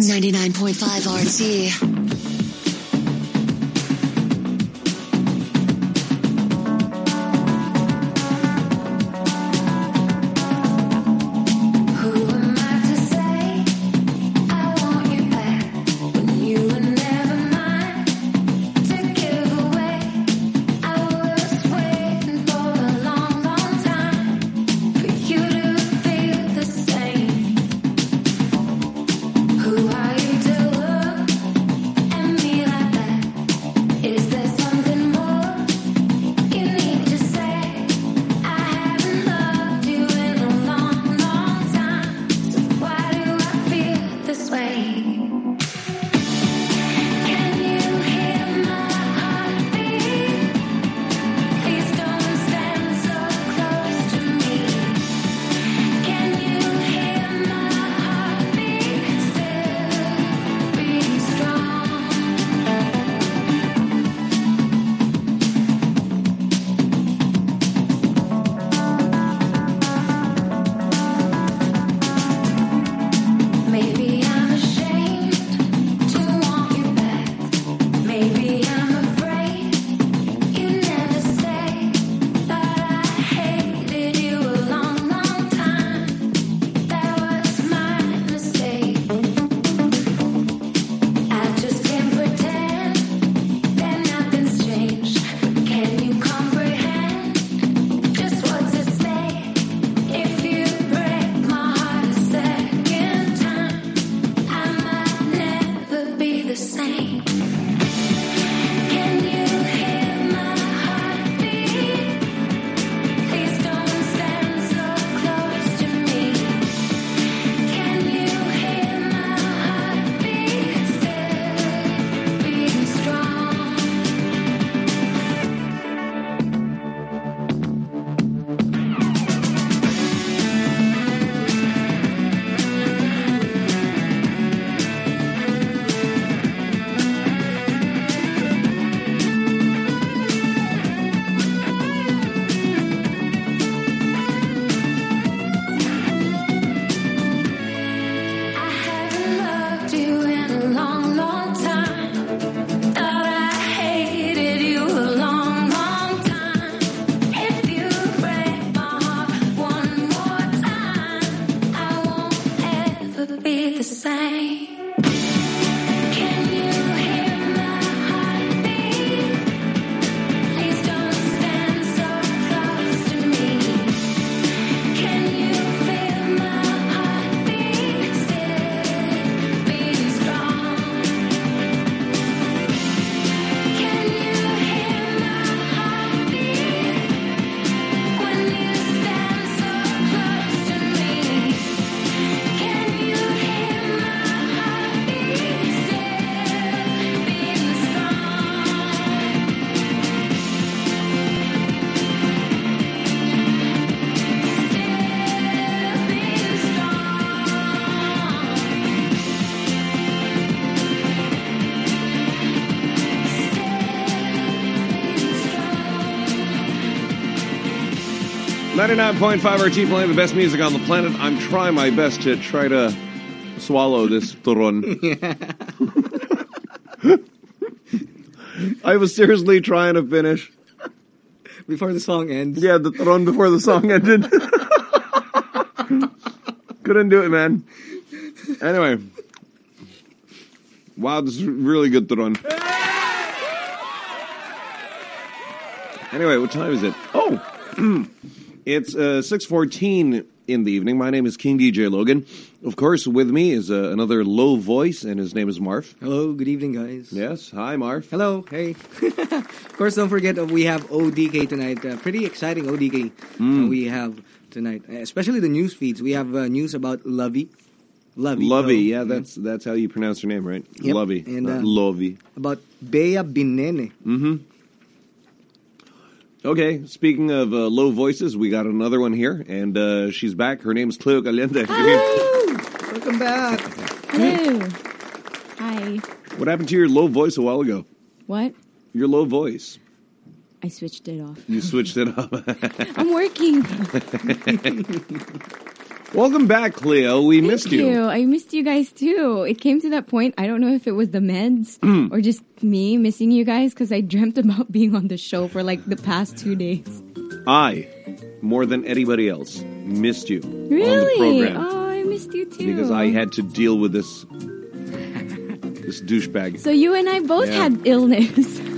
99.5 RT. 99.5 RT playing the best music on the planet. I'm trying my best to try to swallow this throne. I was seriously trying to finish. Before the song ends. Yeah, the throne before the song ended. Couldn't do it, man. Anyway. Wow, this is really good throne. Anyway, what time is it? It's uh, six fourteen in the evening. My name is King DJ Logan. Of course, with me is uh, another low voice, and his name is Marf. Hello, good evening, guys. Yes, hi, Marf. Hello, hey. of course, don't forget uh, we have ODK tonight. Uh, pretty exciting ODK uh, we have tonight, uh, especially the news feeds. We have uh, news about Lovey. Lovey. Lovey, yeah, that's that's how you pronounce her name, right? Yep, Lovey, and, Lovey. About Bea Binene. Mm-hmm. Okay, speaking of uh, low voices, we got another one here, and uh, she's back. Her name is Cleo Caliente. Welcome back. Hello. Hi. What happened to your low voice a while ago? What? Your low voice. I switched it off. You switched it up. I'm working. Welcome back, Cleo. We missed Thank you. I missed you guys too. It came to that point. I don't know if it was the meds mm. or just me missing you guys because I dreamt about being on the show for like the past two days. I, more than anybody else, missed you Really? on the program Oh, I missed you too. because I had to deal with this this douchebag. So you and I both Yeah. had illness.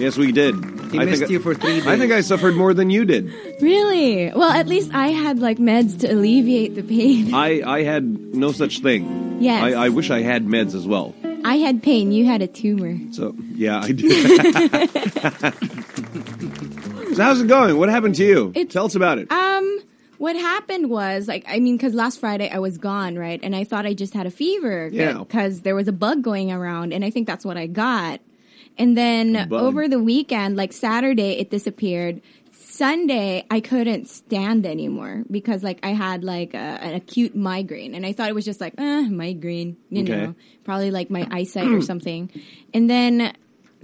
Yes, we did. He I missed think, you for three days. I think I suffered more than you did. really? Well, at least I had like meds to alleviate the pain. I, I had no such thing. Yes. I, I wish I had meds as well. I had pain. You had a tumor. So yeah, I did. so how's it going? What happened to you? It's- Tell us about it. Um, what happened was like I mean, because last Friday I was gone, right? And I thought I just had a fever, Yeah. because there was a bug going around, and I think that's what I got. And then Bug. over the weekend, like Saturday, it disappeared. Sunday, I couldn't stand anymore because like I had like a, an acute migraine, and I thought it was just like eh, migraine, you Okay. know, probably like my eyesight or something. And then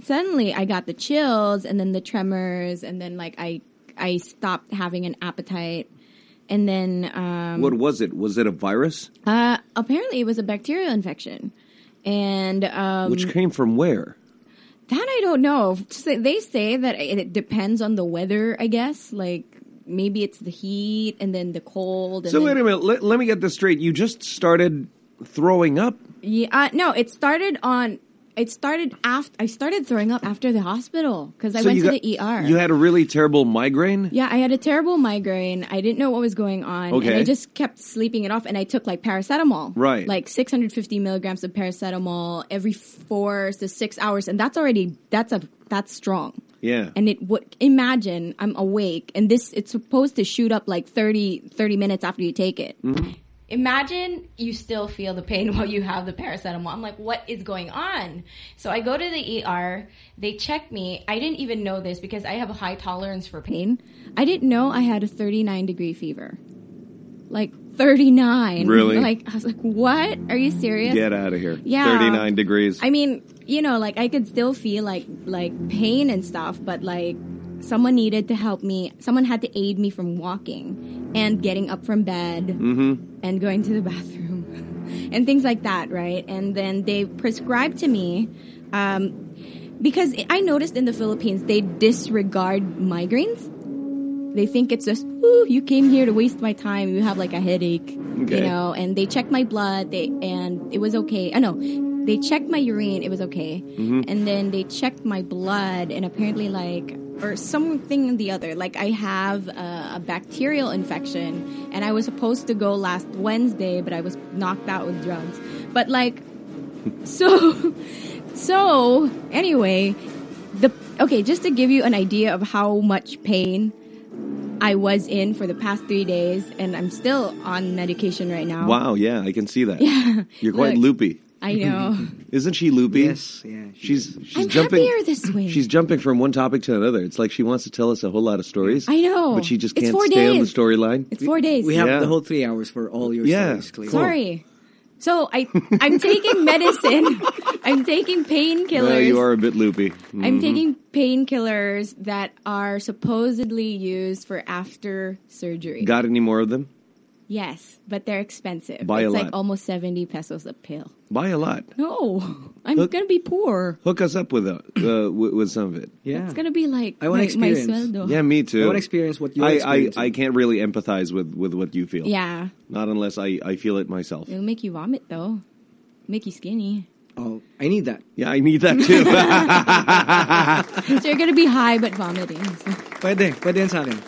suddenly I got the chills and then the tremors and then like I I stopped having an appetite and then um what was it? Was it a virus? uh apparently it was a bacterial infection. And um Which came from where? That I don't know. They say that it depends on the weather, I guess. Like maybe it's the heat and then the cold and So then, wait a minute. Let, let me get this straight. You just started throwing up. Yeah, uh, no, it started on it started after I started throwing up after the hospital because I So went to got- the ER. You had a really terrible migraine. Yeah, I had a terrible migraine. I didn't know what was going on. Okay. And I just kept sleeping it off and I took like paracetamol. Right. Like 650 milligrams of paracetamol every four to six hours. And that's already, that's a, that's strong. Yeah. And it would, imagine I'm awake and this, it's supposed to shoot up like 30, 30 minutes after you take it. Mm-hmm. Imagine you still feel the pain while you have the paracetamol. I'm like, what is going on? So I go to the ER. They check me. I didn't even know this because I have a high tolerance for pain. I didn't know I had a 39 degree fever. Like 39. Really? Like, I was like, what? Are you serious? Get out of here. Yeah. 39 degrees. I mean, you know, like I could still feel like like pain and stuff, but like someone needed to help me. Someone had to aid me from walking and getting up from bed and going to the bathroom and things like that, right? And then they prescribed to me um, because I noticed in the Philippines they disregard migraines. They think it's just, ooh, you came here to waste my time. You have like a headache, Okay. you know. And they checked my blood. They and it was okay. I know they checked my urine. It was okay. Mm-hmm. And then they checked my blood, and apparently, like or something or the other. Like I have a, a bacterial infection, and I was supposed to go last Wednesday, but I was knocked out with drugs. But like, so, so anyway, the okay. Just to give you an idea of how much pain. I was in for the past three days, and I'm still on medication right now. wow, yeah, I can see that. Yeah. You're quite Look. loopy. I know. Isn't she loopy? Yes, yeah. She's she's I'm jumping happier this way. She's jumping from one topic to another. It's like she wants to tell us a whole lot of stories. I know. But she just It's can't four stay on the days. storyline. It's four days. We have Yeah. the whole three hours for all your Yeah. stories, Cleo. Cool. Sorry. So I I'm taking medicine. I'm taking painkillers. Well, you are a bit loopy. I'm mm-hmm. taking painkillers that are supposedly used for after surgery. Got any more of them? Yes, but they're expensive. Buy a it's lot. like almost 70 pesos a pill. Buy a lot. No, I'm Look- going to be poor. Hook us up with uh, uh, with, with some of it. Yeah. It's going to be like I wanna my, my experience. sueldo. Yeah, me too. I too. want to experience what you're I, I, experiencing. I can't really empathize with, with what you feel. Yeah. Not unless I, I feel it myself. It'll make you vomit though. Make you skinny. oh, I need that. Yeah, I need that too. so you're going to be high but vomiting. So- Pwede, pwede yan sa akin.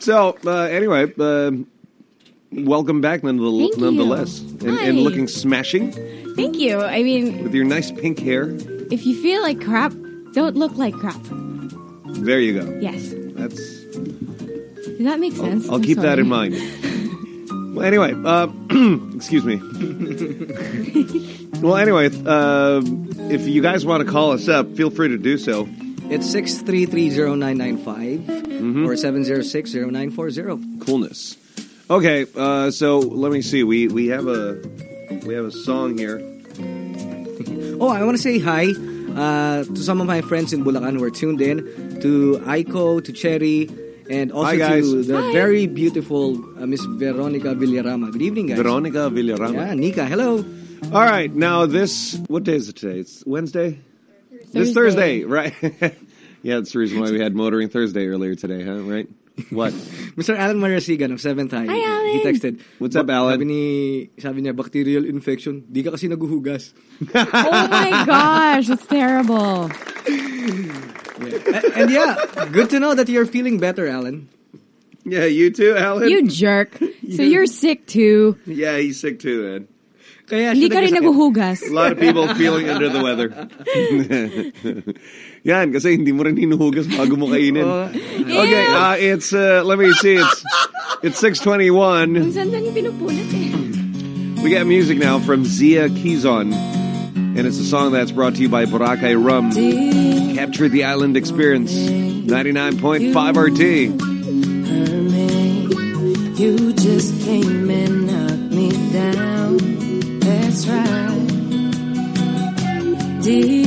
so, uh, anyway, um welcome back nonetheless. Thank nonetheless. And, and looking smashing Thank you. I mean, with your nice pink hair. if you feel like crap, don't look like crap. There you go. Yes. That's. Does that make sense? I'll I'm keep that in mind. well, anyway, uh, excuse me. well, anyway, uh, if you guys want to call us up, feel free to do so. It's 6330995 Mm-hmm. or 7060940. Coolness. Okay, uh, so let me see. We we have a we have a song here. Oh, I want to say hi uh, to some of my friends in Bulacan who are tuned in, to Aiko, to Cherry, And also Hi, guys. to the Hi. very beautiful uh, Miss Veronica Villarama. Good evening, guys. Veronica Villarama. Yeah, Nika, hello. All right, now this, what day is it today? It's Wednesday? This Thursday. Thursday, right? yeah, that's the reason why we had Motoring Thursday earlier today, huh? Right? What? Mr. Alan Marasigan of 7th High. Hi, Alan. He texted. What's up, Alan? Sabi, ni, sabi niya, bacterial infection. Di ka kasi naguhugas. Oh my gosh, it's terrible. and yeah, good to know that you're feeling better, Alan. yeah, you too, Alan? You jerk. So you're sick too. yeah, he's sick too, man. Kaya Hindi siya ka rin naguhugas. A lot of people feeling under the weather. Yan, kasi hindi mo rin hinuhugas bago mo kainin. Oh, Okay, uh, it's, uh, let me see, it's, it's 621. Minsan saan yung pinupulot eh. We got music now from Zia Quizon. And it's a song that's brought to you by Boracay Rum. Capture the island experience. 99.5 RT. You just came and knocked me down. That's right. Deep,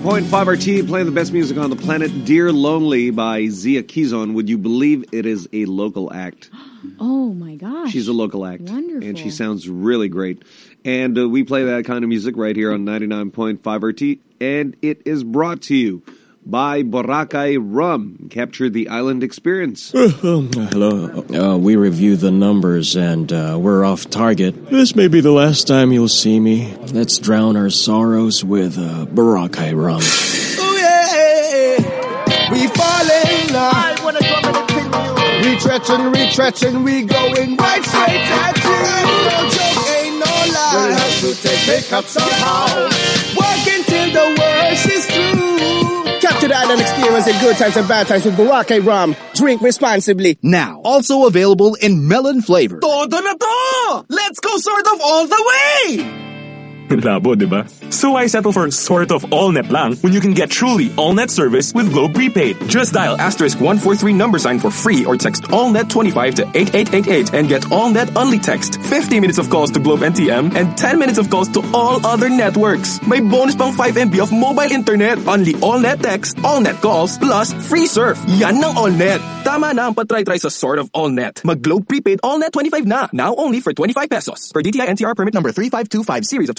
99.5 RT playing the best music on the planet. Dear Lonely by Zia Quizon. Would you believe it is a local act? Oh my gosh. She's a local act. Wonderful. And she sounds really great. And uh, we play that kind of music right here on 99.5 RT. And it is brought to you by Boracay Rum. Capture the island experience. Hello. Uh, we review the numbers and uh, we're off target. This may be the last time you'll see me. Let's drown our sorrows with uh, Boracay rum. Oh yeah, we fall in love. I wanna come and continue. Retrenching, retrenching, we going right straight at you. Ain't no joke, ain't no lie. We'll have to take pickup somehow. Capture the island experience in good times and bad times with Boracay rum. Drink responsibly. Now, also available in melon flavor. Todo na to! Let's go sort of all the way! Labo? So I settle for sort of all-net lang when you can get truly all-net service with Globe Prepaid. Just dial asterisk 143 number sign for free or text all-net 25 to 8888 and get all-net only text, 50 minutes of calls to Globe NTM, and 10 minutes of calls to all other networks. May bonus pang 5 MB of mobile internet, only all-net text, all-net calls, plus free surf. Yan ng all-net. Tama na ang patry-try sa sort of all-net. Mag-Globe Prepaid all-net 25 na. Now only for 25 pesos. Per DTI NTR permit number 3525 series of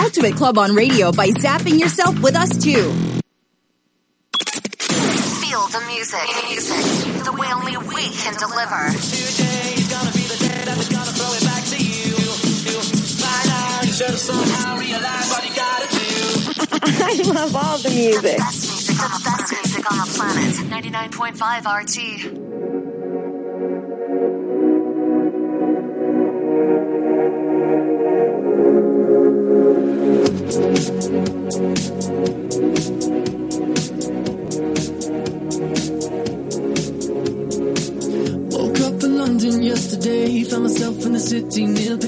Ultimate Club on Radio by zapping yourself with us too. Feel the music. Music. The way only we can deliver. I love all the music. Best music, the best music on the planet. 99.5 RT. Woke up in London yesterday, found myself in the city near Piccadilly.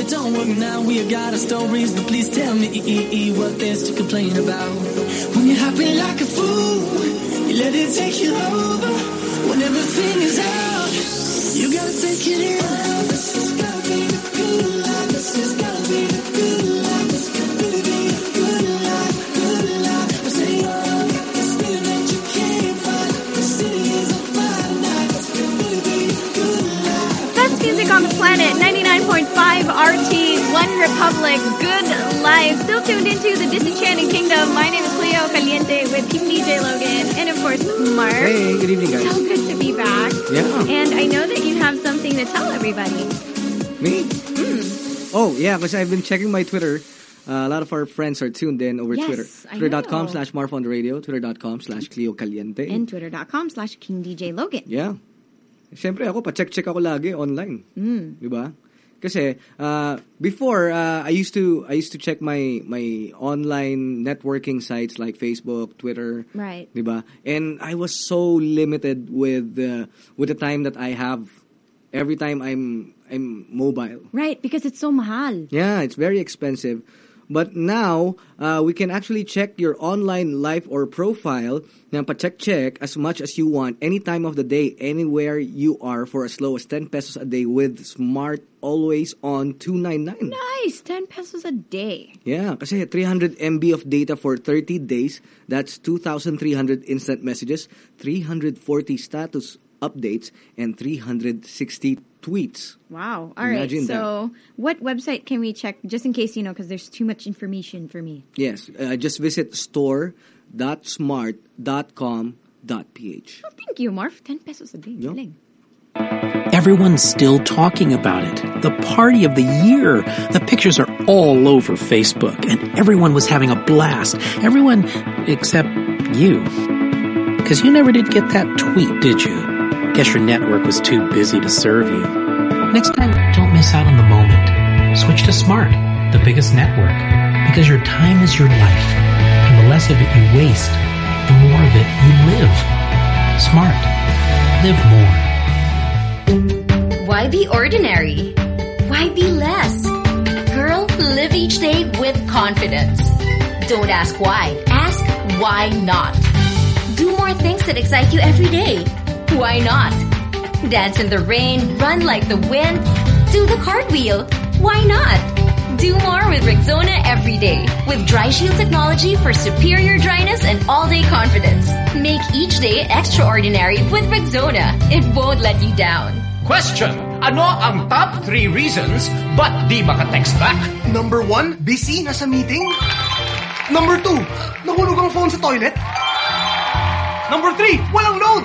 that don't work now. We got our stories, but please tell me what there's to complain about. When you're happy like a fool, you let it take you over. Yeah, because I've been checking my Twitter. Uh, a lot of our friends are tuned in over Yes, Twitter. Twitter.com slash Marf on the radio, Twitter.com slash Cleo Caliente. And twitter.com slash King DJ Logan. Yeah. Siyempre ako, pa-check-check ako lagi online. Mm. Di ba? Kasi uh, before uh, I used to I used to check my my online networking sites like Facebook, Twitter, Right. di ba? And I was so limited with uh, with the time that I have every time I'm I'm mobile. Right, because it's so mahal. Yeah, it's very expensive. But now, uh, we can actually check your online life or profile ng pa-check-check as much as you want any time of the day, anywhere you are for as low as 10 pesos a day with Smart Always On 299. Nice, 10 pesos a day. Yeah, kasi 300 MB of data for 30 days. That's 2,300 instant messages, 340 status updates, and 360 tweets. Wow. All right. Imagine So, what website can we check just in case, you know, because there's too much information for me? Yes, uh, just visit store.smart.com.ph. Oh, thank you, Marf. 10 pesos a day. Galing. Everyone's still talking about it. The party of the year. The pictures are all over Facebook, and everyone was having a blast. Everyone except you. Because you never did get that tweet, did you? Guess your network was too busy to serve you. Next time, don't miss out on the moment. Switch to Smart, the biggest network. Because your time is your life. And the less of it you waste, the more of it you live. Smart. Live more. Why be ordinary? Why be less? Girl, live each day with confidence. Don't ask why. Ask why not. Do more things that excite you every day. Why not? Dance in the rain, run like the wind, do the cartwheel. Why not? Do more with Rexona every day. With Dry Shield technology for superior dryness and all-day confidence. Make each day extraordinary with Rexona. It won't let you down. Question. Ano ang top 3 reasons ba't di maka-text back? Number one, busy, nasa meeting. Number two, nahulog ang phone sa toilet. Number three, walang load.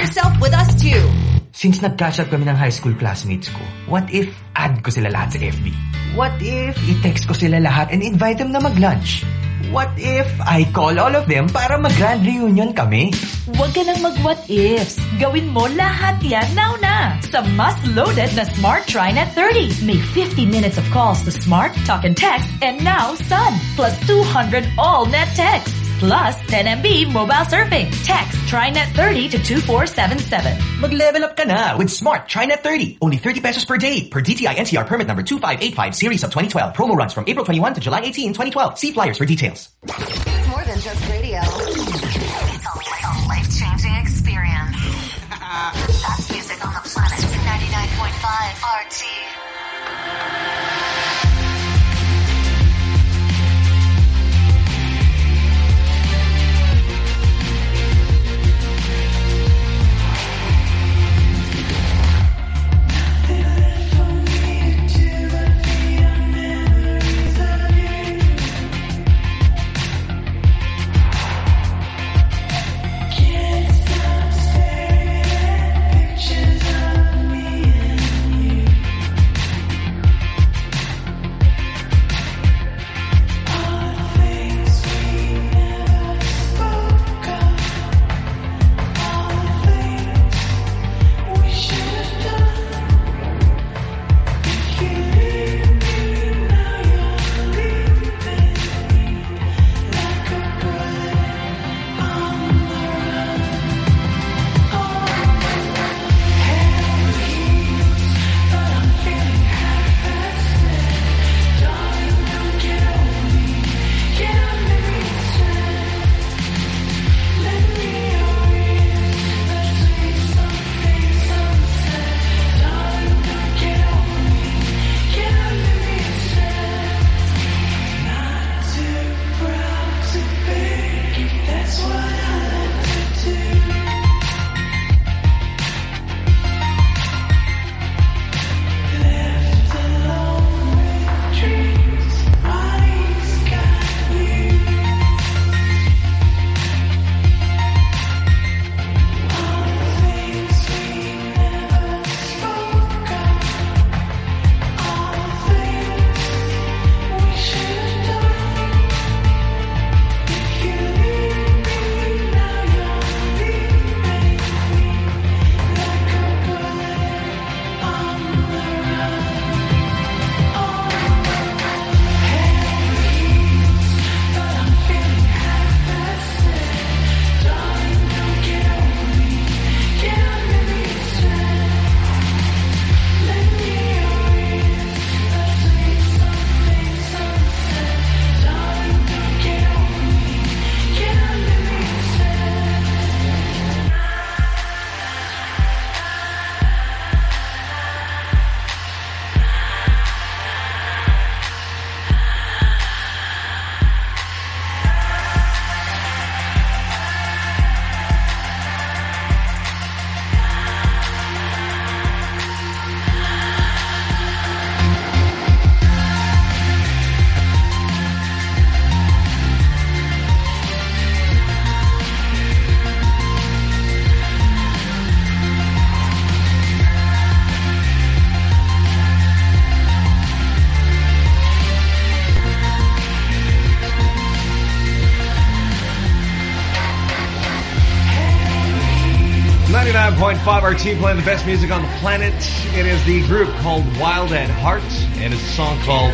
yourself with us too. Since nag-catch up kami ng high school classmates ko, what if add ko sila lahat sa FB? What if i-text ko sila lahat and invite them na mag-lunch? What if I call all of them para mag-grand reunion kami? Huwag ka nang mag-what ifs. Gawin mo lahat yan now na sa mas loaded na Smart TriNet 30. May 50 minutes of calls to Smart, Talk and Text, and now Sun. Plus 200 all-net texts. Plus 10 MB mobile surfing. Text TriNet 30 to 2477. Mag-level up ka na with Smart TriNet 30. Only 30 pesos per day per DTI NTR permit number 2585 series of 2012. Promo runs from April 21 to July 18, 2012. See flyers for details. It's more than just radio. It's a, it's a life-changing experience. Best music on the planet. 99.5 RT. 99.5 RT playing the best music on the planet. It is the group called Wild at Heart, and it's a song called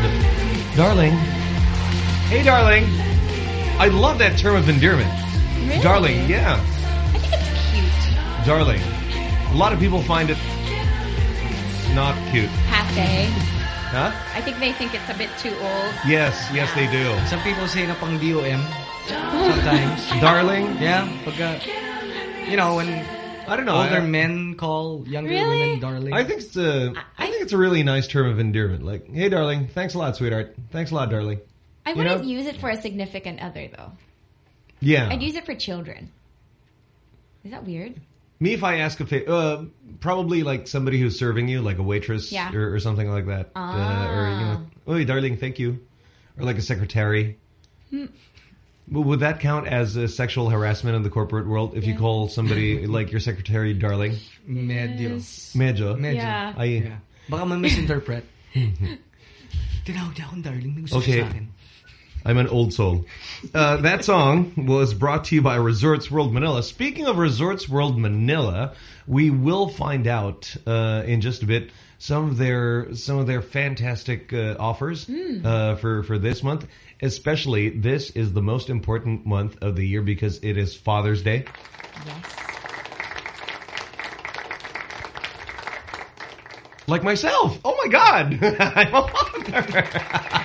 Darling. Hey, darling. I love that term of endearment. Really? Darling, yeah. I think it's cute. Darling. A lot of people find it not cute. Passe. Huh? I think they think it's a bit too old. Yes, yes they do. Some people say na pang DOM. Sometimes. Darling? Yeah. Pagka, you know, when I don't know. older I- men call younger Really? women darling. I think it's a, I think it's a really nice term of endearment. Like, hey, darling, thanks a lot, sweetheart. Thanks a lot, darling. I You wouldn't know? use it for a significant other, though. Yeah. I'd use it for children. Is that weird? Me, if I ask a favor, uh, probably like somebody who's serving you, like a waitress Yeah. or, or something like that. Uh, or, you know, oh, darling, thank you. Or like a secretary. Hmm. Well, would that count as uh, sexual harassment in the corporate world if you call somebody like your secretary darling? Medyo. Medyo. Medyo. Yeah. Ay, Yeah. Baka ma-misinterpret. Tinawag niya akong darling. May gusto Okay. sa akin. I'm an old soul. Uh, that song was brought to you by Resorts World Manila. Speaking of Resorts World Manila, we will find out uh, in just a bit some of their some of their fantastic uh, offers uh, for for this month. Especially, this is the most important month of the year because it is Father's Day. Like myself. Oh my God. I'm a father.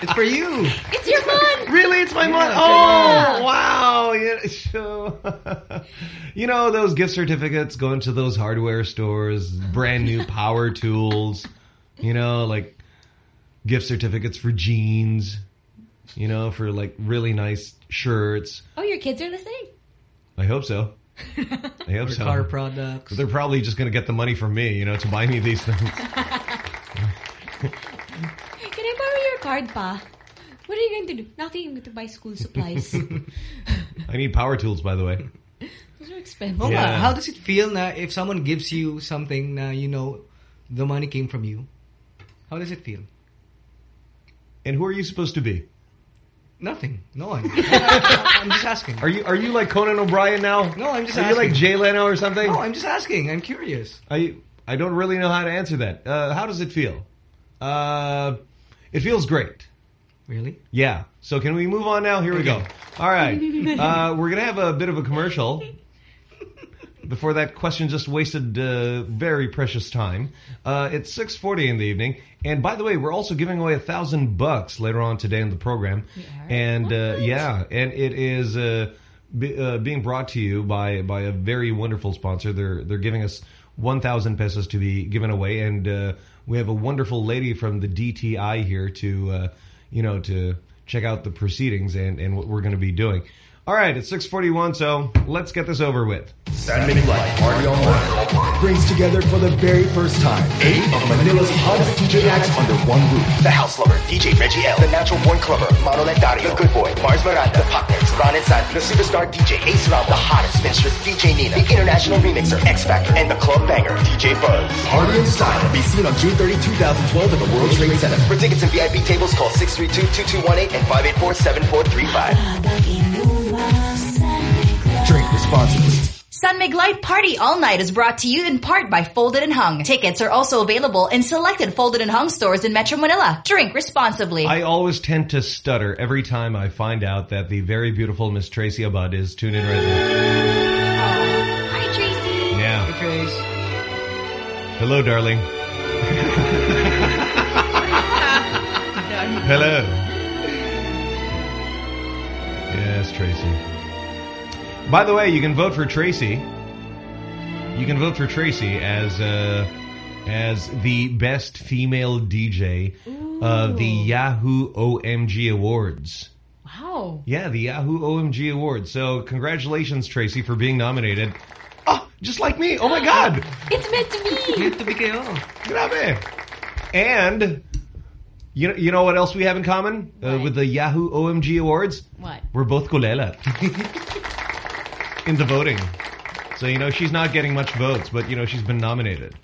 It's for you. It's your mom. Really? It's my Yeah, month? it's oh, your Oh, month. wow. Yeah, sure. you know, those gift certificates going to those hardware stores, brand new power tools, you know, like gift certificates for jeans, you know, for like really nice shirts. Oh, your kids are listening? I hope so. I hope Or so. car products. But they're probably just going to get the money from me, you know, to buy me these things. Can I borrow your card, pa? What are you going to do? Nothing. I'm going to buy school supplies. I need power tools, by the way. Those are expensive. Oh, Yeah. nga, How does it feel na if someone gives you something na you know the money came from you? How does it feel? And who are you supposed to be? Nothing. No one. I'm just asking. Are you are you like Conan O'Brien now? No, I'm just Are asking. you like Jay Leno or something? No, I'm just asking. I'm curious. I I don't really know how to answer that. Uh, how does it feel? Uh, it feels great. Really? Yeah. So can we move on now? Here we go. All right. Uh, we're gonna have a bit of a commercial. Before that question just wasted uh, very precious time. Uh, it's 6.40 in the evening. And by the way, we're also giving away a thousand bucks later on today in the program. And uh, yeah, and it is uh, be, uh, being brought to you by by a very wonderful sponsor. They're they're giving us 1,000 pesos to be given away. And uh, we have a wonderful lady from the DTI here to, uh, you know, to check out the proceedings and, and what we're going to be doing. All right, it's 641, so let's get this over with. San Mig Light Party Online brings together for the very first time eight of Manila's hottest DJ acts under one roof. The House Lover, DJ Reggie L. The Natural Born Clubber, Manolete Dario. The Good Boy, Mars Miranda. The Partners, Ron and Santi. The Superstar DJ, Ace Ramos. The Hottest Mistress, DJ Nina. The International Remixer, X Factor. And the Club Banger, DJ Buzz. Party in Style. Be seen on June 30, 2012 at the World Trade Center. For tickets and VIP tables, call 632-2218 and 584-7435. Drink responsibly. San Mig Light Party All Night is brought to you in part by Folded and Hung. Tickets are also available in selected Folded and Hung stores in Metro Manila. Drink responsibly. I always tend to stutter every time I find out that the very beautiful Miss Tracy Abad is tuned in right now. Hi, Tracy. Yeah. Hey, Trace. Hello, darling. Hello. Yes, Tracy. By the way, you can vote for Tracy. You can vote for Tracy as uh, as the best female DJ of the Yahoo OMG Awards. Wow. Yeah, the Yahoo OMG Awards. So congratulations, Tracy, for being nominated. Oh, just like me. Oh my God. It's meant to be. Meant to be. Grabe. And you know, you know what else we have in common uh, with the Yahoo OMG Awards? What? We're both kulela in the voting. So you know she's not getting much votes, but you know she's been nominated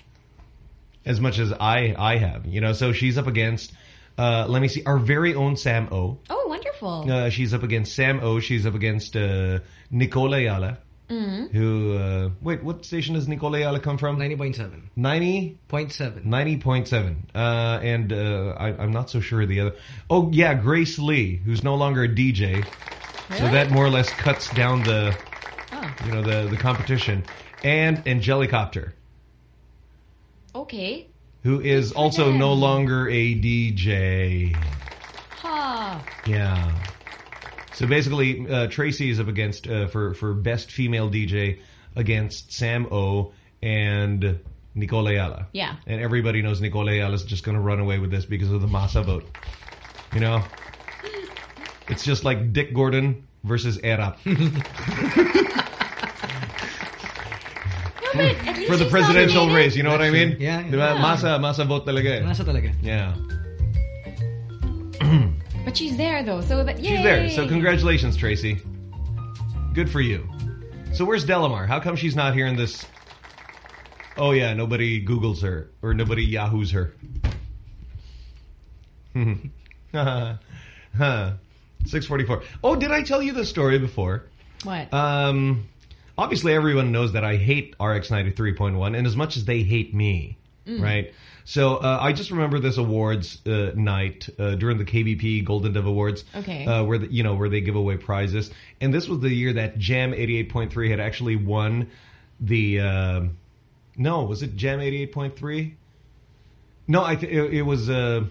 as much as I I have. You know, so she's up against. Uh, let me see, our very own Sam O. Oh, wonderful. Uh, she's up against Sam O. She's up against uh, Nicole Ayala. Mm. Who? Uh, wait, what station does Nicole Ayala come from? Ninety point seven. Ninety point seven. Ninety point seven. Uh, and uh, I, I'm not so sure of the other. Oh yeah, Grace Lee, who's no longer a DJ. So that more or less cuts down the, Oh. you know, the the competition. And Angelicopter, Okay. who is also no longer a DJ. Ha. Yeah. So basically, uh, Tracy is up against uh, for for best female DJ against Sam O and Nicole Ayala. Yeah. And everybody knows Nicole Ayala is just going to run away with this because of the massa vote. You know, it's just like Dick Gordon versus Erap for the presidential race. You know what I mean? Yeah, yeah. Diba? Yeah. Massa massa vote talaga. Masa talaga. Yeah. But she's there though, so that yay. She's there. So congratulations, Tracy. Good for you. So where's Delamar? How come she's not here in this? Oh yeah, nobody Googles her or nobody Yahoo's her. Six forty-four. Oh, did I tell you the story before? What? Um, obviously everyone knows that I hate RX ninety three point one, and as much as they hate me, Mm. right? So uh, I just remember this awards uh, night uh, during the KBP Golden Dove Awards, Okay. uh, where the, you know where they give away prizes, and this was the year that Jam eighty eight point three had actually won the. Uh, no, was it Jam eighty eight point three? No, I th it, it was. Uh,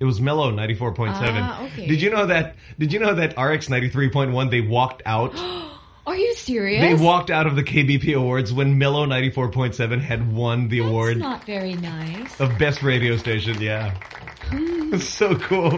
it was Mellow 94.7. Ah, okay. Did you know that did you know that RX 93.1 they walked out Are you serious? they walked out of the KBP Awards when Mellow 94.7 had won the That's award not very nice. of best radio station. Yeah. It's so cool.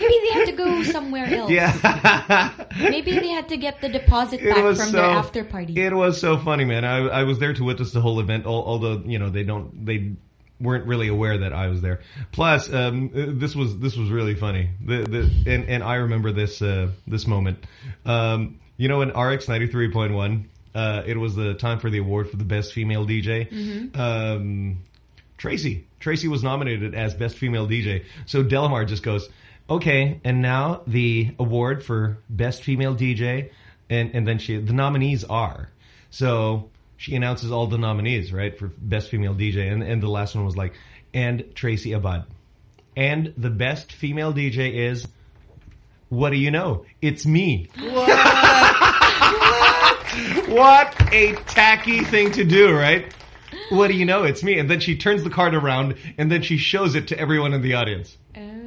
Maybe they had to go somewhere else. Yeah. Maybe they had to get the deposit back from so their after party. It was so funny, man. I I was there to witness the whole event, although you know they don't they weren't really aware that I was there. Plus, um, uh, this was this was really funny. The the and and I remember this uh, this moment. Um, you know, in RX ninety three point one. Uh, it was the time for the award for the best female DJ. Mhm. Um, Tracy. Tracy was nominated as best female DJ. So Delamar just goes, okay, and now the award for best female DJ, and and then she the nominees are. So she announces all the nominees, right, for best female DJ, and and the last one was like, and Tracy Abad, and the best female DJ is. What do you know? It's me. What What a tacky thing to do, right? What do you know? It's me. And then she turns the card around and then she shows it to everyone in the audience.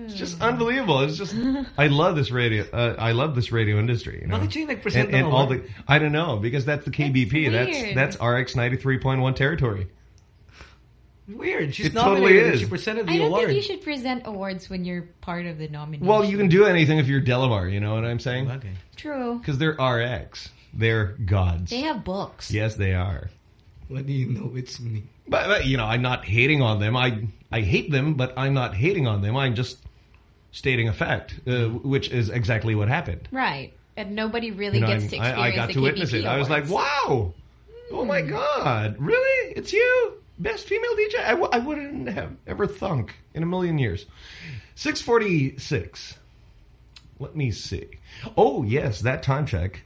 It's just unbelievable. It's just I love this radio. Uh, I love this radio industry. You know? Bakit siya yung nag-present and, and all the I don't know because that's the KBP. That's weird. that's RX ninety three point one territory. Weird. She's It totally nominated. is. She presented the I don't award. think you should present awards when you're part of the nomination. Well, you can do anything if you're Delamar. You know what I'm saying? Okay. True. Because they're RX. They're gods. They have books. Yes, they are. What do you know? It's me. But, but you know, I'm not hating on them. I I hate them, but I'm not hating on them. I'm just stating a fact, uh, which is exactly what happened. Right. And nobody really You know, gets I'm- to I, experience I got the to witness KBP it. I was like, awards. wow, oh my god, really? It's you, best female DJ? I, w I wouldn't have ever thunk in a million years. Six forty six. Let me see. Oh yes, that time check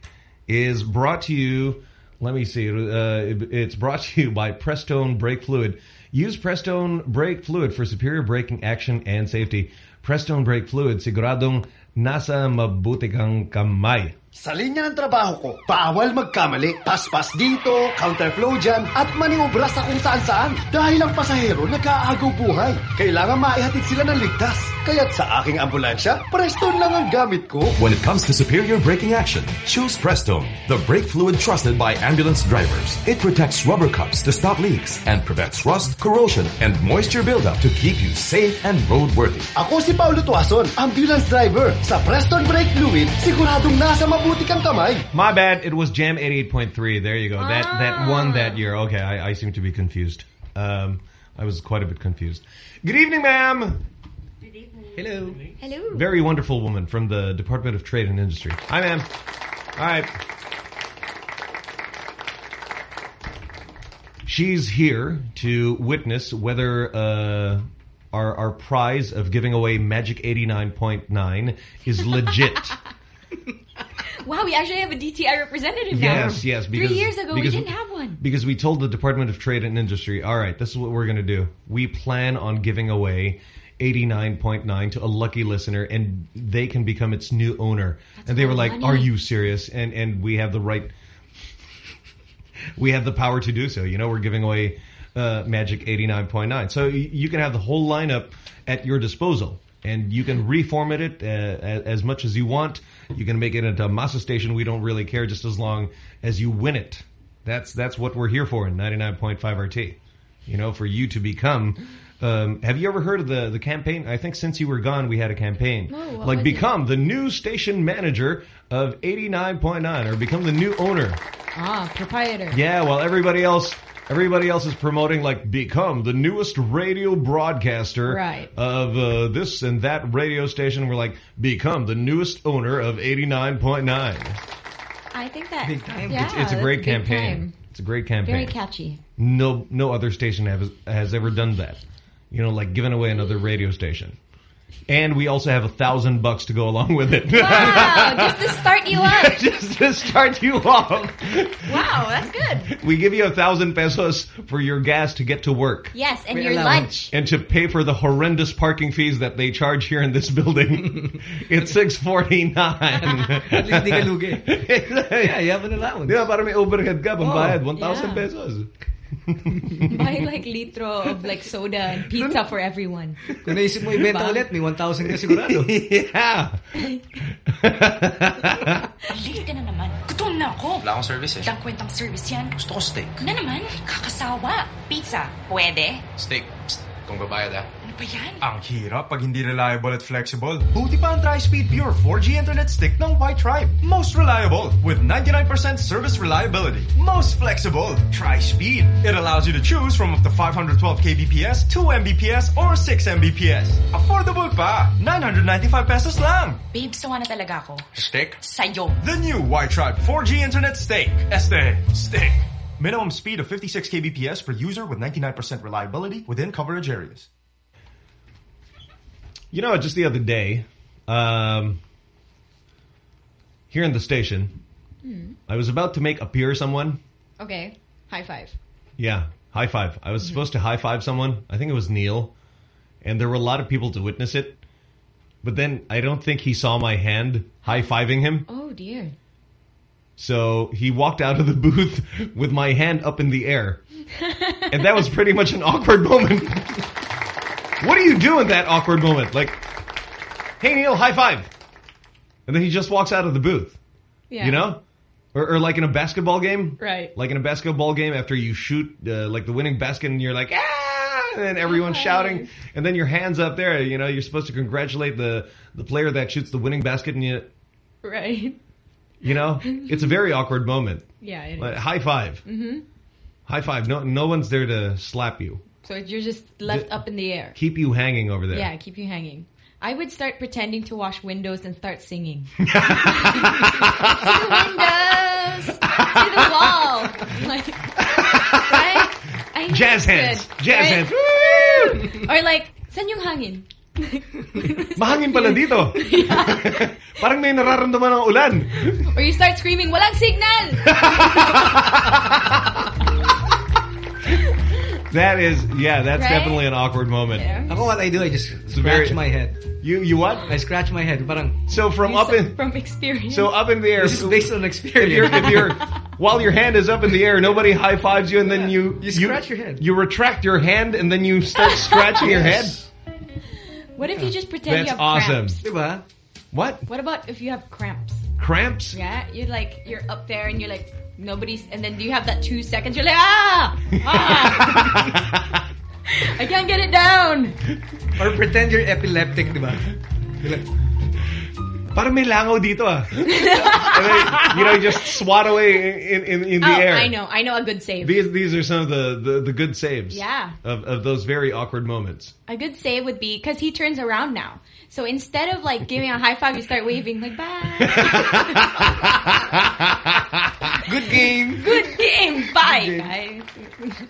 is brought to you. Let me see. Uh, it's brought to you by Prestone Brake Fluid. Use Prestone Brake Fluid for superior braking action and safety. Prestone Brake Fluid, siguradong nasa mabuti kang kamay. Sa linya ng trabaho ko, bawal magkamali. Paspas dito, counterflow dyan, at maniobra sa kung saan saan. Dahil ang pasahero nag-aagaw buhay. Kailangan maihatid sila ng ligtas. Kaya't sa aking ambulansya, Preston lang ang gamit ko. When it comes to superior braking action, choose Prestone, the brake fluid trusted by ambulance drivers. It protects rubber cups to stop leaks and prevents rust, corrosion, and moisture buildup to keep you safe and roadworthy. Ako si Paulo Tuason, ambulance driver. Sa Preston Brake Fluid, siguradong nasa mabuti kang kamay. My bad. It was Jam 88.3. There you go. That that won that year. Okay, I, I seem to be confused. Um, I was quite a bit confused. Good evening, ma'am. Hello. Hello. Very wonderful woman from the Department of Trade and Industry. Hi, ma'am. All right. She's here to witness whether uh, our our prize of giving away Magic 89.9 is legit. Wow, we actually have a DTI representative Yes, now. yes, because- Three years ago, we didn't have one. Because we told the Department of Trade and Industry, all right, this is what we're going to do. We plan on giving away 89.9 to a lucky listener, and they can become its new owner. and they were like, of are you serious? And and we have the right... we have the power to do so. You know, we're giving away uh, Magic 89.9. So you can have the whole lineup at your disposal. And you can reformat it uh, as much as you want. You can make it into a masa station. We don't really care just as long as you win it. That's that's what we're here for in 99.5 RT. You know, for you to become... Um, have you ever heard of the, the campaign? I think since you were gone, we had a campaign. No, like, become the new station manager of 89.9 or become the new owner. Ah, proprietor. Yeah, well, everybody else, everybody else is promoting like become the newest radio broadcaster Right. of uh, this and that radio station. We're like become the newest owner of 89.9. I think that. Big time. Yeah, it's, it's a great big campaign. time. It's a great campaign. Very catchy. No, no other station has has ever done that. You know, like giving away another radio station. And we also have a thousand bucks to go along with it. Wow, just to start you up. just to start you off. Wow, that's good. We give you a thousand pesos for your gas to get to work. Yes, and Free your allowance. lunch. And to pay for the horrendous parking fees that they charge here in this building. it's 649 At least di ka lugi. yeah, you have an allowance. Di ba, para may overhead ka, pambayad, Oh, 1,000 yeah. pesos. Buy like litro of like soda and pizza for everyone. Kung naisip mo ibenta Diba? ulit, may 1,000 ka sigurado. yeah. Late ka na naman. Gutom na ako. Wala akong service eh. Walang kwentang service yan. Gusto ko steak. Na naman, kakasawa. Pizza, pwede? Steak. Psst. Kung babayad ah. Ano ba yan? Ang hirap pag hindi reliable at flexible. Buti pa ang Tri-Speed Pure 4G Internet Stick ng Wi-Tribe. Most reliable with 99% service reliability. Most flexible. Tri-Speed. It allows you to choose from up to 512 kbps, 2 mbps, or 6 mbps. Affordable pa. 995 pesos lang. Babe, sawa na talaga ako. Stick? Sa'yo. The new Wi-Tribe 4G Internet Stick. Este. Stick. Minimum speed of 56 kbps per user with 99% reliability within coverage areas. You know, just the other day, um, here in the station, Hmm. I was about to make appear someone. Okay, high five. Yeah, high five. I was supposed to high five someone. I think it was Neil. And there were a lot of people to witness it. But then I don't think he saw my hand high-fiving him. Oh dear. So he walked out of the booth with my hand up in the air. And that was pretty much an awkward moment. what do you do in that awkward moment? Like, hey Neil, high five. And then he just walks out of the booth. Yeah. You know? Or, or like in a basketball game. Right. Like in a basketball game after you shoot uh, like the winning basket and you're like, ah! And then everyone's shouting. And then your hand's up there. You know, you're supposed to congratulate the, the player that shoots the winning basket and you, Right. you know, it's a very awkward moment. Yeah, it Like, high five. Mm-hmm. High five. No, no one's there to slap you. So you're just left up in the air. Keep you hanging over there. Yeah, keep you hanging. I would start pretending to wash windows and start singing. See the windows, see the wall. Like, right? I Jazz hands. good, Jazz right? hands. Or like, saan yung hangin? Mahangin pala dito. Parang may nararamdaman ng ulan. Or you start screaming, walang signal! That is, yeah, that's Right? definitely an awkward moment. I don't know what I do, I just scratch very- my head. You you what? I scratch my head. Parang, So from up in From experience. so up in the air. This is based on If experience. you're, if you're, while your hand is up in the air, nobody high fives you, and then you You scratch your head. You retract your hand, and then you start scratching your head. What if you just pretend That's you have awesome. cramps? Diba? What What about if you have cramps? cramps? Yeah, you're like you're up there and you're like nobody's, and then do you have that two seconds. You're like ah, ah. I can't get it down. Or pretend you're epileptic, like, Parang may langaw dito ah. then, you know, you just swat away in in, in the oh, air. I know, I know a good save. These these are some of the the, the good saves. Yeah. Of of those very awkward moments. A good save would be because he turns around now. So instead of like giving a high five, you start waving like bye. Good game. Good game. Bye, guys.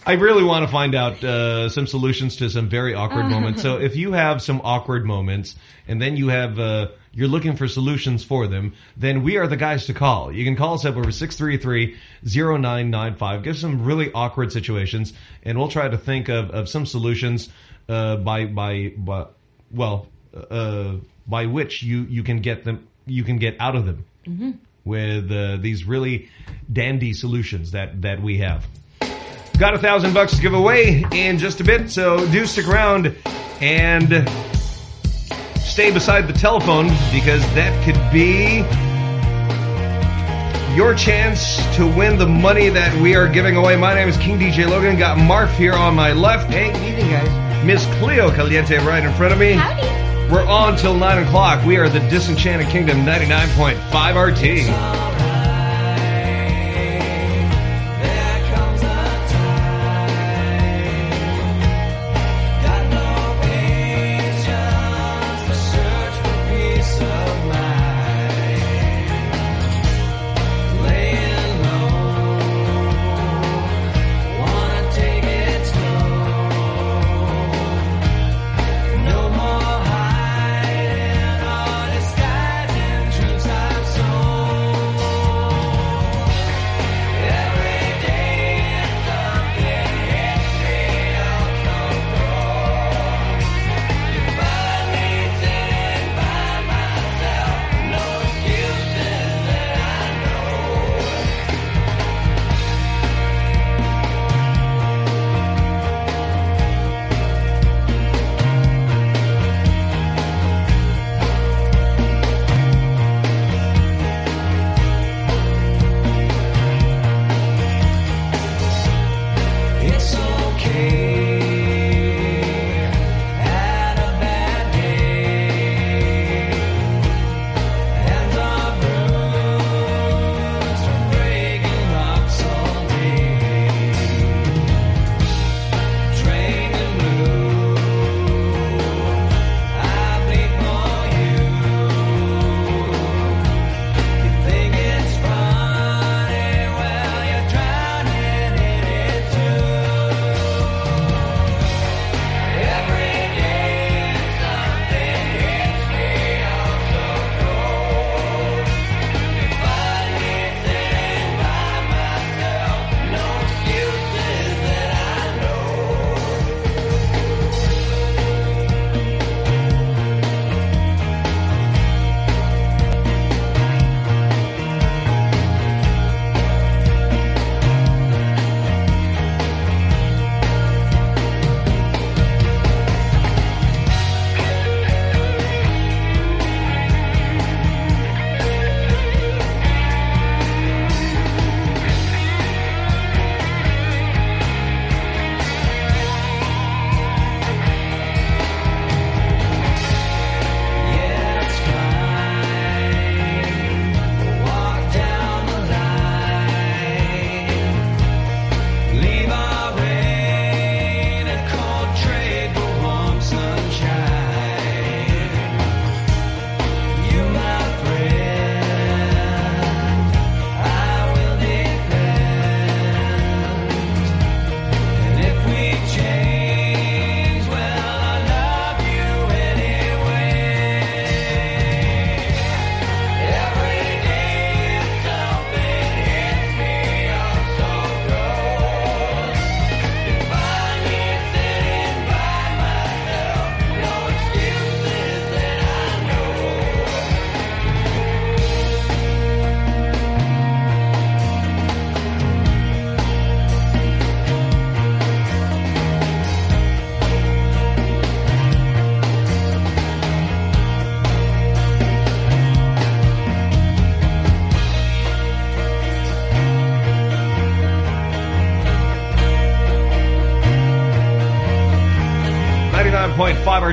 I really want to find out uh, some solutions to some very awkward moments. So if you have some awkward moments and then you have uh, you're looking for solutions for them, then we are the guys to call. You can call us up over 633-0995. Give us some really awkward situations and we'll try to think of, of some solutions uh, by, by by well uh, by which you you can get them you can get out of them Mm-hmm. with uh, these really dandy solutions that that we have. Got a thousand bucks to give away in just a bit, so do stick around and stay beside the telephone because that could be your chance to win the money that we are giving away. My name is King DJ Logan. Got Marf here on my left. Hey, good evening, guys. Miss Cleo Caliente right in front of me. Howdy. We're on till 9 o'clock. We are the Disenchanted Kingdom 99.5 RT.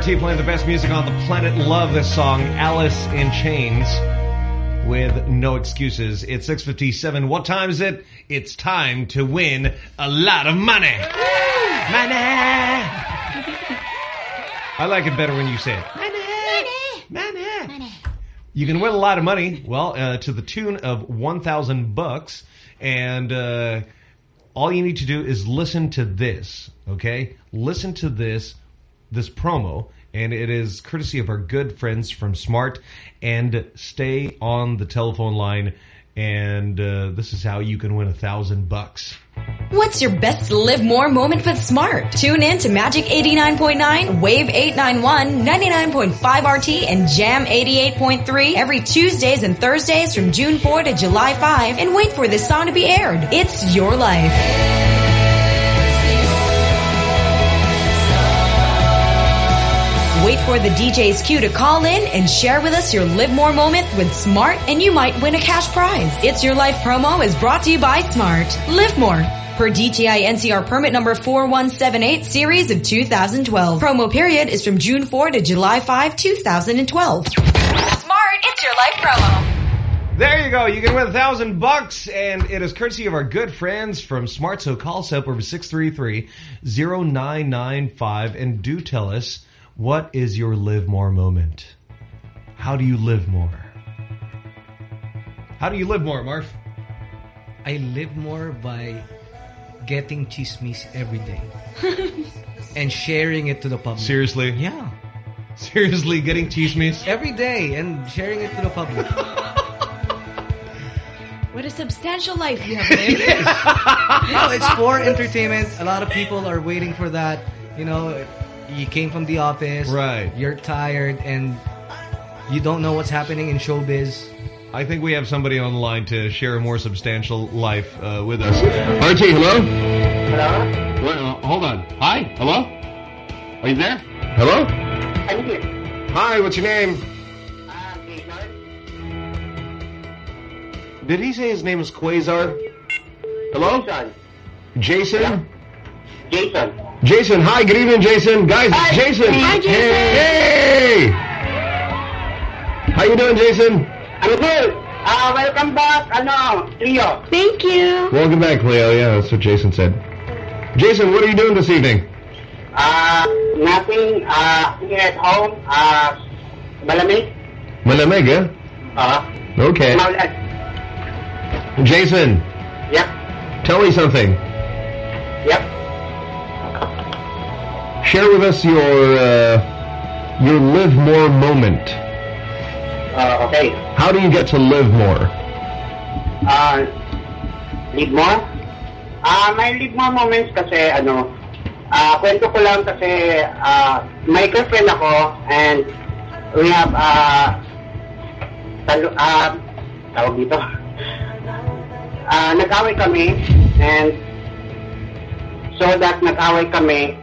Point five RT playing the best music on the planet. Love this song, Alice in Chains, with no excuses. It's six fifty-seven. What time is it? It's time to win a lot of money. Money. I like it better when you say it. Money. Money. Money. You can win a lot of money. Well, uh, to the tune of one thousand bucks, And uh, all you need to do is listen to this, okay? Listen to this, this promo, and it is courtesy of our good friends from Smart. And stay on the telephone line, and uh, this is how you can win a thousand bucks. What's your best live more moment with Smart? Tune in to Magic 89.9, Wave 891, 99.5 RT, and Jam 88.3 every Tuesdays and Thursdays from June 4 to July 5 and wait for this song to be aired. It's your life. Wait for the DJ's cue to call in and share with us your Live More moment with Smart and you might win a cash prize. It's Your Life promo is brought to you by Smart. Live More. Per DTI NCR permit number 4178 series of 2012. Promo period is from June 4 to July 5, 2012. Smart, it's your life promo. There you go. You can win a thousand bucks, and it is courtesy of our good friends from Smart. So call us up over 633-0995 and do tell us what is your live more moment. How do you live more? How do you live more, Marf? I live more by getting chismis every day and sharing it to the public. Seriously? Yeah. Seriously, getting chismis? Every day and sharing it to the public. What a substantial life you have lived. no, it's for entertainment. A lot of people are waiting for that. You know, you came from the office. Right. You're tired and you don't know what's happening in showbiz. I think we have somebody on the line to share a more substantial life uh, with us. RT, hello? Hello? Well, uh, hold on. Hi? Hello? Are you there? Hello? I'm here. Hi, what's your name? Did he say his name is Quasar? Hello? Jason. Jason? Jason. Jason, hi, good evening, Jason. Guys, Hi. Jason. Hi, Jason. Hey! How you doing, Jason? I'm good. Uh, welcome back, ano, Trio. Thank you. Welcome back, Leo. Yeah, that's what Jason said. Jason, what are you doing this evening? Uh, nothing, uh, here at home, uh, malamig. Malamig, eh? Uh, Okay. maulan. Jason, Yep, tell me something. yep. Share with us your uh, your live more moment. Uh, okay. How do you get to live more? Uh, lead more? Ah, may lead more moments kasi, ano, ah, kwento ko lang kasi, ah, may girlfriend ako and we have, ah, talo, ah, tawag dito. Ah, nag-away kami and so that nag-away kami,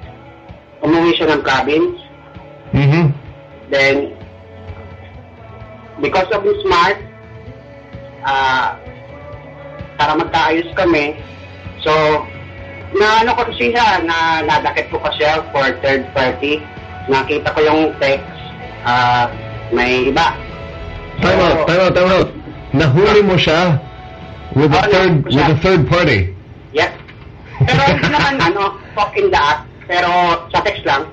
umuwi siya ng province. Mm-hmm. Then, because of his smart, ah, para magkaayos kami, so, na ano ko kasi siya, na nadakit ko kasi siya for third party. Nakita ko yung text, ah, may iba. Time out, time out, time out. Nahuli mo siya with a Oh, third with a third party. Yep. Pero hindi naman ano, fucking daat, pero sa text lang.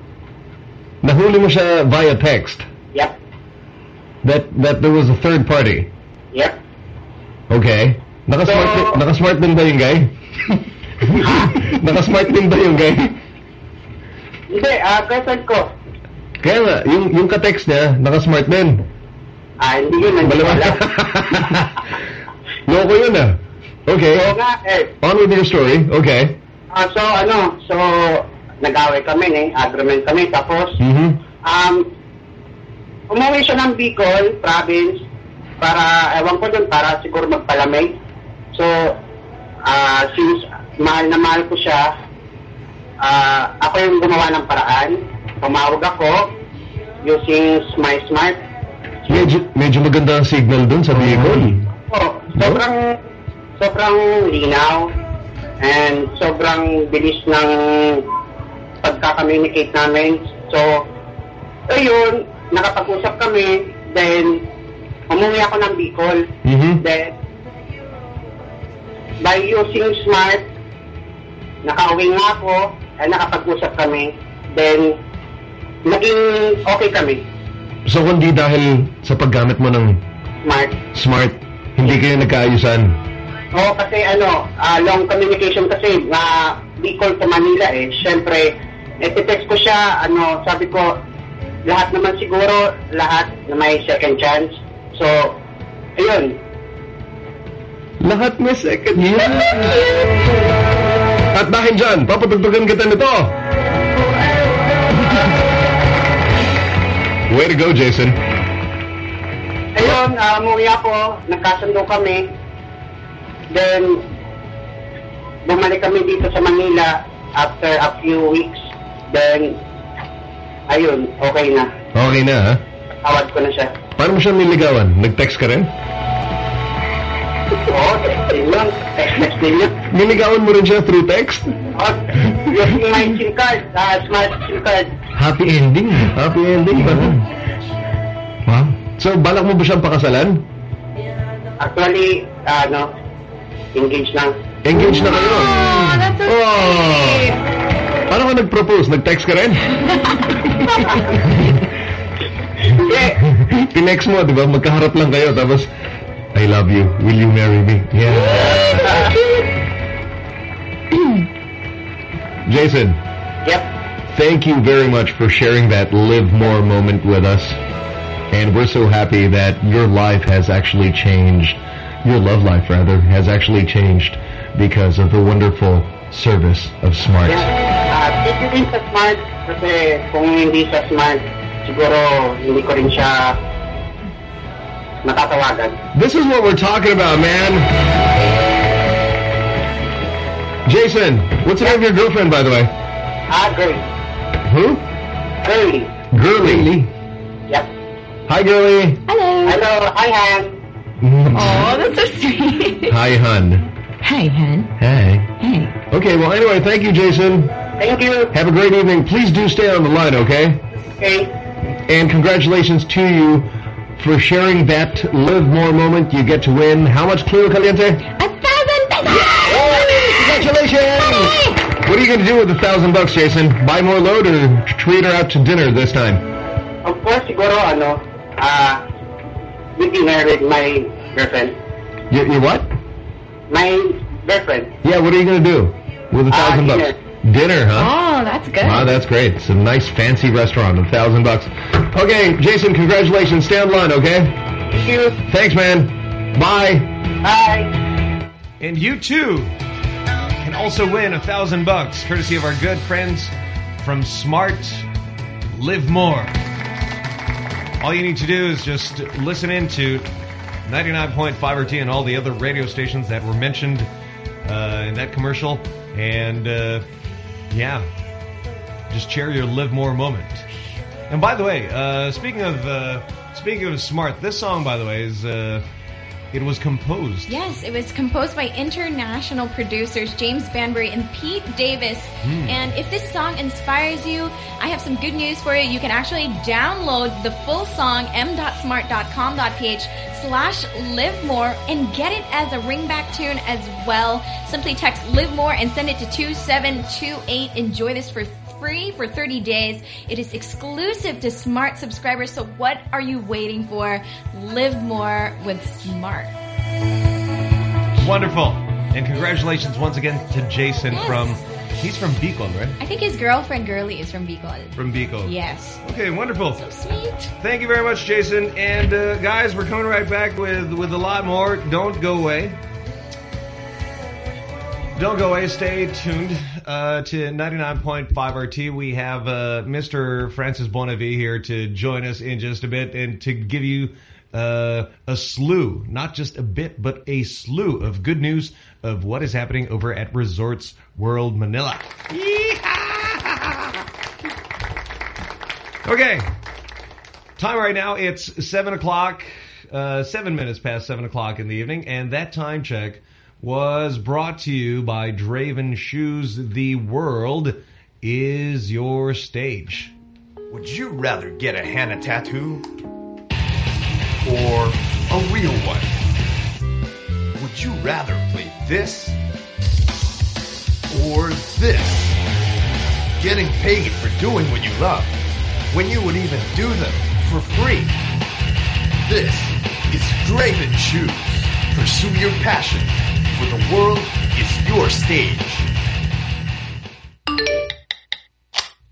Nahuli mo siya via text. Yep. That that there was a third party. Yep. Okay. Nakasmart So- nakasmart din ba yung guy? nakasmart din ba yung guy? Hindi, ah, girlfriend ko. Kaya nga, yung, yung ka-text niya, nakasmart din. Ah, hindi yun, hindi ko Loko yun ah. Okay. Oo nga, eh. On with your story. Okay. Ah, so ano, so nag-away kami eh, agreement kami tapos Mm-hmm. um umuwi siya ng Bicol province para ewan ko dun para siguro magpalamig. So ah since mahal na mahal ko siya, ah ako yung gumawa ng paraan. Tumawag ako using my smart. Medyo, medyo maganda ang signal dun sa Bicol. Oh, sobrang sobrang linaw and sobrang bilis ng pagka-communicate namin. So, ayun, nakapag-usap kami, then umuwi ako ng Bicol. Mm-hmm. Then, by using smart, nakauwi nga ako, and nakapag-usap kami, then naging okay kami. So kundi dahil sa paggamit mo ng Smart. smart, hindi kayo nagkaayusan. Oo, kasi ano, ah, long communication kasi na Bicol sa Manila eh. Siyempre, eh, text ko siya, ano, sabi ko, lahat naman siguro, lahat na may second chance. So, ayun. Lahat may second chance. At dahil dyan, papatugtugan kita nito. Way to go, Jason. Ayun, uh, umuwi ako, nagkasundo kami. Then, bumalik kami dito sa Manila after a few weeks. Then, ayun, okay na. Okay na, ha? Tawad ko na siya. Paano mo siya niligawan? Nag-text ka rin? Oo, texting lang. Text din yun. Niligawan mo rin siya through text? Oh, using my SIM card, uh, smart SIM card. Happy ending. Happy ending ba? Wow. So, balak mo ba siyang pakasalan? Actually, ano, engaged lang. Engaged na kayo. Oh, that's so oh. Paano ka nag-propose? Nag-text ka rin? Tinext mo, di ba? Magkaharap lang kayo. Tapos, I love you. Will you marry me? Yeah. Jason. Yep. Thank you very much for sharing that live more moment with us. And we're so happy that your life has actually changed. Your love life, rather, has actually changed because of the wonderful service of Smart. Uh, thank you din sa smart kasi kung hindi sa smart, siguro hindi ko rin siya matatawagan. This is what we're talking about, man. Jason, what's the name of your girlfriend, by the way? Ah, girl. Who? Girly. Girly. Yep. Hi, Girly. Hello. Hello. Hi, Han. Oh, that's so sweet. Hi, hun. Hi, Hun. Hey. Hey. Okay, well, anyway, thank you, Jason. Thank you. Have a great evening. Please do stay on the line, okay? Okay. And congratulations to you for sharing that Live More moment. You get to win how much Cleo Caliente? A thousand pesos! Congratulations! What are you going to do with a thousand bucks, Jason? Buy more load or treat her out to dinner this time? Of course, siguro, ano, ah, with dinner with my girlfriend. You, you what? My girlfriend. Yeah, what are you going to do with a thousand bucks? Dinner. Dinner, huh? Oh, that's good. Wow, that's great. It's a nice fancy restaurant, a thousand bucks. Okay, Jason, congratulations. Stay on line, okay? Thank you. Thanks, man. Bye. Bye. And you too can also win a thousand bucks, courtesy of our good friends from Smart Live More. All you need to do is just listen into 99.5 RT and all the other radio stations that were mentioned uh, in that commercial. And uh, yeah, just share your Live More moment. And by the way, uh, speaking of uh, speaking of smart, this song, by the way, is uh, it was composed. Yes, it was composed by international producers James Banbury and Pete Davis. Hmm. And if this song inspires you, I have some good news for you. You can actually download the full song m.smart.com.ph slash live more and get it as a ringback tune as well. Simply text live more and send it to 2728. Enjoy this for free for 30 days. It is exclusive to Smart subscribers. So what are you waiting for? Live more with Smart. Wonderful. And congratulations once again to Jason from, he's from Bicol, right? I think his girlfriend Girly is from Bicol. From Bicol. Yes. Okay, wonderful. So sweet. Thank you very much, Jason. And uh, guys, we're coming right back with, with a lot more. Don't go away. Don't go away. Stay tuned uh, to 99.5 RT. We have uh, Mr. Francis Bonavie here to join us in just a bit and to give you uh, a slew, not just a bit, but a slew of good news of what is happening over at Resorts World Manila. Okay. Time right now, it's 7 o'clock, uh, 7 minutes past 7 o'clock in the evening, and that time check was brought to you by Draven Shoes. The world is your stage. Would you rather get a henna tattoo or a real one? Would you rather play this or this? Getting paid for doing what you love when you would even do them for free. This is Draven Shoes. Pursue your passion for the world is your stage.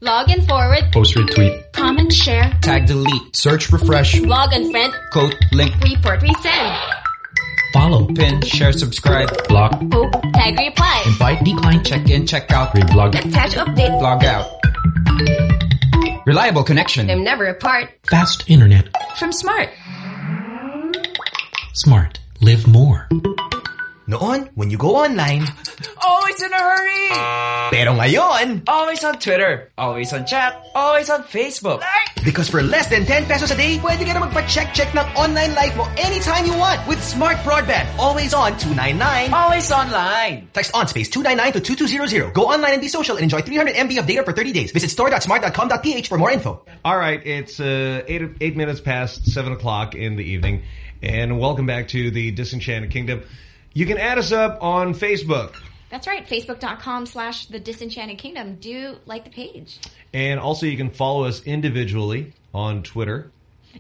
Log and forward. Post retweet. Comment share. Tag delete. Search refresh. Log and friend. Quote link. Report resend. Follow. Pin. Share subscribe. Block. Poke. Tag reply. Invite decline. Check in. Check out. Reblog. Attach update. Log out. Reliable connection. I'm never apart. Fast internet. From Smart. Smart. Live more. Noon, when you go online, Always in a hurry! pero ngayon, Always on Twitter. Always on chat. Always on Facebook. because for less than 10 pesos a day, pwede ka na magpa-check-check ng online life mo anytime you want with Smart Broadband. Always on 299. Always online. Text on space 299 to 2200. Go online and be social and enjoy 300 MB of data for 30 days. Visit store.smart.com.ph for more info. All right, it's uh, eight eight minutes past seven o'clock in the evening, and welcome back to the Disenchanted Kingdom. You can add us up on Facebook, That's right. Facebook.com slash The Disenchanted Kingdom. Do like the page. and also you can follow us individually on Twitter.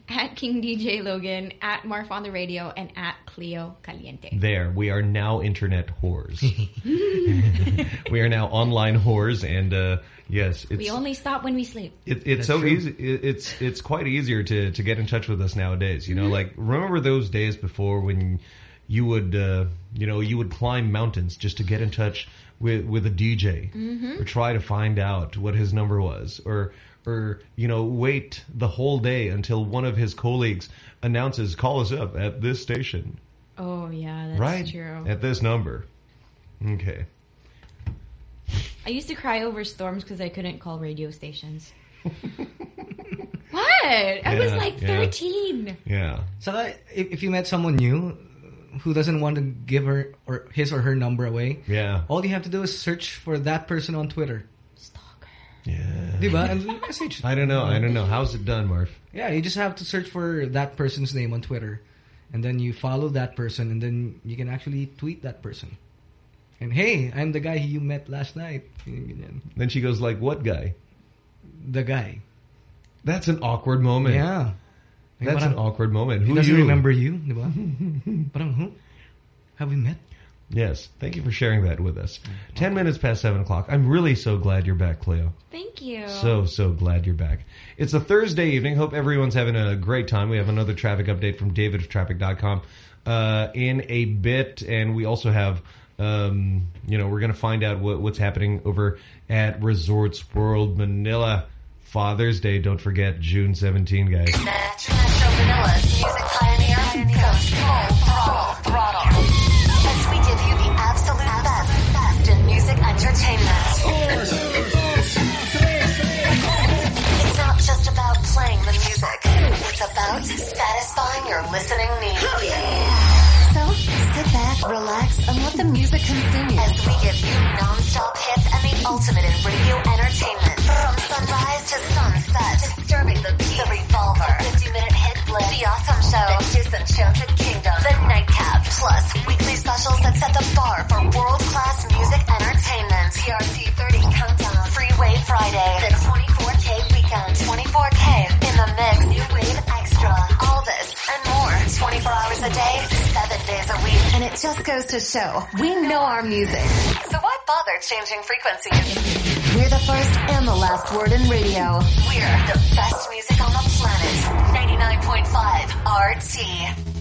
At King DJ Logan, at Marf on the Radio, and at Cleo Caliente. There, we are now internet whores. we are now online whores, and uh, yes, it's we only stop when we sleep. It, it's so easy. It, it's it's quite easier to to get in touch with us nowadays. You know, like remember those days before when you would uh, you know you would climb mountains just to get in touch with with a DJ Mhm. or try to find out what his number was or or you know wait the whole day until one of his colleagues announces call us up at this station Oh, yeah, that's right true. at this number. Okay. I used to cry over storms because I couldn't call radio stations. what? I was Yeah, like yeah. 13. Yeah. So that if, if you met someone new who doesn't want to give her or his or her number away, Yeah. all you have to do is search for that person on Twitter. Stalker. Yeah. Diba? And message. I don't know. I don't know. How's it done, Marf? Yeah, you just have to search for that person's name on Twitter. And then you follow that person and then you can actually tweet that person. And hey, I'm the guy you met last night. Then she goes like, "What guy?" The guy. That's an awkward moment. Yeah. That's Parang- an awkward moment. He Who doesn't you? remember you, diba? Parang, huh? Have we met? Yes. Thank you for sharing that with us. Ten minutes past seven o'clock. I'm really so glad you're back, Cleo. Thank you. So, so glad you're back. It's a Thursday evening. Hope everyone's having a great time. We have another traffic update from davidoftraffic.com uh, in a bit. And we also have, um, you know, we're going to find out what, what's happening over at Resorts World Manila. Father's Day, don't forget, June 17, guys. Metro Manila's music pioneer goes full throttle, throttle. As we give you the absolute best, best in music entertainment. It's not just about playing the music. It's about satisfying your listening needs. So sit back, relax, the you as we give you non-stop hits and the ultimate in radio entertainment. From sunrise to sunset, disturbing the beat, the revolver, 50-minute hit blitz, the awesome show, the Disenchanted Kingdom, the nightcap, plus weekly specials that set the bar for world-class music entertainment. TRC 30 Countdown, Freeway Friday, the 24K weekend, 24K in the mix, New Wave Extra, all this and more, 24 hours a day, 7 days a week. And it just goes to show, we know our music. So why bother changing frequencies? We're the first and the last word in radio. We're the best music on the planet. 99.5 RT.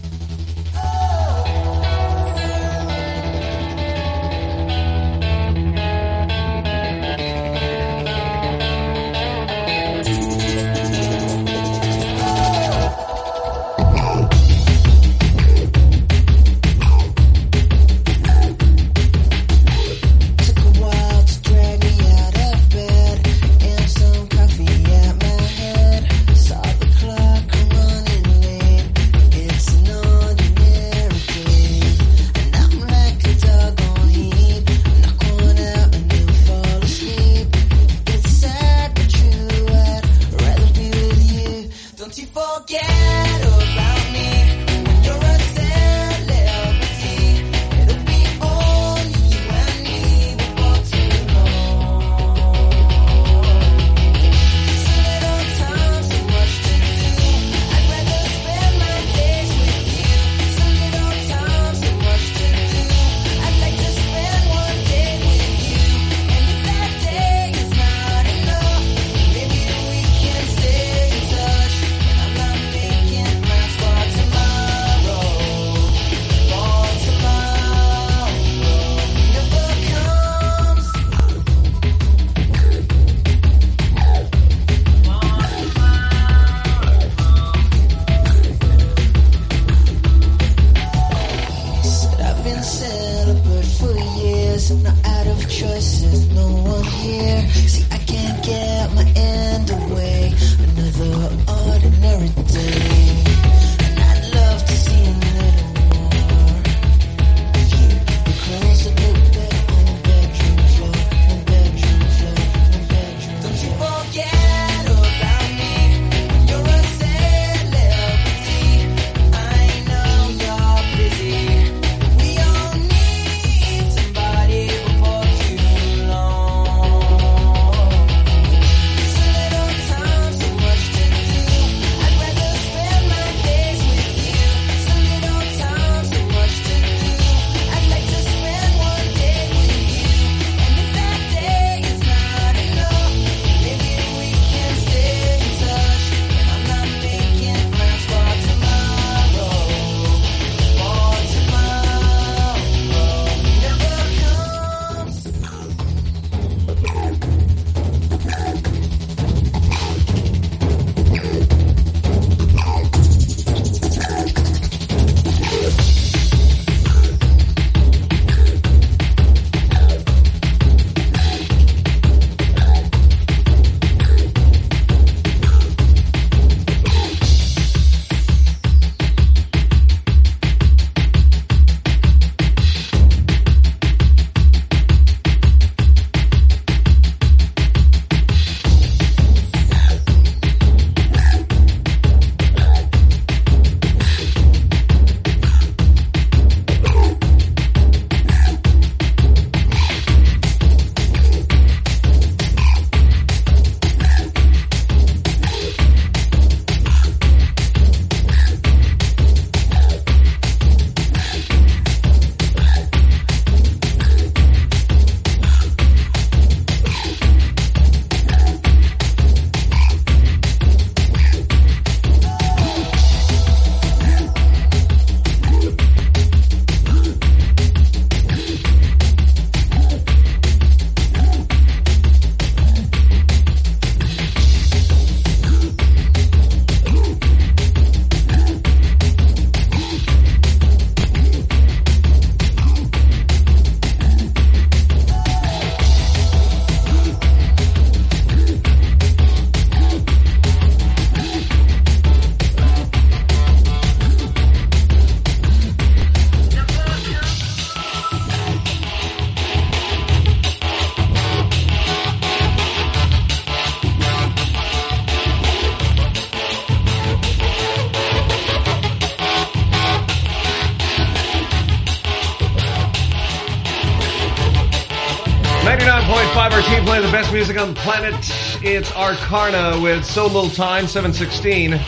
Best music on the planet. It's Arkarna with So Little Time, 716.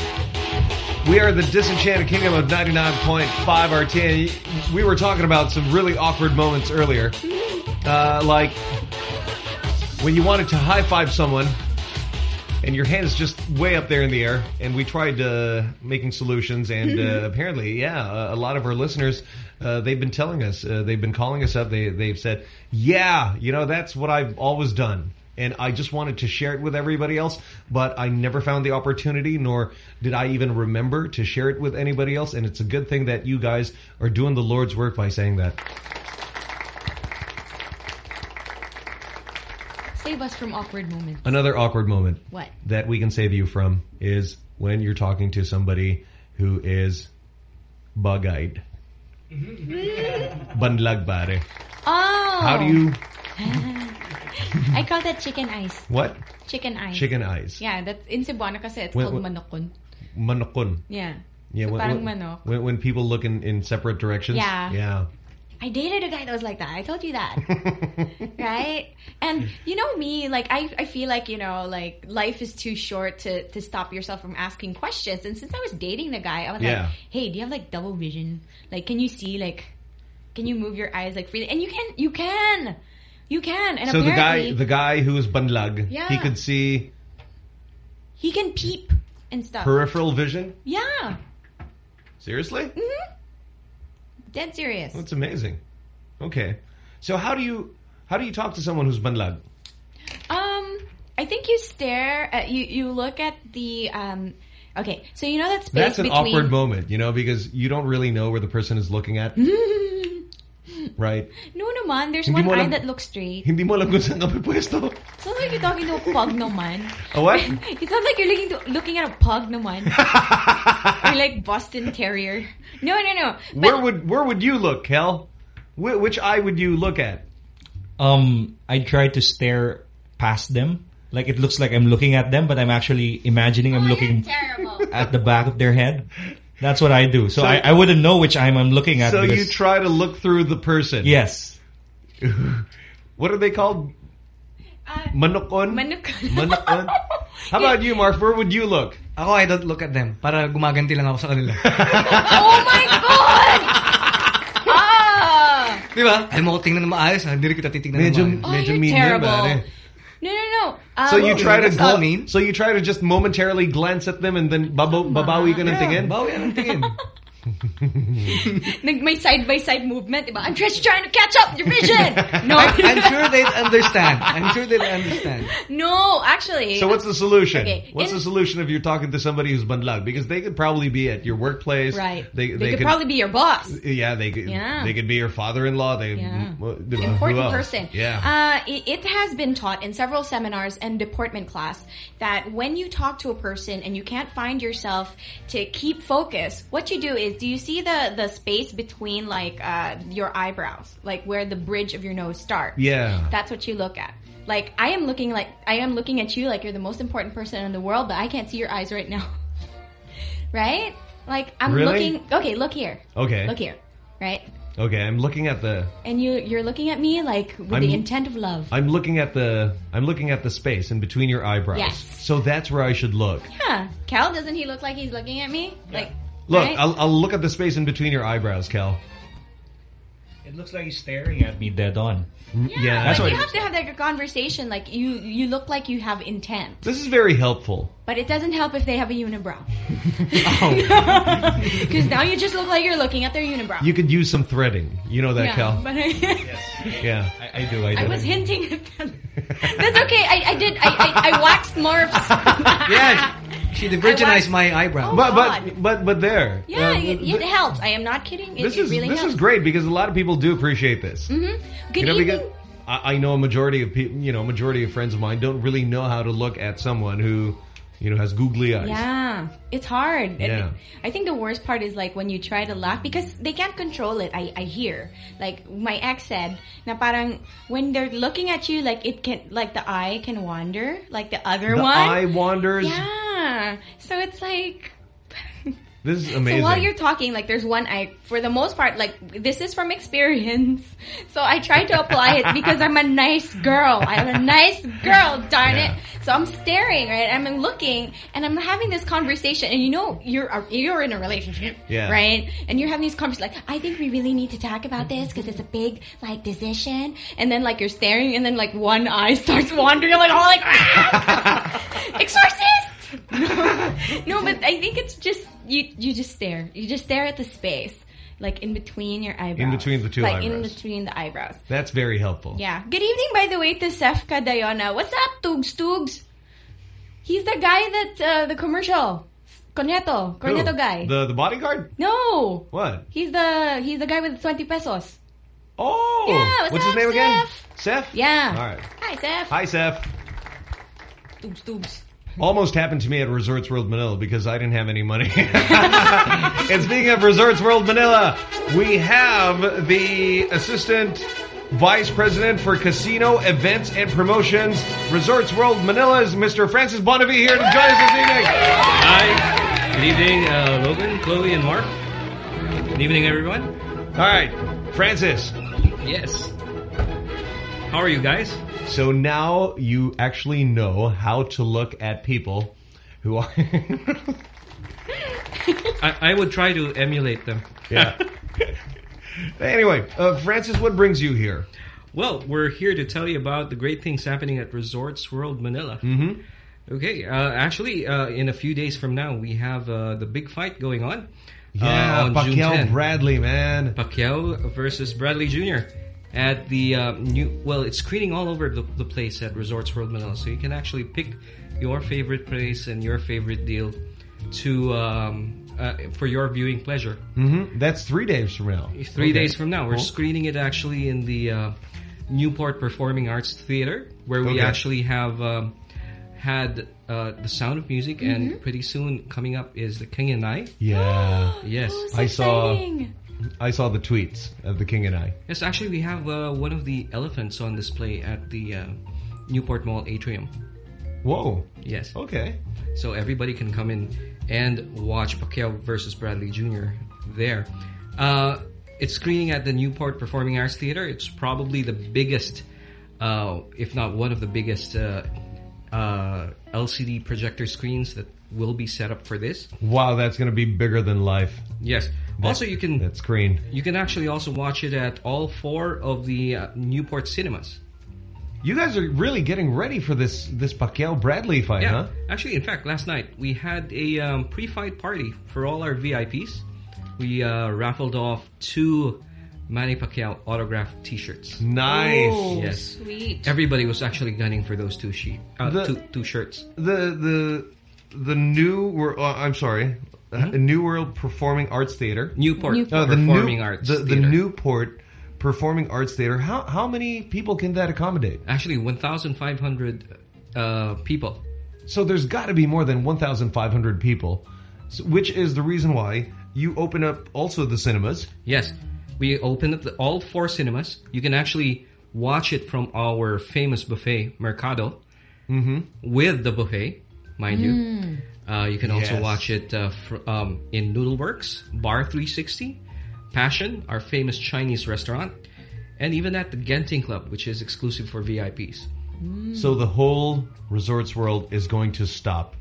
We are the disenchanted kingdom of 99.5 RT. We were talking about some really awkward moments earlier. Uh, like when you wanted to high-five someone and your hand is just way up there in the air. And we tried uh, making solutions, and uh, apparently, yeah, a, a lot of our listeners, uh, they've been telling us, uh, they've been calling us up. They they've said, yeah, you know, that's what I've always done. And I just wanted to share it with everybody else, but I never found the opportunity, nor did I even remember to share it with anybody else. And it's a good thing that you guys are doing the Lord's work by saying that. Save us from awkward moments. Another awkward moment What? that we can save you from is when you're talking to somebody who is bug-eyed. Mm-hmm. Banlag pare. Oh. How do you... I call that chicken eyes. What? Chicken eyes. Chicken eyes. Yeah, that's in Cebuano kasi it's When- called when- manokon. Manokon. Yeah. Yeah, So when, parang when, when, when people look in, in separate directions. Yeah. Yeah. I dated a guy that was like that. I told you that. right? And you know me, like I I feel like, you know, like life is too short to to stop yourself from asking questions. And since I was dating the guy, I was Yeah. like, "Hey, do you have like double vision? Like can you see like can you move your eyes like freely?" And you can you can. You can. And so the guy the guy who is banlag, Yeah. he could see he can peep and stuff. peripheral vision? Yeah. Seriously? Mm -hmm. Dead serious. That's amazing. Okay. So how do you how do you talk to someone who's banlag? Um, I think you stare at you. You look at the um. Okay, so you know that space That's an between. awkward moment, you know, because you don't really know where the person is looking at, right? no, naman. There's Hindi one mo eye that looks straight. Hindi mo alam kung saan ka pwesto. Sounds like you're talking to a pug, naman. A what? it sounds like you're looking to, looking at a pug, no naman. or like Boston Terrier. No, no, no. Where would where would you look, Kel? Wh which eye would you look at? Um, I try to stare past them. Like it looks like I'm looking at them, but I'm actually imagining Oh, I'm looking at the back of their head. That's what I do. So, So- I, I wouldn't know which eye I'm looking at. So you try to look through the person. Yes. what are they called? Manokon? Manokon. Manokon? How about you, Mark? Where would you look? Ako, I don't look at them. Para gumaganti lang ako sa kanila. oh my God! ah! Di ba? Ayaw mo ko tingnan na maayos. Hindi rin kita titignan Medyo, na maayos. medyo you're mean terrible. pare. No, no, no. Um, So you try to that's gl- mean. so you try to just momentarily glance at them and then babo, babawi ka ng Yeah, tingin? bawi ka ng tingin. Nag may side-by-side movement, diba? I'm just trying to catch up your vision! No. I'm, I'm sure they'd understand. I'm sure they'd understand. no, actually. So what's the solution? Okay, What's in- the solution if you're talking to somebody who's banlag? Because they could probably be at your workplace. Right. They, They, could, probably be your boss. Yeah, they could. Yeah. They could be your father-in-law. They Yeah. m- well, important else? person. Yeah. Uh, it, it has been taught in several seminars and deportment class that when you talk to a person and you can't find yourself to keep focus, what you do is, do you see the the space between like uh, your eyebrows, like where the bridge of your nose starts? Yeah. That's what you look at. Like I am looking like I am looking at you like you're the most important person in the world, but I can't see your eyes right now. right? Like I'm Really? looking. Okay, look here. Okay. Look here. Right? Okay, I'm looking at the. And you you're looking at me like with I'm- the intent of love. I'm looking at the. I'm looking at the space in between your eyebrows. Yes. So that's where I should look. Yeah. Cal, doesn't he look like he's looking at me? Like Look, right? I'll, I'll look at the space in between your eyebrows, Kel. It looks like he's staring at me dead on. Mm, yeah, That's but what you have to have like a conversation. Like you, you look like you have intent, This is very helpful. but it doesn't help if they have a unibrow. Oh. Because now you just look like you're looking at their unibrow. You could use some threading. You know that, yeah, Kel? but I, Yeah. I, I do. I do. I was hinting at that. That's okay. I, I did. I, I, I waxed more. Yeah, she virginized my eyebrow. Oh, but but but but there. Yeah, Uh, it, it helps. I am not kidding. It, this it is really this helps. is great because a lot of people do appreciate this. Mm-hmm. Good you know, evening. because I, I know a majority of people, you know, a majority of friends of mine don't really know how to look at someone who, you know, has googly eyes. Yeah, it's hard. And Yeah. I think the worst part is like when you try to laugh because they can't control it. I, I hear like my ex said na parang when they're looking at you like it can like the eye can wander like the other The one. The eye wanders. Yeah. So it's like This is amazing. So while you're talking, like there's one I, for the most part, like this is from experience. So I try to apply it because I'm a nice girl. I'm a nice girl, darn Yeah. it. So I'm staring, right? I'm looking and I'm having this conversation and you know, you're, you're in a relationship, Yeah. right? And you're having these conversations like, I think we really need to talk about this because it's a big, like, decision. And then like you're staring and then like one eye starts wandering. Like, oh, like, ah! exorcist! no, but I think it's just you. You just stare. You just stare at the space, like in between your eyebrows. In between the two like in between the eyebrows. That's very helpful. Yeah. Good evening, by the way, to Sefka Dayona. What's up, Tugs Tugs? He's the guy that uh, the commercial. Cornetto, Cornetto Who? guy. The the bodyguard? no, What? he's the he's the guy with twenty pesos. Oh, Yeah, what's what's his up, name again? Seth. Yeah. All right. Hi, Seth. Hi, Seth. Tugs Tugs. Almost happened to me at Resorts World Manila because I didn't have any money. and speaking of Resorts World Manila, we have the assistant vice president for casino events and promotions, Resorts World Manila's Mr. Francis Bonavie here to join us this evening. Hi. Good evening, uh, Logan, Chloe, and Mark. Good evening, everyone. All right, Francis. Yes. How are you guys? So now you actually know how to look at people who are. I, I would try to emulate them. Yeah. anyway, uh, Francis, what brings you here? Well, we're here to tell you about the great things happening at Resorts World Manila. Mm-hmm. Okay, uh, actually, uh, in a few days from now, we have uh, the big fight going on. Yeah, uh, on June Pacquiao 10. Bradley, man. Pacquiao versus Bradley Jr. at the uh, new. Well, it's screening all over the, the place at Resorts World Manila, so you can actually pick your favorite place and your favorite deal to um, uh, for your viewing pleasure. Mm-hmm. That's three days from now. Three Okay. days from now, we're Cool. screening it actually in the uh, Newport Performing Arts Theater, where we Okay. actually have um, had uh, the Sound of Music, Mm-hmm. and pretty soon coming up is the King and I. Yeah. Yes, I saw. I saw the tweets of the King and I. Yes, actually, we have uh, one of the elephants on display at the uh, Newport Mall atrium. Whoa. Yes. Okay. So everybody can come in and watch Pacquiao versus Bradley Jr. there. Uh, it's screening at the Newport Performing Arts Theater. It's probably the biggest, uh, if not one of the biggest, uh, uh, LCD projector screens that will be set up for this. Wow, that's going to be bigger than life. Yes. That- also, you can that screen. You can actually also watch it at all four of the uh, Newport cinemas. You guys are really getting ready for this this Pacquiao Bradley fight, yeah. huh? Actually, in fact, last night we had a um, pre-fight party for all our VIPs. We uh, raffled off two Manny Pacquiao autographed T-shirts. Nice. Oh, yes. sweet. Everybody was actually gunning for those two sheet, uh, The- two, two shirts. The the the new wor- uh, I'm sorry, uh, New World Performing Arts Theater, Newport Newport Uh, the Performing new, Arts the, the Newport Performing Arts Theater. How how many people can that accommodate? Actually, 1,500 uh, people. So there's got to be more than 1,500 people, which is the reason why you open up also the cinemas. Yes, we open up the, all four cinemas. You can actually watch it from our famous buffet, Mercado, Mm-hmm. with the buffet, mind you. Mm. Uh, you can also Yes. watch it uh, fr um, in Noodleworks, Bar 360, Passion, our famous Chinese restaurant, and even at the Genting Club, which is exclusive for VIPs. So the whole Resorts World is going to stop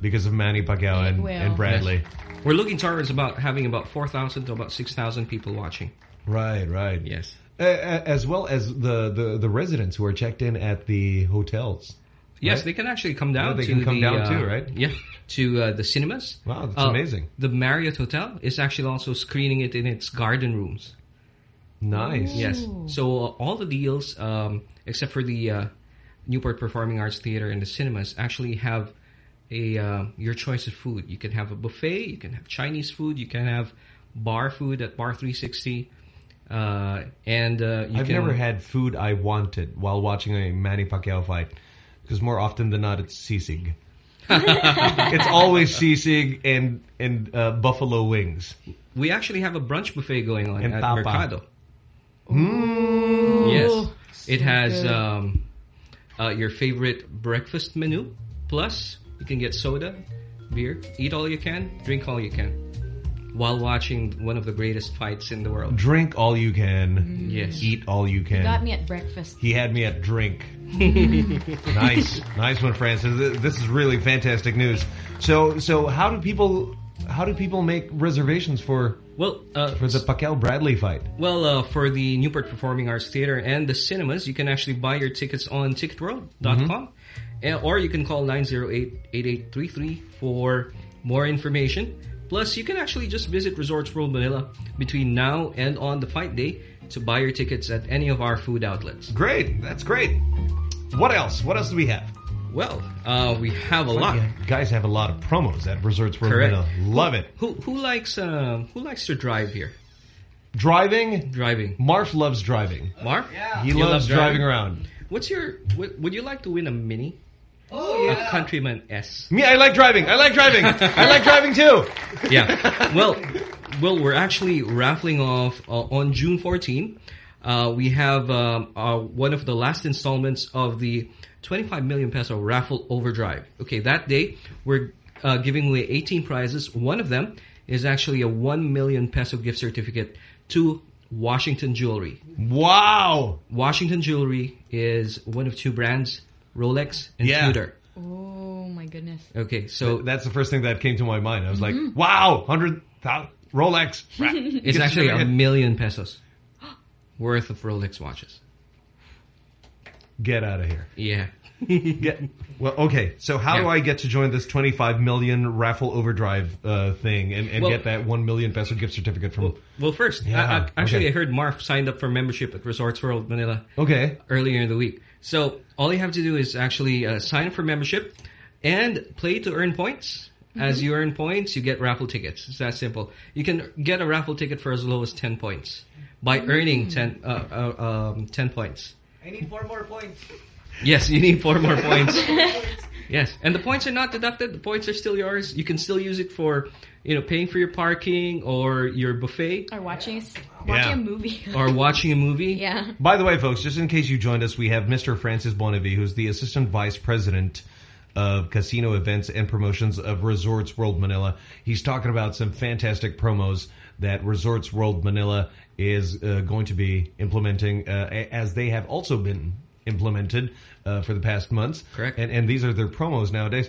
because of Manny Pacquiao and, and Bradley. Yes. We're looking towards about having about 4,000 to about 6,000 people watching. Right, right. Yes. Uh, as well as the, the, the residents who are checked in at the hotels. Yes, right? they can actually come down. Yeah, they to can come the, down uh, too, right? Yeah, to uh, the cinemas. Wow, that's Uh, amazing. The Marriott Hotel is actually also screening it in its garden rooms. Nice. Yes. So uh, all the deals, um, except for the uh, Newport Performing Arts Theater and the cinemas, actually have a uh, your choice of food. You can have a buffet. You can have Chinese food. You can have bar food at Bar 360. Uh, and uh, you I've can, never had food I wanted while watching a Manny Pacquiao fight. Because more often than not, it's sisig. it's always sisig and and uh, buffalo wings. We actually have a brunch buffet going on And at tapa. Mercado. Mm. Yes. it has um, uh, your favorite breakfast menu. Plus, you can get soda, beer, eat all you can, drink all you can. While watching one of the greatest fights in the world. Drink all you can. Yes. Eat all you You can. got me at breakfast. He had me at drink. nice, nice one, Francis. This is really fantastic news. So, so how do people, how do people make reservations for, well, uh, for the Pacquiao Bradley fight? Well, uh, for the Newport Performing Arts Theater and the cinemas, you can actually buy your tickets on ticketworld.com. Uh, Or you can call 908-8833 for more information. Plus, you can actually just visit Resorts World Manila between now and on the fight day to buy your tickets at any of our food outlets. Great, that's great. What else? What else do we have? Well, uh, we have a lot. You guys have a lot of promos at Resorts World Correct. Manila. Love it. Who who likes uh, who likes to drive here? Driving? Driving. Marf loves driving. Marf? Yeah. He loves driving around. What's your? Would, would you like to win a mini? Oh, A Countryman S. Me, I like driving. I like driving. I like driving too. yeah. Well, well, we're actually raffling off uh, on June 14. Uh, we have um, uh, one of the last installments of the 25 million peso raffle overdrive. Okay, that day we're uh, giving away 18 prizes. One of them is actually a 1 million peso gift certificate to Washington Jewelry. Wow! Washington Jewelry is one of two brands, Rolex and Yeah. Tudor. Oh my goodness. Okay, so that's the first thing that came to my mind. I was like, Mhm. wow, hundred thousand Rolex. It's actually a million pesos worth of Rolex watches. Get out of here. Yeah. Get well. Okay, so how do I get to join this 25 million raffle overdrive uh, thing and, and Well- get that 1 million peso gift certificate from? Well, first, Yeah, I, I, actually, okay. I heard Marf signed up for membership at Resorts World Manila. Okay. Earlier in the week. So all you have to do is actually uh, sign up for membership and play to earn points. As Mhm. you earn points, you get raffle tickets. It's that simple. You can get a raffle ticket for as low as 10 points by earning 10, uh, uh, um, 10 points. I need four more points. Yes, you need four more points. Yes, and the points are not deducted. The points are still yours. You can still use it for, you know, paying for your parking or your buffet Or watching, s- Yeah. watching a movie. or watching a movie. yeah. By the way, folks, just in case you joined us, we have Mr. Francis Bonavie, who's the Assistant Vice President of Casino Events and Promotions of Resorts World Manila. He's talking about some fantastic promos that Resorts World Manila is uh, going to be implementing, uh, as they have also been implemented uh, for the past months. Correct. And, and these are their promos nowadays.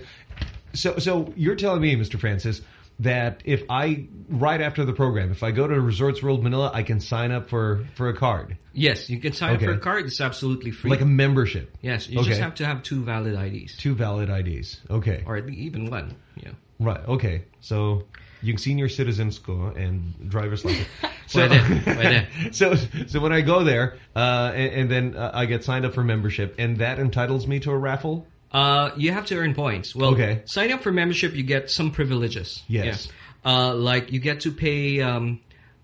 So, so you're telling me, Mr. Francis, that if I right after the program, if I go to Resorts World Manila, I can sign up for for a card. Yes, you can sign up for a card. It's absolutely free. Like a membership. Yes, you Okay. just have to have two valid IDs. Two valid IDs. Okay. Or even one. Yeah. Right. Okay. So you yung senior citizens ko and driver's license. So, Pwede, pwede. so, so when I go there, uh, and, and then uh, I get signed up for membership, and that entitles me to a raffle. Uh, you have to earn points. Well, Okay. sign up for membership, you get some privileges. Yes. Yeah. Uh, like you get to pay um,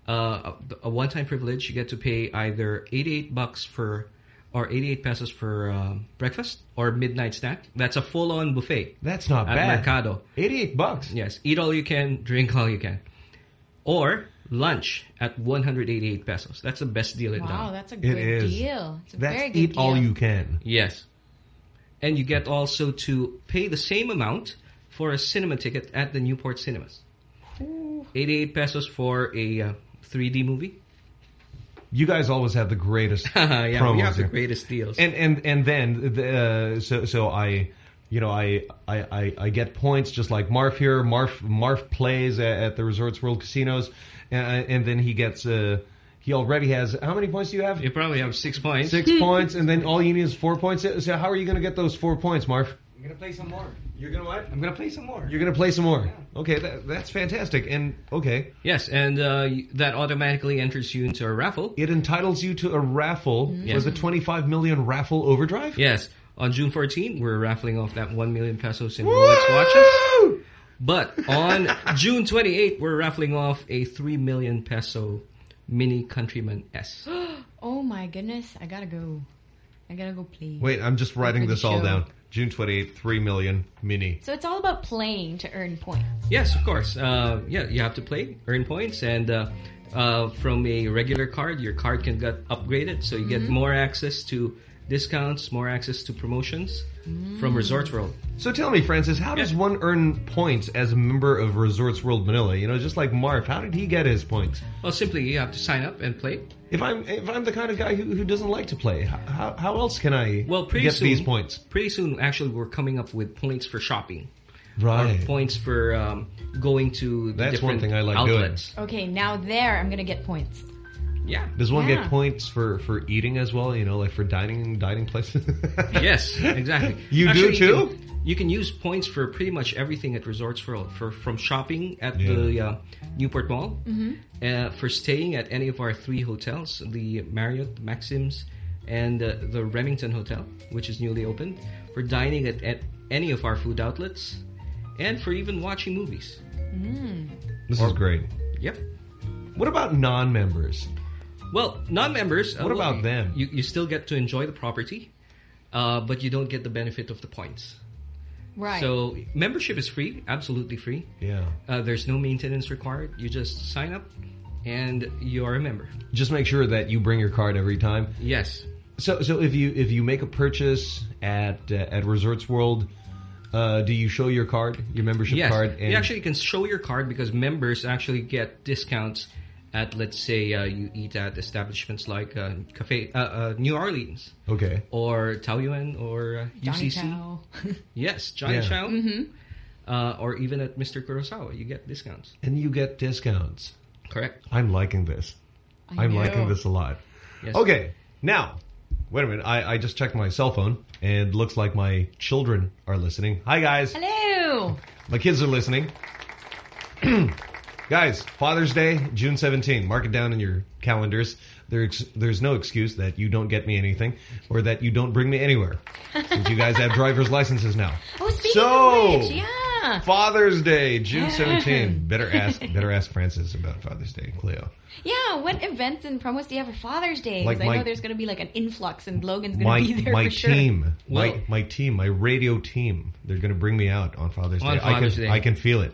uh, a, a one-time privilege. You get to pay either 88 bucks for or 88 pesos for um, breakfast or midnight snack. That's a full-on buffet. That's not at bad. Mercado. 88 bucks. Yes. Eat all you can, drink all you can. Or lunch at 188 pesos. That's the best deal in Wow, town. that's a good deal. It's a That's very good eat all you can. Yes. And you get also to pay the same amount for a cinema ticket at the Newport Cinemas. 88 pesos for a uh, 3D movie. You guys always have the greatest yeah, we promos have the here. greatest deals. And and and then the, uh, so so I you know I, I I I get points just like Marf here. Marf Marf plays at, at the Resorts World Casinos, and, and then he gets uh he already has how many points do you have? You probably have six points. Six points, and then all you need is four points. So how are you going to get those four points, Marf? I'm gonna play some more. You're gonna what? I'm gonna play some more. You're going to play some more. Okay, that, that's fantastic. And okay, Yes, and uh, that automatically enters you into a raffle. it entitles you to a raffle Yes. for the 25 million raffle overdrive. Yes. On June 14, we're raffling off that 1 million pesos in Rolex watches. But on June 28, we're raffling off a 3 million peso Mini Countryman S. oh my goodness, I gotta go. I gotta go play. Wait, I'm just writing this all down. June 28th, 3 million mini. So it's all about playing to earn points. Yes, of course. Uh, yeah, you have to play, earn points, and uh, uh, from a regular card, your card can get upgraded, so you get Mhm. more access to discounts, more access to promotions Mm. from Resorts World. So tell me, Francis, how does one earn points as a member of Resorts World Manila? You know, just like Marf, how did he get his points? Well, simply you have to sign up and play. If I'm if I'm the kind of guy who, who doesn't like to play, how, how else can I Well, pretty get soon, these points? Pretty soon, actually, we're coming up with points for shopping. Right. Or points for um, going to the That's one different thing I like outlets. Okay, now there I'm gonna get points. Yeah. Does one Yeah. get points for, for eating as well? You know, like for dining dining places. yes, exactly. You Actually, do You too? can, you can use points for pretty much everything at Resorts World. For from shopping at the uh, Newport Mall, Mhm. uh, for staying at any of our three hotels, the Marriott, the Maxims, and uh, the Remington Hotel, which is newly opened. For dining at, at any of our food outlets, and for even watching movies. Mm. This is great. Yep. What about non-members? Well, non-members. uh, What well, about them? You you still get to enjoy the property, uh, but you don't get the benefit of the points. Right. So membership is free, absolutely free. Yeah. Uh, there's no maintenance required. You just sign up, and you are a member. Just make sure that you bring your card every time. Yes. So so if you if you make a purchase at uh, at Resorts World, uh, do you show your card, your membership yes. card? you actually can show your card because members actually get discounts at, let's say, uh, you eat at establishments like uh, Cafe uh, uh, New Orleans. Okay. Or Taoyuan or uh, UCC. Chow. Yes, Johnny Yeah. Chow. Mhm. Uh, or even at Mr. Kurosawa, you get discounts. and you get discounts. Correct. I'm liking this. I I'm know. liking this a lot. Yes. Okay, now, wait a minute. I, I just checked my cell phone, and looks like my children are listening. Hi, guys. Hello. My kids are listening. Guys, Father's Day, June 17. Mark it down in your calendars. There's there's no excuse that you don't get me anything or that you don't bring me anywhere. Since you guys have driver's licenses now. Oh, speaking So- of which, yeah. Father's Day, June 17. Better ask better ask Francis about Father's Day, Cleo. Yeah, what events and promos do you have for Father's Day? Because Like I my- know there's going to be like an influx and Logan's going My to be there my for sure. team, Well- my my team, my radio team, they're going to bring me out on Father's On Day. I Father's can Day. I can feel it.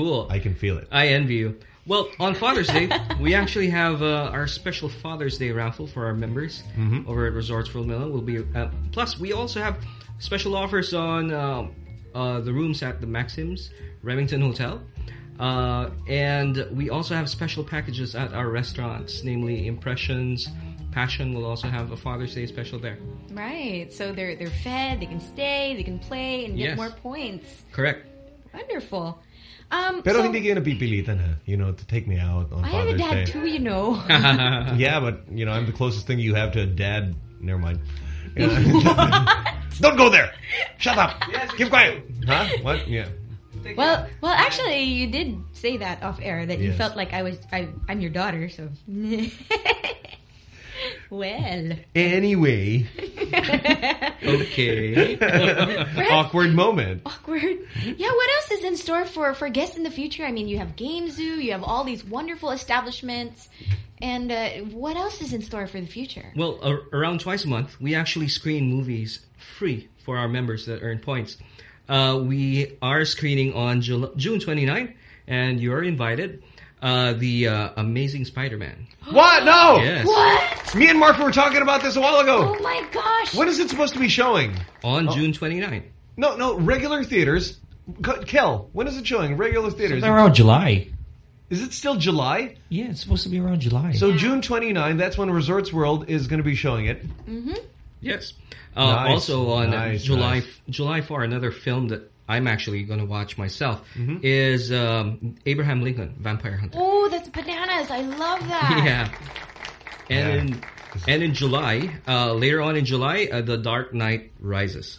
Cool. I can feel it. I envy you. Well, on Father's Day, we actually have uh, our special Father's Day raffle for our members Mhm. over at Resorts World Manila. Will be uh, plus we also have special offers on uh, uh, the rooms at the Maxims Remington Hotel, uh, and we also have special packages at our restaurants, namely Impressions. Passion will also have a Father's Day special there. Right. So they're they're fed, they can stay, they can play, and get Yes. more points. Correct. Wonderful. Um, Pero so hindi kayo napipilitan ha, you know, to take me out on I have a Father's dad Day. too, you know. yeah, but you know, I'm the closest thing you have to a dad. Never mind. Don't go there. Shut up. Keep quiet. Huh? What? Yeah. well, well, actually, you did say that off air that you felt like I was I, I'm your daughter. So, well, Anyway. okay. Awkward moment. awkward. Yeah, what else is in store for for guests in the future? I mean, you have Game Zoo, you have all these wonderful establishments, and uh, what else is in store for the future? Well, ar- around twice a month, we actually screen movies free for our members that earn points. Uh, we are screening on Jul- June 29, and you are invited. Uh, the uh, Amazing Spider-Man. What? No. Yes. What? Me and Mark were talking about this a while ago. Oh my gosh! When is it supposed to be showing? On June 29. No, no, regular theaters. K- Kel, when is it showing? Regular theaters. Something around July. Is it still July? Yeah, it's supposed to be around July. So June 29, that's when Resorts World is going to be showing it. Mm-hmm. Yes. Uh, Nice, Also on nice, July nice. July 4, another film that I'm actually going to watch myself Mm-hmm. is um, Abraham Lincoln, Vampire Hunter. Oh, that's bananas! I love that. Yeah. And in and in July, uh, later on in July, uh, The Dark Knight Rises.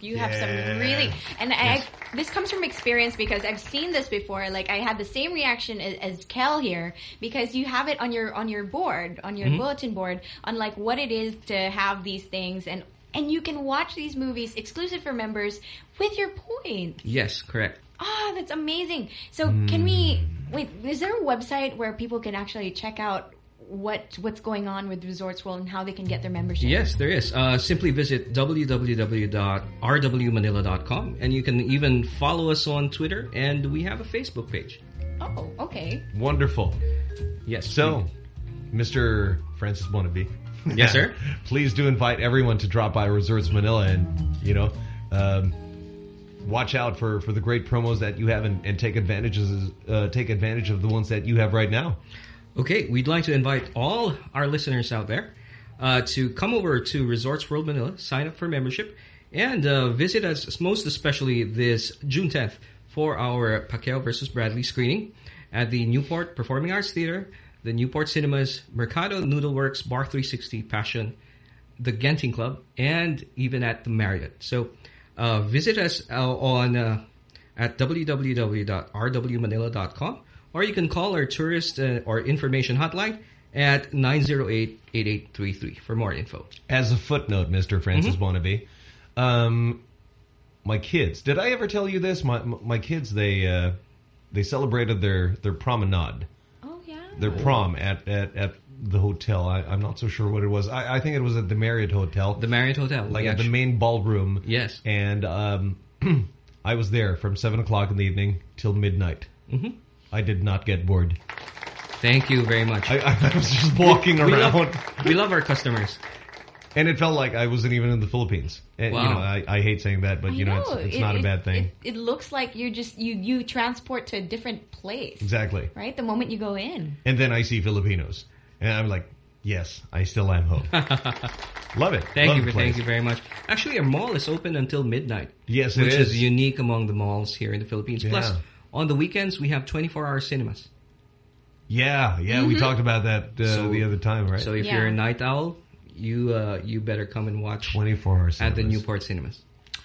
You have Yeah. some really, and I, this comes from experience because I've seen this before. Like I had the same reaction as, as Kel here because you have it on your on your board, on your Mhm. bulletin board, on like what it is to have these things, and and you can watch these movies exclusive for members with your points. Yes, correct. Ah, that's amazing. So can we wait? Is there a website where people can actually check out what what's going on with Resorts World and how they can get their membership? Yes, there is. Uh, simply visit www.rwmanila.com and you can even follow us on Twitter and we have a Facebook page. Oh, okay. Wonderful. Yes. So, Mr. Francis Bonaby, Yes, sir. Please do invite everyone to drop by Resorts Manila and, you know, um, watch out for, for the great promos that you have and, and take advantages uh, take advantage of the ones that you have right now. Okay, we'd like to invite all our listeners out there uh, to come over to Resorts World Manila, sign up for membership, and uh, visit us most especially this June 10th for our Pacquiao versus Bradley screening at the Newport Performing Arts Theater, the Newport Cinemas, Mercado Noodleworks, Bar 360, Passion, the Genting Club, and even at the Marriott. So uh, visit us uh, on uh, at www.rwmanila.com or you can call our tourist uh, or information hotline at 908-8833 for more info. As a footnote, Mr. Francis Mhm. Wannabe, um, my kids, did I ever tell you this? My my kids, they uh, they celebrated their, their promenade. Oh, yeah. Their prom at, at, at the hotel. I, I'm not so sure what it was. I, I think it was at the Marriott Hotel. The Marriott Hotel. Like yes. at the main ballroom. Yes. And um, I was there from 7 o'clock in the evening till midnight. Mhm. I did not get bored. Thank you very much. I, I was just walking We- we around. love- we love our customers. And it felt like I wasn't even in the Philippines. And, you Wow. know, I, I hate saying that, but, you know, it's, it's it- not a bad thing. It, it looks like you're just you you transport to a different place, exactly. right? The moment you go in. And then I see Filipinos. And I'm like, yes, I still am home. Love it. Thank Love you, the thank you very much. Actually, our mall is open until midnight. Yes, it which is. is unique among the malls here in the Philippines. Plus, on the weekends we have 24-hour cinemas. Yeah, yeah, we Mhm. talked about that uh, So- the other time, right? So if you're a night owl, you uh, you better come and watch 24 hours at the Newport Cinemas.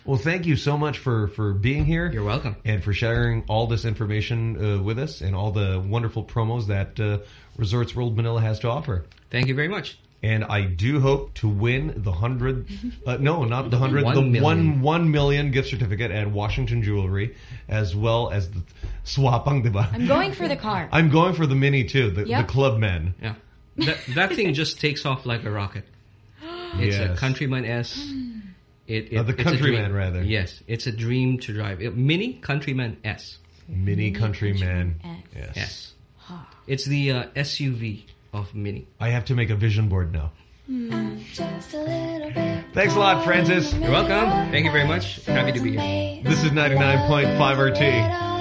Well, thank you so much for, for being here. You're welcome. And for sharing all this information uh, with us and all the wonderful promos that uh, Resorts World Manila has to offer. Thank you very much. And I do hope to win the hundred, uh, no, not the hundred, One the million. one one million gift certificate at Washington Jewelry, as well as the swapang, diba? I'm going for the car. I'm going for the mini too, the, Yep. the Clubman. Yeah. That that thing just takes off like a rocket. It's a Countryman S. It, it Uh, the it's Countryman, dream. rather. Yes, it's a dream to drive. It- Mini Countryman S. Mini Countryman. Yes. Yes. It's the uh, SUV of Mini. I have to make a vision board now. Just a. Thanks a lot, Francis. You're welcome. Thank you very much. Happy to be here. This is 99.5 RT.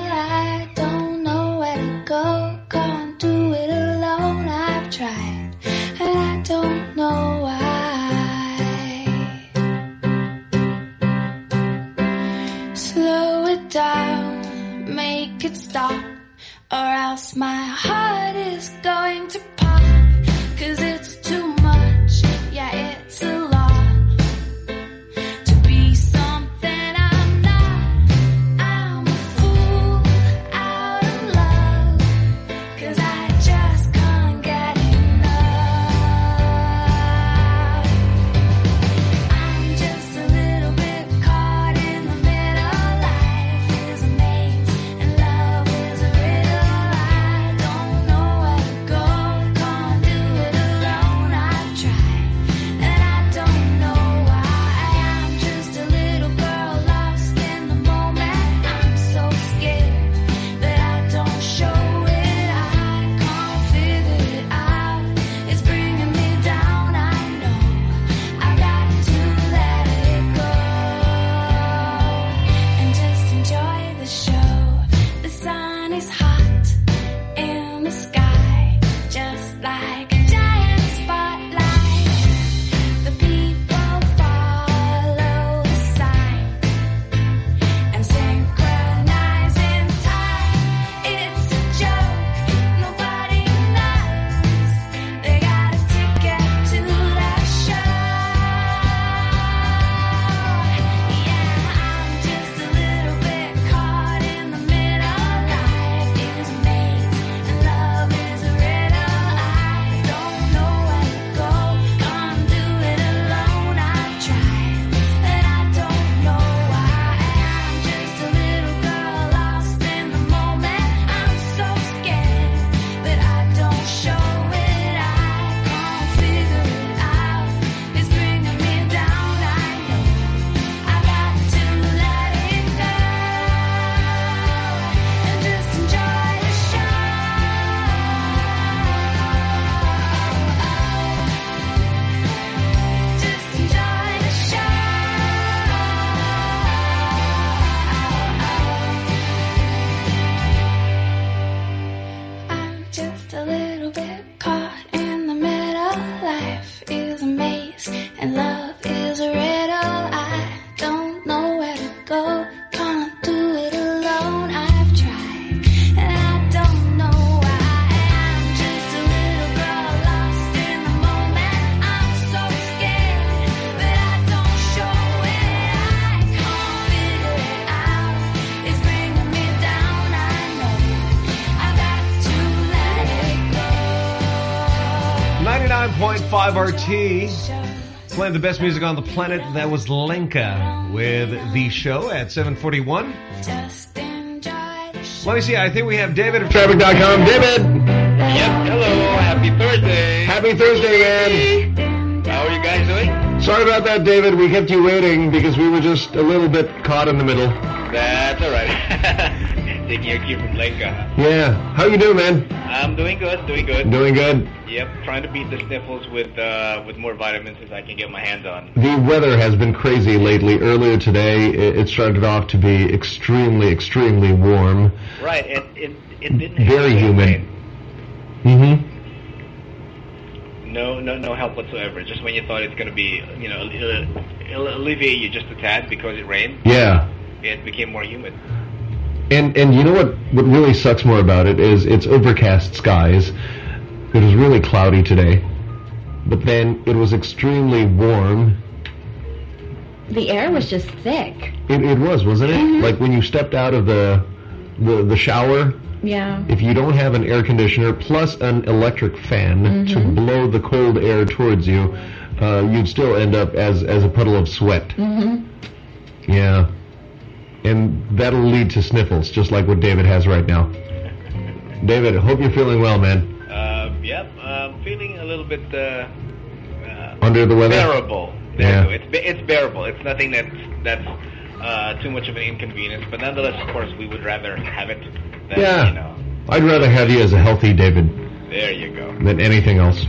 My heart is going to pop. Cause it's 99.5 Playing the best music on the planet. That was Lenka with the show at 741. Let me see. I think we have David of Traffic.com. David! Yep, hello. Happy Thursday. Happy Thursday, man. How are you guys doing? Sorry about that, David. We kept you waiting because we were just a little bit caught in the middle. That's alright. Taking your cue from Lenka. Yeah. How you doing, man? I'm doing good, doing good. Doing good. Yep, trying to beat the sniffles with uh, with more vitamins as I can get my hands on. The weather has been crazy lately. Earlier today, it started off to be extremely, extremely warm. Right, it it, it didn't Very humid. Mm-hmm. no no no help whatsoever. Just when you thought it's going to be, you know, it'll, it'll alleviate you just a tad because it rained. Yeah. It became more humid. And and you know what what really sucks more about it is it's overcast skies. It was really cloudy today. But then it was extremely warm. The air was just thick. It it was, wasn't it? Mhm. Like when you stepped out of the the the shower, Yeah. if you don't have an air conditioner plus an electric fan to Mhm. blow the cold air towards you, uh, you'd still end up as as a puddle of sweat. Mm-hmm. Yeah. And that'll lead to sniffles, just like what David has right now. David, hope you're feeling well, man. Yep, I'm feeling a little bit uh, uh, Under the weather? bearable. There Yeah. It's it's bearable. It's nothing that's that's uh, too much of an inconvenience. But nonetheless, of course, we would rather have it than Yeah. you know. I'd rather have you as a healthy David There you go. than anything else.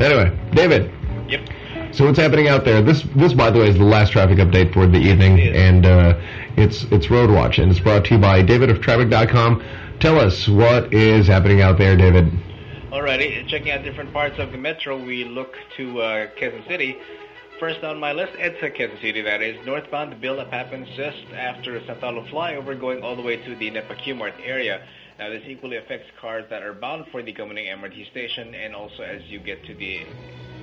Anyway, David. Yep. So what's happening out there? This, this by the way, is the last traffic update for the evening, and uh, it's it's Road Watch, and it's brought to you by David of Traffic.com. Tell us what is happening out there, David. Alrighty, checking out different parts of the metro, we look to uh, Quezon City. First on my list, EDSA Quezon City, that is. Northbound, build-up happens just after Santalo flyover, going all the way to the Nepa Qmart area. Now, this equally affects cars that are bound for the Kamuning MRT station, and also as you get to the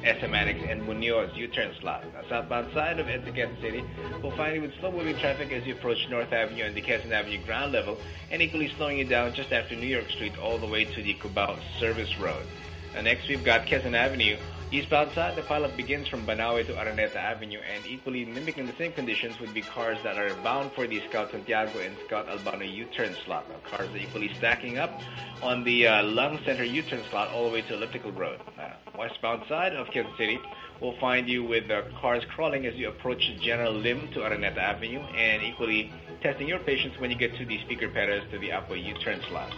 SM Annex and Munoz U-turn slot. Now, southbound side of Quezon City will find you with slow-moving traffic as you approach North Avenue and the Quezon Avenue ground level, and equally slowing you down just after New York Street all the way to the Cubao Service Road. Now, next we've got Quezon Avenue. Eastbound side, the pileup begins from Banawe to Araneta Avenue, and equally mimicking the same conditions would be cars that are bound for the Scout Santiago and Scout Albano U-turn slot. Now, cars are equally stacking up on the uh, Lung Center U-turn slot all the way to Elliptical Road. Uh, westbound side of Quezon City will find you with uh, cars crawling as you approach General Lim to Araneta Avenue, and equally testing your patience when you get to the Speaker Perez to the Apo U-turn slot.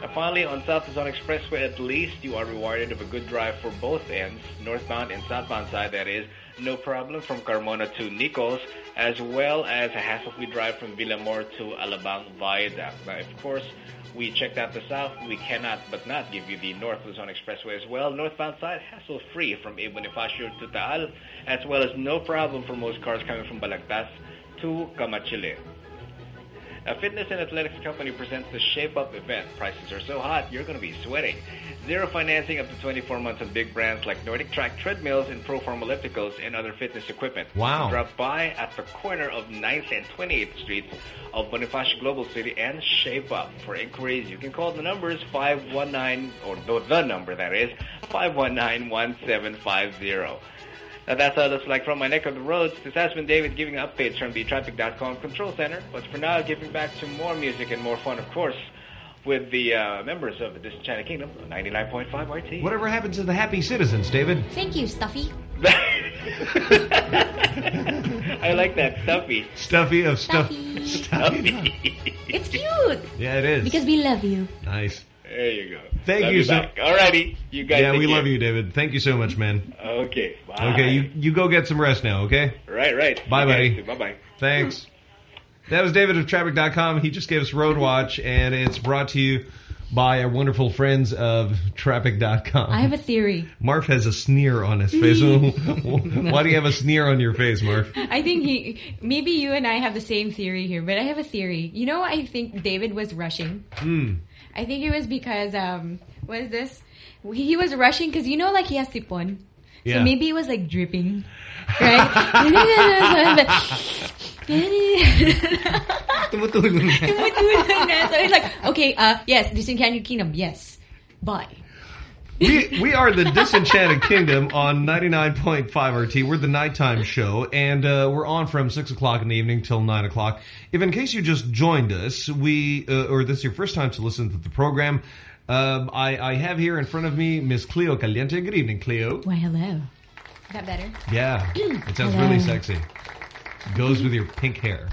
Uh, finally, on South Luzon Expressway, at least you are rewarded of a good drive for both ends, northbound and southbound side, that is. No problem from Carmona to Nichols, as well as a hassle-free drive from Villamor to Alabang Viaduct. Now, of course, we checked out the south. We cannot but not give you the North Luzon Expressway as well. Northbound side, hassle-free from A. Bonifacio to Taal, as well as no problem for most cars coming from Balagtas to Camachile. A fitness and athletics company presents the Shape Up event. Prices are so hot, you're going to be sweating. Zero financing up to 24 months on big brands like Nordic Track treadmills and Proform ellipticals and other fitness equipment. Wow. Drop by at the corner of 9th and 28th Streets of Bonifacio Global City and Shape Up. For inquiries, you can call the numbers 519, or the, the number that is, 519-1750. Now that's how it looks like from my neck of the roads. This has been David giving updates from the Traffic.com Control Center. But for now, giving back to more music and more fun, of course, with the uh, members of the Disenchanted Kingdom, 99.5 RT. Whatever happened to the happy citizens, David? Thank you, Stuffy. I like that, Stuffy. Stuffy of stuff. Stuffy. It's cute. Yeah, it is. Because we love you. nice. There you go. Thank Love you so- back. Alrighty, you guys. yeah, we care. love you, David. Thank you so much, man. Okay, bye. Okay, you you go get some rest now, okay? Right, right. Bye, buddy. Bye, bye. Thanks. That was David of Traffic.com. He just gave us Road Watch, and it's brought to you by our wonderful friends of Traffic.com. I have a theory. Marf has a sneer on his face. Why do you have a sneer on your face, Marf? I think he, maybe you and I have the same theory here, but I have a theory. You know, I think David was rushing. Hmm. I think it was because, um, what is this? He was rushing because you know, like he has sipon. Yeah. So maybe it was like dripping, right? Tumutulong na. Tumutulong na. So it's like, okay, uh, yes, Disenchanted Kingdom, yes. Bye. We we are the Disenchanted Kingdom on 99.5 RT. We're the nighttime show, and uh, we're on from 6 o'clock in the evening till 9 o'clock. If in case you just joined us, we uh, or this is your first time to listen to the program, um, I, I have here in front of me Miss Cleo Caliente. Good evening, Cleo. Why, hello. Got better? Yeah, it sounds Hello. really sexy. Goes with your pink hair.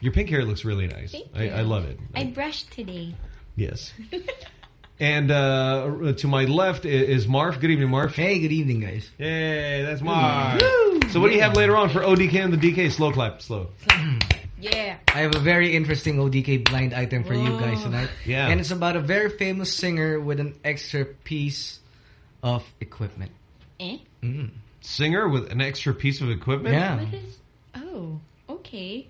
Your pink hair looks really nice. Thank I, you. I love it. I brushed today. Yes. And uh, to my left is Marf. Good evening, Marf. Hey, good evening, guys. Yay, that's Marf. So what do you have later on for ODK and the DK? Slow clap, slow. Yeah. I have a very interesting ODK blind item for you guys tonight. Yeah. And it's about a very famous singer with an extra piece of equipment. Eh? Mm. Singer with an extra piece of equipment? Yeah. What is... Oh, okay.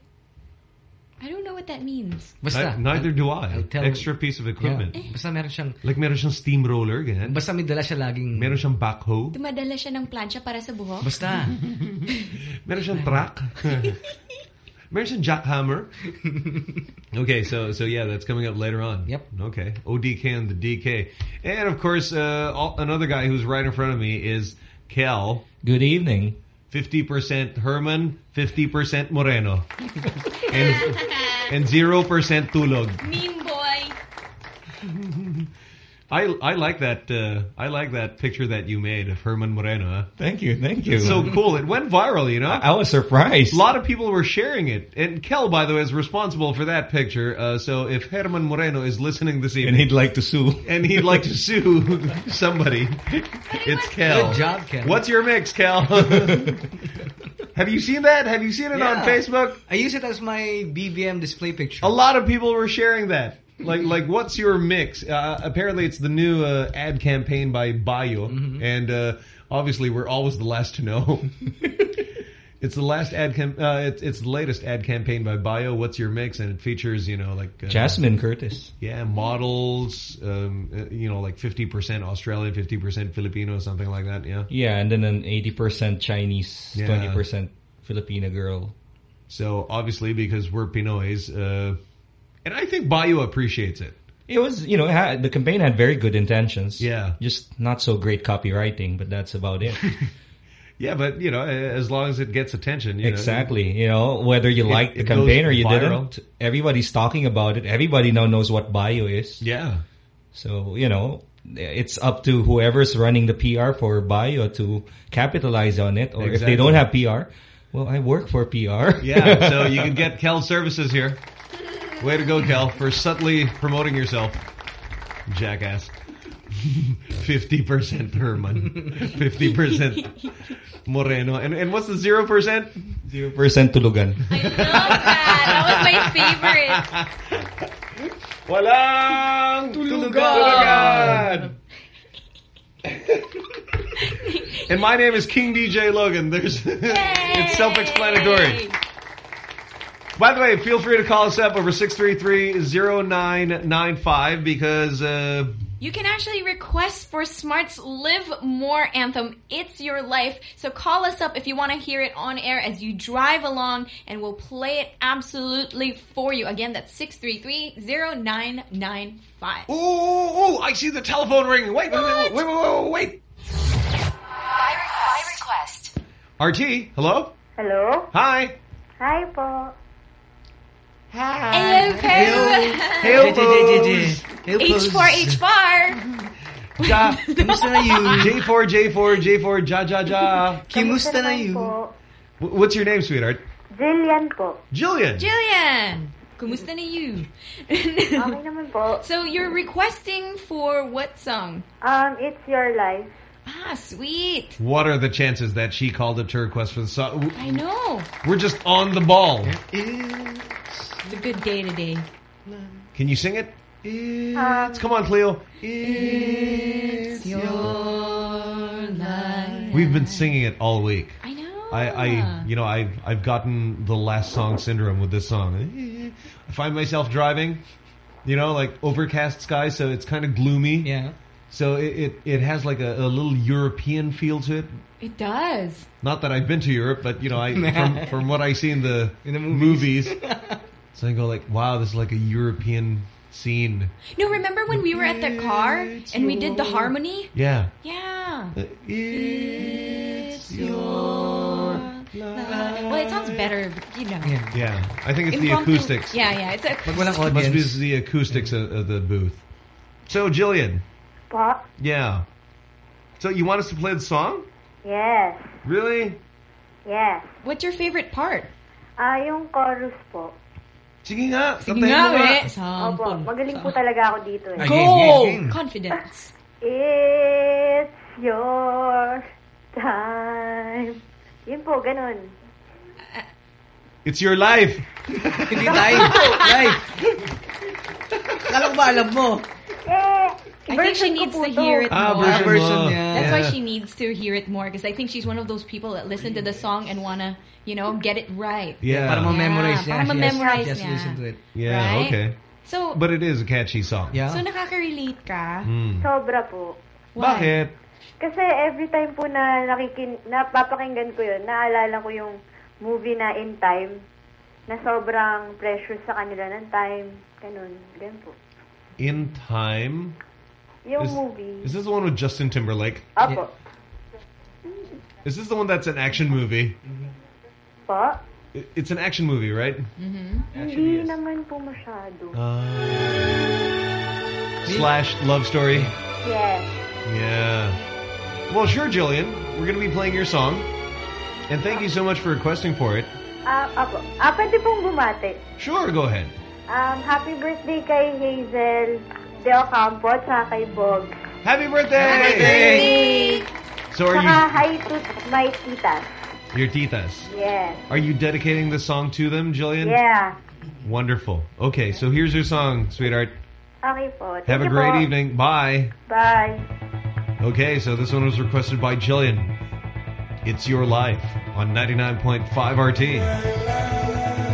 I don't know what that means. Basta. Ni- neither do I. I'll tell- Extra piece of equipment. Yeah. Basta meron siyang... Like meron siyang steamroller, ganyan. Basta may dala siya laging... Meron siyang backhoe. Dumadala siya ng plancha para sa buhok? Basta. meron siyang track. meron siyang jackhammer. okay, so so yeah, that's coming up later on. Yep. Okay. ODK and the DK. And of course, uh, all, another guy who's right in front of me is Kel. Good evening. 50% German, 50% Moreno. and and 0% Tulog. Mean boy. I I like that uh, I like that picture that you made of German Moreno. Thank you, thank you. It's so cool. It went viral, you know. I was surprised. A lot of people were sharing it. And Kel, by the way, is responsible for that picture. Uh, so if German Moreno is listening this evening... And he'd like to sue. And he'd like to sue somebody. It's Kel. Good job, Kel. What's your mix, Kel? Have you seen that? Have you seen it on Facebook? I use it as my BBM display picture. A lot of people were sharing that. Like, like, what's your mix? Uh, apparently, it's the new uh, ad campaign by Bayo, Mm-hmm. and uh, obviously, we're always the last to know. it's the last ad cam. Uh, it's, it's the latest ad campaign by Bayo. What's your mix? And it features, you know, like uh, Jasmine Curtis. Yeah, models. Um, uh, you know, like fifty percent Australian, fifty percent Filipino, something like that. Yeah. Yeah, and then an 80% Chinese, Yeah. 20% Filipina girl. So obviously, because we're Pinoys, uh, and I think Bayo appreciates it. It was, you know, had, the campaign had very good intentions. Yeah. Just not so great copywriting, but that's about it. Yeah, but you know, as long as it gets attention, you know. exactly. You know, whether you liked the campaign or you viral. didn't, everybody's talking about it. Everybody now knows what Bayo is. Yeah. So, you know, it's up to whoever's running the PR for Bayo to capitalize on it. Or if they don't have PR, well, I work for PR. Yeah, so you can get Kel services here. Way to go, Kel, for subtly promoting yourself. Jackass. 50% German. 50% Moreno. And and what's the 0%? 0% tulugan. I love that That was my favorite. Walang Tulugan. and my name is King DJ Logan. There's it's self-explanatory. By the way, feel free to call us up over 633-0995 because uh, You can actually request for Smart's Live More anthem. It's your life. So call us up if you want to hear it on air as you drive along and we'll play it absolutely for you. Again, that's 633-0995. Ooh, ooh, ooh, I see the telephone ringing. Wait, wait, wait, wait, wait, wait, wait. By, by request. RT, hello? Hello? Hi. Hi po. Ayo, Hail pose. H4, H4. Ja. Kumusta na you? J4, J4, J4, ja, ja, ja. Kumusta na you? Po. W- What's your name, sweetheart? Jillian po. Jillian. Jillian. Kumusta na you? Okay naman po. So you're requesting for what song? Um, it's your life. Ah, sweet. What are the chances that she called up to request for the song? I know. We're just on the ball. It's a good day today. Can you sing it? Um, Come on, Cleo. It's your life. We've been singing it all week. I know. I, I, you know, I've I've gotten the last song syndrome with this song. I find myself driving, you know, like overcast skies, so it's kind of gloomy. Yeah. So it it, it has like a, a little European feel to it. It does. Not that I've been to Europe, but you know, I from from what I see in the In the movies, so I go like, wow, this is like a European scene. No, remember when we were at the car and we did the harmony? Yeah. Yeah. It's your Well, it sounds better, you know. Yeah. I think it's the Impromptu- acoustics. Yeah, yeah. It's a It must be the acoustics of, of the booth. So, Jillian. Po? Yeah. So, you want us to play the song? Yes. Really? Yes. What's your favorite part? Ah, yung chorus po. Sige nga. Sige nga, mo eh. Opo, magaling po talaga ako dito. Eh. Go! Confidence. It's your time. Yun po, ganun. It's your life. Hindi live. live. Kala ko ba alam mo? Eh, I think she needs to hear it Ah, more. version version mo. niya. That's why she needs to hear it more because I think she's one of those people that listen to the song and wanna, you know, get it right. Yeah. Para ma-memorize Yeah, niya. para She has- ma-memorize just niya. listen to it. Yeah, Right? okay. So, But it is a catchy song. Yeah. so nakaka-relate ka? Hmm. Sobra po. Why? Bakit? Kasi every time po na nakikin, napapakinggan ko yun, naalala ko yung movie na In Time, na sobrang pressure sa kanila ng time. Ganun. Ganun po. In Time. Yung Is- movie. Is this the one with Justin Timberlake? Apo. Is this the one that's an action movie? Po? I- It's an action movie, right? Hindi naman po masyado. Uh, slash love story. Yes. Yeah. Well, sure, Jillian. We're going to be playing your song. And thank you so much for requesting for it. Ah, apo. Ah, pwede pong bumate. Sure, go ahead. Um, happy birthday kay Hazel De Ocampo at saka kay Bog. Happy birthday! So are Saka you hi to my titas. your titas? Yes. Are you dedicating the song to them, Jillian? Yeah. Wonderful. Okay, so here's your song, sweetheart. Okay po. Thank Have a great po. evening. Bye. Bye. Okay, so this one was requested by Jillian. It's Your Life on 99.5 RT.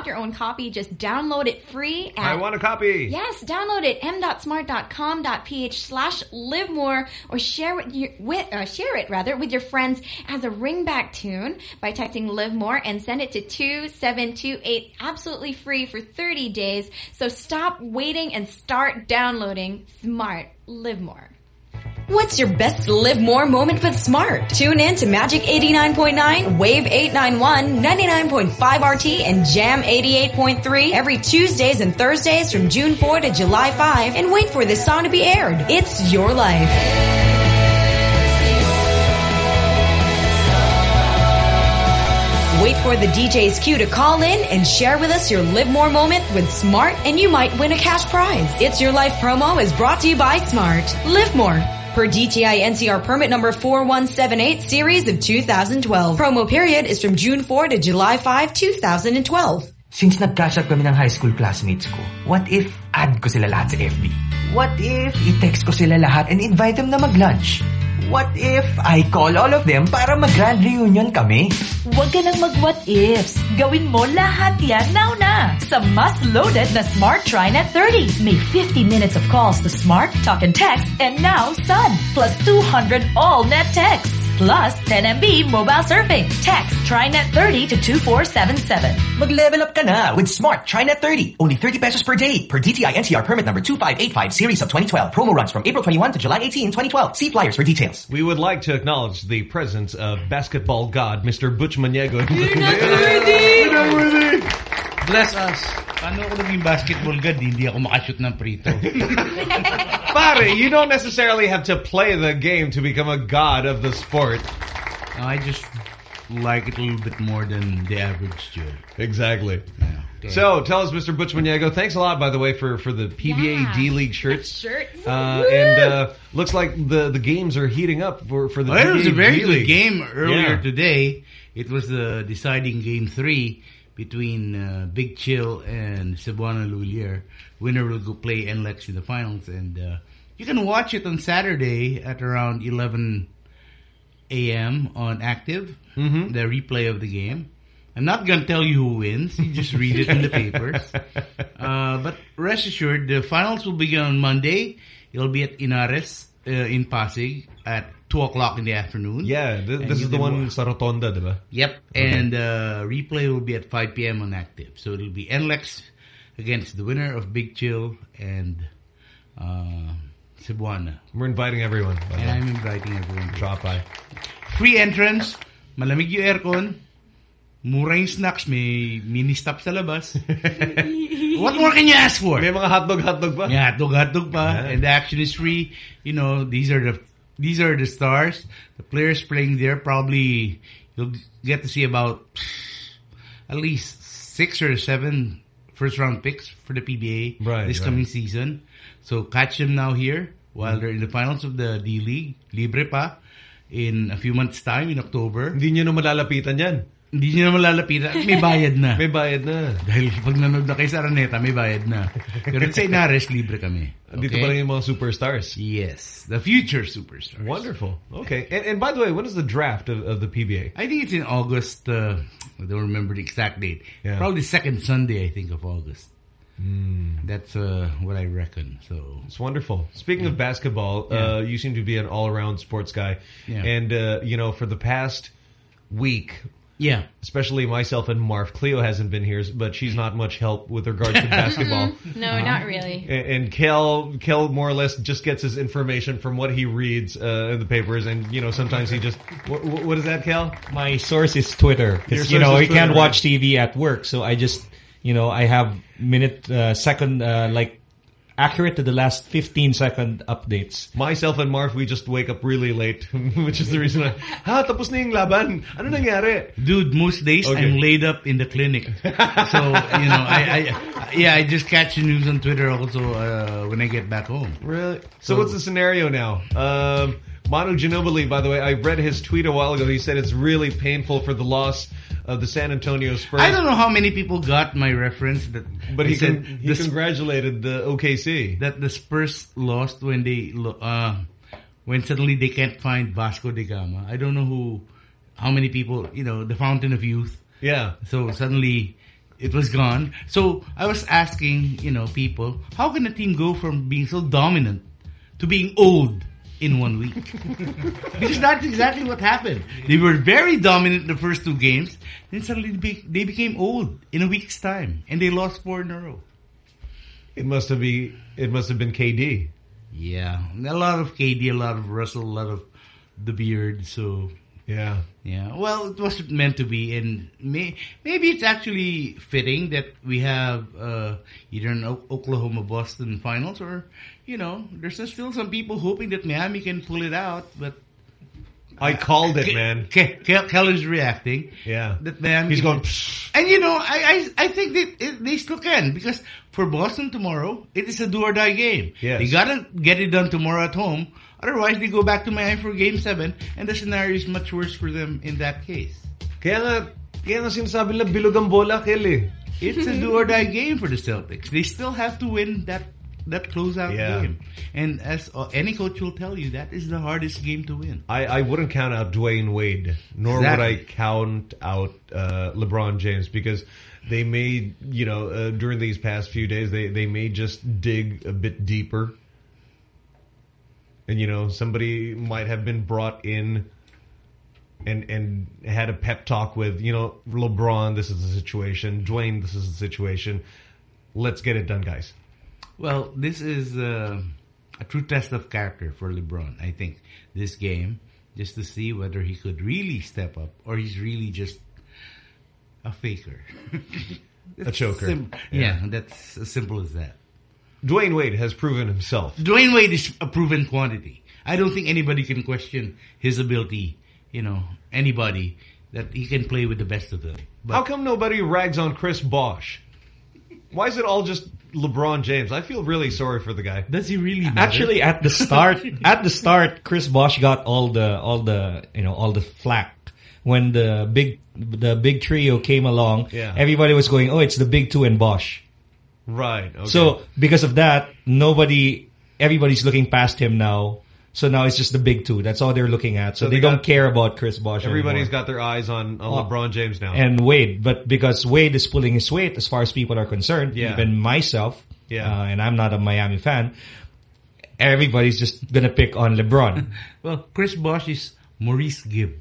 Want your own copy, just download it free at I want a copy. Yes, download it m.smart.com.ph slash live more or share with your with uh, share it rather with your friends as a ringback tune by texting live more and send it to 2728 absolutely free for 30 days. So stop waiting and start downloading Smart Live More. What's your best live more moment with Smart? Tune in to Magic 89.9, Wave 891, 99.5 RT, and Jam 88.3 every Tuesdays and Thursdays from June 4 to July 5 and wait for this song to be aired. It's your life. Wait for the DJ's cue to call in and share with us your Live More moment with Smart and you might win a cash prize. It's Your Life promo is brought to you by Smart. Live more. Per DTI NCR permit number 4178 series of 2012. Promo period is from June 4 to July 5, 2012. Since nag-catch up kami ng high school classmates ko, what if add ko sila lahat sa FB? What if i-text ko sila lahat and invite them na mag-lunch? What if I call all of them para mag-grand reunion kami? Huwag ka nang mag-what ifs. Gawin mo lahat yan now na sa mas loaded na Smart TriNet 30. May 50 minutes of calls to Smart, Talk and Text, and now Sun. Plus 200 all net texts. Plus 10 MB mobile surfing. Text TriNet 30 to 2477. Mag-level up ka na with Smart TriNet 30. Only 30 pesos per day per DTI NCR permit number 2585 series of 2012. Promo runs from April 21 to July 18, 2012. See flyers for details. We would like to acknowledge the presence of basketball god, Mr. Butch Maniego. Bless us. Paano ako naging basketball god? Hindi ako makashoot ng prito. Pare, you don't necessarily have to play the game to become a god of the sport. I just like it a little bit more than the average Joe. Exactly. So, tell us, Mr. Butch Maniego, thanks a lot, by the way, for, for the PBA D-League shirts. Shirts. Uh, and uh, looks like the, the games are heating up for, for the Well, it was a very D-League. good game earlier Yeah. today. It was the deciding game three between uh, Big Chill and Cebuana Lhuillier. Winner will go play NLEX in the finals. And uh, you can watch it on Saturday at around 11 a.m. on AKTV, Mm-hmm. the replay of the game. I'm not going to tell you who wins. You just read it in the papers. Uh, but rest assured, the finals will begin on Monday. It'll be at Ynares uh, in Pasig at 2 o'clock in the afternoon. Yeah, th- And this is the one wa- sa Rotonda, diba? Yep. Okay. And uh, replay will be at 5 p.m. on AKTV. So it'll be NLEX against the winner of Big Chill and uh, Cebuana. We're inviting everyone. And. I'm inviting everyone. to Drop by. Free entrance, malamig yung aircon, mura yung snacks, may mini stop sa labas. What more can you ask for? May mga hotdog, hotdog pa. Yeah, hotdog, hotdog pa. Yeah. And the action is free. You know, these are the these are the stars. The players playing there probably you'll get to see about at least six or seven first round picks for the PBA Right, this right. coming season. So catch them now here while mm-hmm. they're in the finals of the D League. Libre pa in a few months time in October. Hindi nyo na malalapitan yan. Hindi nyo na malalapitan. May bayad na. May bayad na. Dahil pag nanood na kayo sa Araneta, may bayad na. Pero sa Ynares, libre kami. Dito pa lang yung mga superstars. Yes. The future superstars. Wonderful. Okay. And, and by the way, when is the draft of, of the PBA? I think it's in August. Uh, I don't remember the exact date. Yeah. Probably second Sunday, I think, of August. Hmm. That's uh, what I reckon. So It's wonderful. Speaking of basketball, uh, you seem to be an all-around sports guy. Yeah. And, uh, you know, for the past week, Yeah. especially myself and Marf, Cleo hasn't been here, but she's not much help with regards to basketball. No, not really. And, and Kel, Kel more or less just gets his information from what he reads uh, in the papers, and you know sometimes he just what, what is that, Kel? My source is Twitter. Because, you know, is you can't Twitter, watch TV at work. So I just, you know, I have minute, uh, second, uh, like, accurate to the last 15 second updates. Myself and Marf, we just wake up really late, which is the reason. I, ha, tapos na yung laban. Ano nangyari? Dude, most days Okay. I'm laid up in the clinic. so, you know, I, I, yeah, I just catch the news on Twitter also uh, when I get back home. Really? So, So- what's the scenario now? Um, Manu Ginobili, by the way, I read his tweet a while ago. He said it's really painful for the loss of the San Antonio Spurs. I don't know how many people got my reference that But he, said con- he the congratulated the OKC. that the Spurs lost when they uh when suddenly they can't find Vasco da Gama. I don't know who, how many people, you know, the fountain of youth. Yeah. So suddenly it was gone. So I was asking, you know, people, how can a team go from being so dominant to being old in one week? because that's exactly what happened. They were very dominant the first two games, then suddenly they became old in a week's time, and they lost four in a row. It must have be. It must have been KD. Yeah, a lot of KD, a lot of Russell, a lot of the beard. So yeah, yeah. Well, it wasn't meant to be, and may, maybe it's actually fitting that we have uh, either an O- Oklahoma Boston finals, or you know, there's still some people hoping that Miami can pull it out, but. I called it, man. Ke- Ke- Keller's reacting. Yeah. That Miami He's going. and you know, I I, I think that it, they still can because for Boston tomorrow, it is a do or die game. Yes. They gotta get it done tomorrow at home. Otherwise, they go back to Miami for Game Seven, and the scenario is much worse for them in that case. Kaya nga, kaya nga sinasabi nila bilog ang bola, Kelly. It's a do or die game for the Celtics. They still have to win that that closeout Yeah. game, and as uh, any coach will tell you, that is the hardest game to win. I, I wouldn't count out Dwyane Wade, nor would I count out uh, LeBron James because they may, you know, uh, during these past few days, they, they may just dig a bit deeper. And, you know, somebody might have been brought in and and had a pep talk with, you know, LeBron, this is the situation. Dwyane, this is the situation. Let's get it done, guys. Well, this is uh, a true test of character for LeBron. I think this game, just to see whether he could really step up or he's really just a faker, A choker. Sim- Yeah. yeah. that's as simple as that. Dwyane Wade has proven himself. Dwyane Wade is a proven quantity. I don't think anybody can question his ability. You know, anybody that he can play with the best of them. How come nobody rags on Chris Bosh? Why is it all just LeBron James? I feel really sorry for the guy. Does he really? Actually, at the start, at the start, Chris Bosh got all the all the you know all the flack when the big the big trio came along. Yeah. Everybody was going, "Oh, it's the big two and Bosh." Right. Okay. So because of that, nobody, everybody's looking past him now. So now it's just the big two. That's all they're looking at. So, So they, they don't care about Chris Bosh. everybody's anymore. got their eyes on, on Oh. LeBron James now. and Wade, but because Wade is pulling his weight as far as people are concerned, Yeah. even myself, Yeah. uh, and I'm not a Miami fan, everybody's just gonna pick on LeBron. Well, Chris Bosh is Maurice Gibb.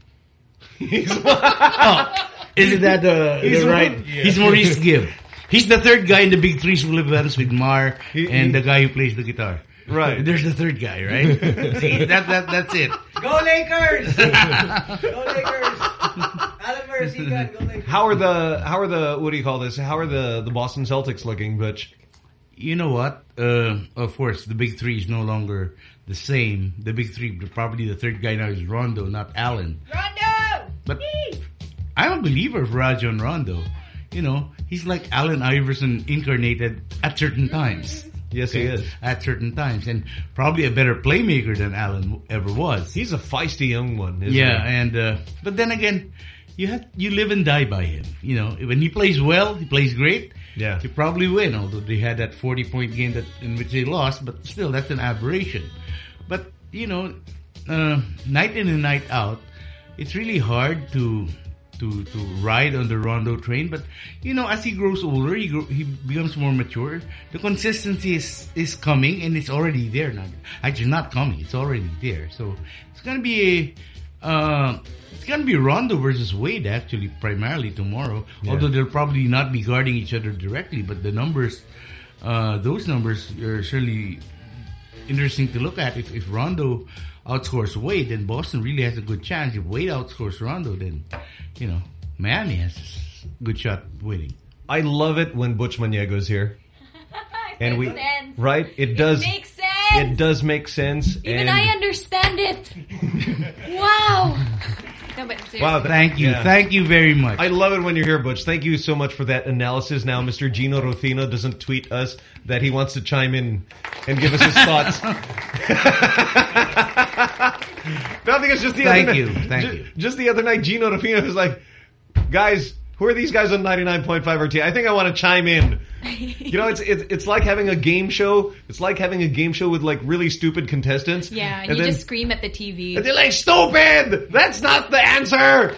oh, isn't that the, He's the right? yeah. He's Maurice Gibb. He's the third guy in the big three school events with Mar and the guy who plays the guitar. Right. There's the third guy, right? See, that, that, that's it. Go Lakers! go Lakers! Alan Mercigan, go Lakers! How are the how are the what do you call this? How are the the Boston Celtics looking, Butch? You know what? Uh, of course, the big three is no longer the same. The big three, probably the third guy now is Rondo, not Allen. Rondo! But I'm a believer of Rajon Rondo. You know, he's like Allen Iverson incarnated at certain times. Yes, he is. At certain times. And probably a better playmaker than Allen ever was. He's a feisty young one, isn't he? yeah, he? and uh, but then again, you have you live and die by him. You know, when he plays well, he plays great. Yeah. you probably win. Although they had that forty point game that in which they lost, but still, that's an aberration. But you know, uh, night in and night out, it's really hard to to to ride on the Rondo train. But you know, as he grows older, he grow, he becomes more mature. The consistency is is coming, and it's already there now. Actually, not coming; it's already there. So it's gonna be a uh, it's gonna be Rondo versus Wade actually primarily tomorrow. Yeah. Although they'll probably not be guarding each other directly, but the numbers, uh, those numbers are certainly interesting to look at. If, if Rondo outscores Wade, then Boston really has a good chance. If Wade outscores Rondo, then, you know, Miami has a good shot winning. I love it when Butch Maniego's here. and we sense. right, it does makes sense. It does make sense. Even and I understand it. wow. No, but seriously. Wow, Thank you. Yeah. Thank you very much. I love it when you're here, Butch. Thank you so much for that analysis. Now, Mr. Gino Rufino doesn't tweet us that he wants to chime in and give us his thoughts. Nothing. It's just the Thank other you. night. Thank ju- you. Just the other night, Gino Rufino was like, "Guys, who are these guys on 99.5 RT? I think I want to chime in You know, it's, it's it's like having a game show. It's like having a game show with like really stupid contestants. Yeah, and you then just scream at the TV. and they're like, "Stupid! That's not the answer.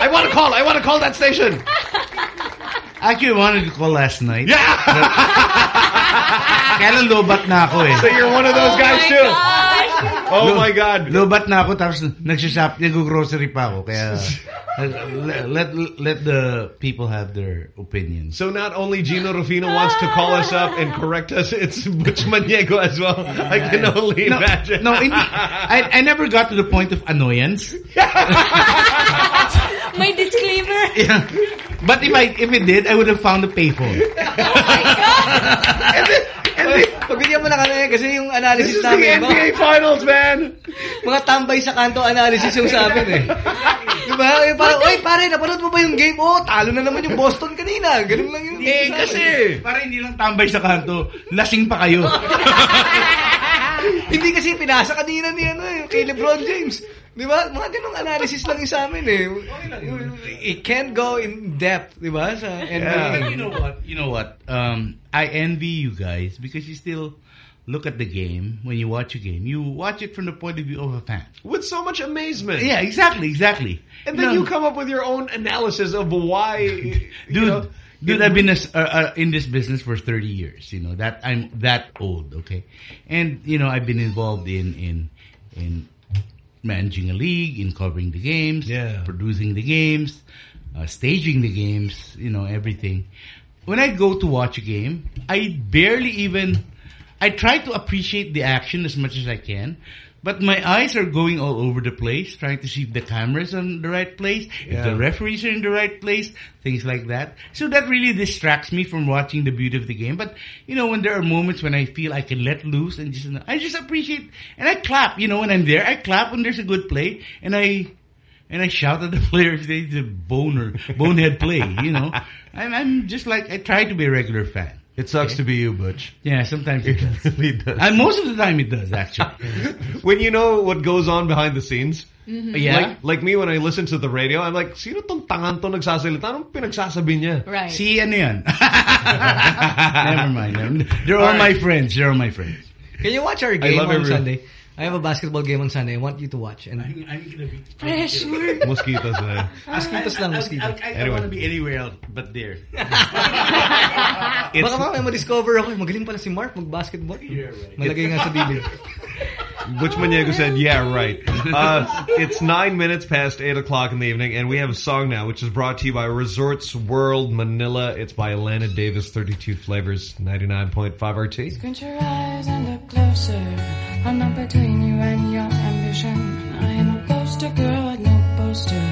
I want to call. I want to call that station." I Actually, I wanted to call last night. Yeah! Kaya lobat na ako eh. So you're one of those guys too. Oh my God. Lobat na ako tapos nagsishop, nag-grocery pa ako. Kaya uh, let, let, let the people have their opinions. So not only Gino Rufino wants to call us up and correct us, it's Butch Maniego as well. I can only no, imagine. No, hindi, I, I never got to the point of annoyance. My disclaimer. Yeah. But if I if it did, I would have found a payphone. Pagbigyan mo na kami kasi yung analysis This is the. NBA Finals, man! Mga tambay sa kanto analysis yung sa amin eh. diba? Yung parang, oy pare, napanood mo ba yung game? Oh, talo na naman yung Boston kanina. Ganun lang yung Eh, kasi, para hindi lang tambay sa kanto, lasing pa kayo. Hindi kasi pinasa kanina ni ano eh, kay LeBron James. Di ba? Mga ganong analysis lang yung sa amin eh. It can't go in depth, di ba? Sa NBA. you know what? You know what? Um, I envy you guys because you still look at the game when you watch a game. You watch it from the point of view of a fan. With so much amazement. Yeah, exactly, exactly. And then No. you come up with your own analysis of why, dude. Dude, I've been uh, in this business for 30 years. You know that I'm that old. Okay, and you know I've been involved in in in managing a league, in covering the games, Yeah. producing the games, uh, staging the games. You know everything. When I go to watch a game, I barely even. I try to appreciate the action as much as I can. But my eyes are going all over the place, trying to see if the camera's in the right place, if the referees are in the right place, things like that. So that really distracts me from watching the beauty of the game. But, you know, when there are moments when I feel I can let loose and just, I just appreciate, and I clap, you know, when I'm there, I clap when there's a good play, and I, and I shout at the players, they the boner, bonehead play, you know. I'm, I'm just like, I try to be a regular fan. It sucks to be you, Butch. Yeah, sometimes it does. really does. And most of the time it does, actually. when you know what goes on behind the scenes. Mhm. Yeah. Like, like me when I listen to the radio, I'm like, sino tong tangan to nagsasalita? Anong pinagsasabi niya? Right. Si ano yan? Never mind. They're all my friends. They're all my friends. Can you watch our game on everyone. Sunday? I have a basketball game on Sunday. I want you to watch. And Pressure. Mosquitoes na. Mosquitoes lang, mosquitoes. I, I, I Anyway. don't want to be anywhere else but there. Baka mamaya ma-discover ako, magaling pala si Mark mag-basketball. Malagay nga sa bibig. Butch Maniego said, yeah, right. Uh, it's nine minutes past eight o'clock in the evening, and we have a song now, which is brought to you by Resorts World Manila. It's by Alana Davis, 32 Flavors, 99.5 RT. Squint your eyes and look closer. I'm not between you and your ambition. I am a poster girl no poster.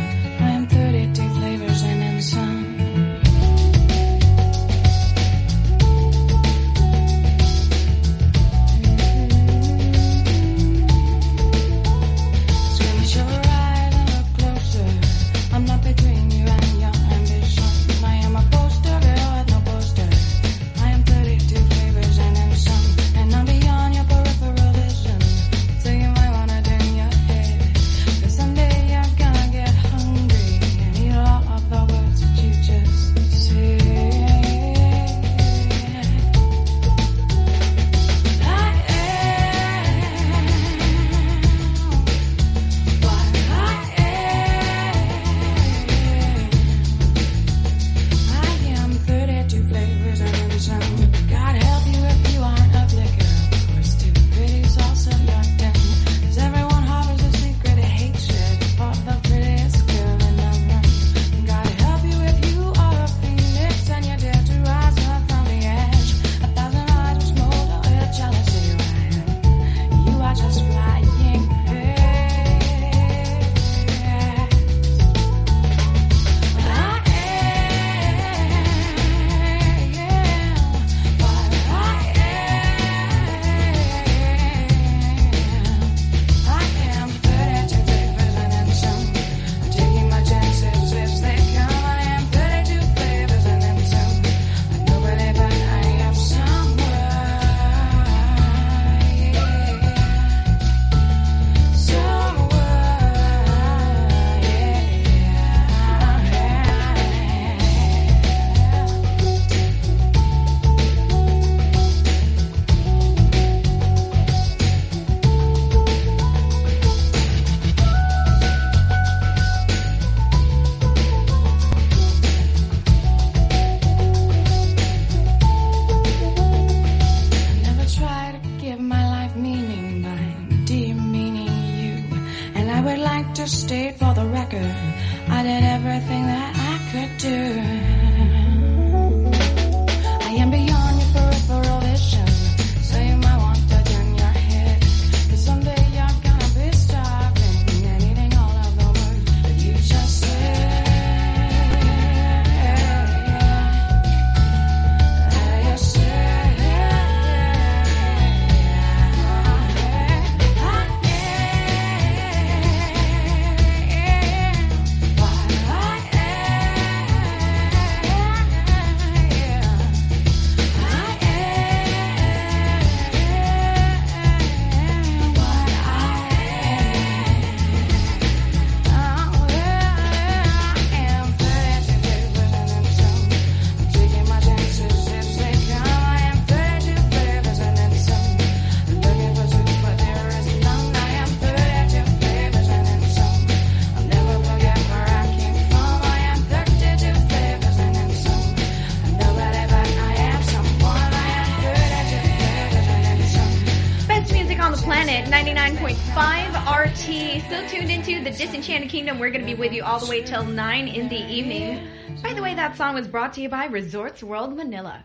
With you all the way till 9 in the evening. By the way, that song was brought to you by Resorts World Manila.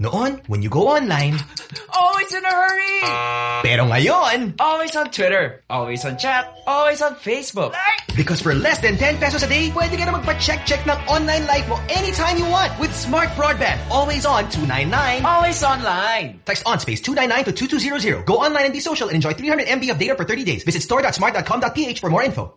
Noon, when you go online, Always in a hurry! pero ngayon, Always on Twitter, always on chat, always on Facebook. because for less than 10 pesos a day, pwede ka na magpa-check-check ng online life mo anytime you want with Smart Broadband. Always on 299. Always online. Text on space 299 to 2200. Go online and be social and enjoy 300 MB of data for 30 days. Visit store.smart.com.ph for more info.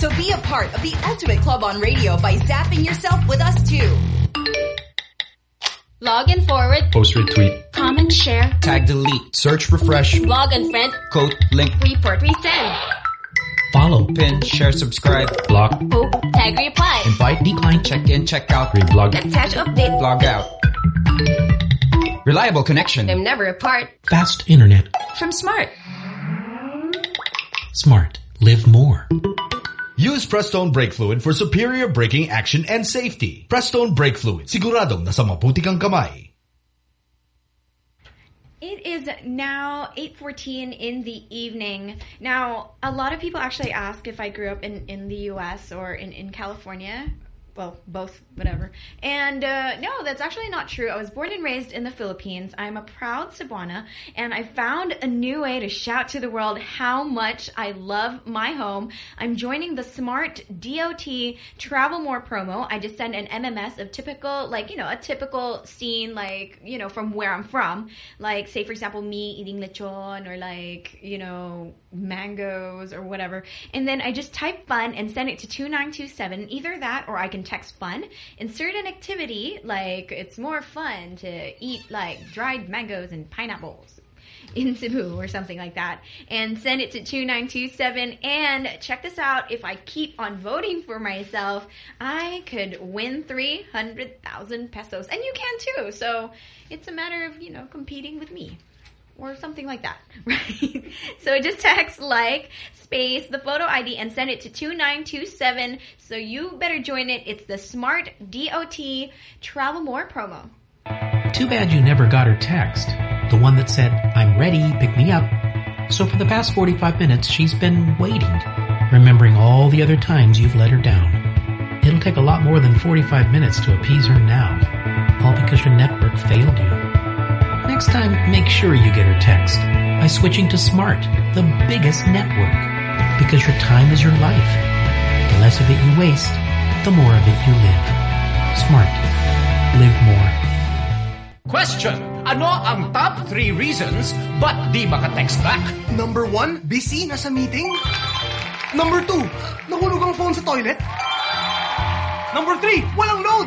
So be a part of the ultimate club on radio by zapping yourself with us too. Log and forward. Post retweet. Comment share. Tag delete. Search refresh. Log and friend. Quote link. Report resend. Follow. Pin. Share subscribe. Block. Hope. Tag reply. Invite. Decline. Check in. Check out. Reblog. Attach update. Log out. Reliable connection. I'm never apart. Fast internet. From Smart. Smart. Live more. Use Prestone Brake Fluid for superior braking action and safety. Prestone Brake Fluid. Siguradong nasa mabuti kang kamay. It is now 8.14 in the evening. Now, a lot of people actually ask if I grew up in, in the U.S. or in, in California. Well, both, whatever. And uh, no, that's actually not true. I was born and raised in the Philippines. I'm a proud Cebuana, and I found a new way to shout to the world how much I love my home. I'm joining the Smart DOT Travel More promo. I just send an MMS of typical, like, you know, a typical scene, like, you know, from where I'm from. Like, say, for example, me eating lechon or, like, you know, mangoes or whatever. And then I just type fun and send it to 2927. Either that or I can text fun. Insert an activity like it's more fun to eat like dried mangoes and pineapples in Cebu or something like that. And send it to 2927 and check this out if I keep on voting for myself I could win 300,000 pesos. And you can too. So it's a matter of you know competing with me or something like that, right? so just text like space the photo ID and send it to 2927. So you better join it. It's the Smart DOT Travel More promo. Too bad you never got her text. The one that said, I'm ready, pick me up. So for the past 45 minutes, she's been waiting, remembering all the other times you've let her down. It'll take a lot more than 45 minutes to appease her now, all because your network failed you. Next time, make sure you get her text by switching to Smart, the biggest network. Because your time is your life. The less of it you waste, the more of it you live. Smart. Live more. Question. Ano ang top 3 reasons ba't di maka-text back? Number one, busy, nasa meeting. Number two, nahulog ang phone sa toilet. Number three, walang load.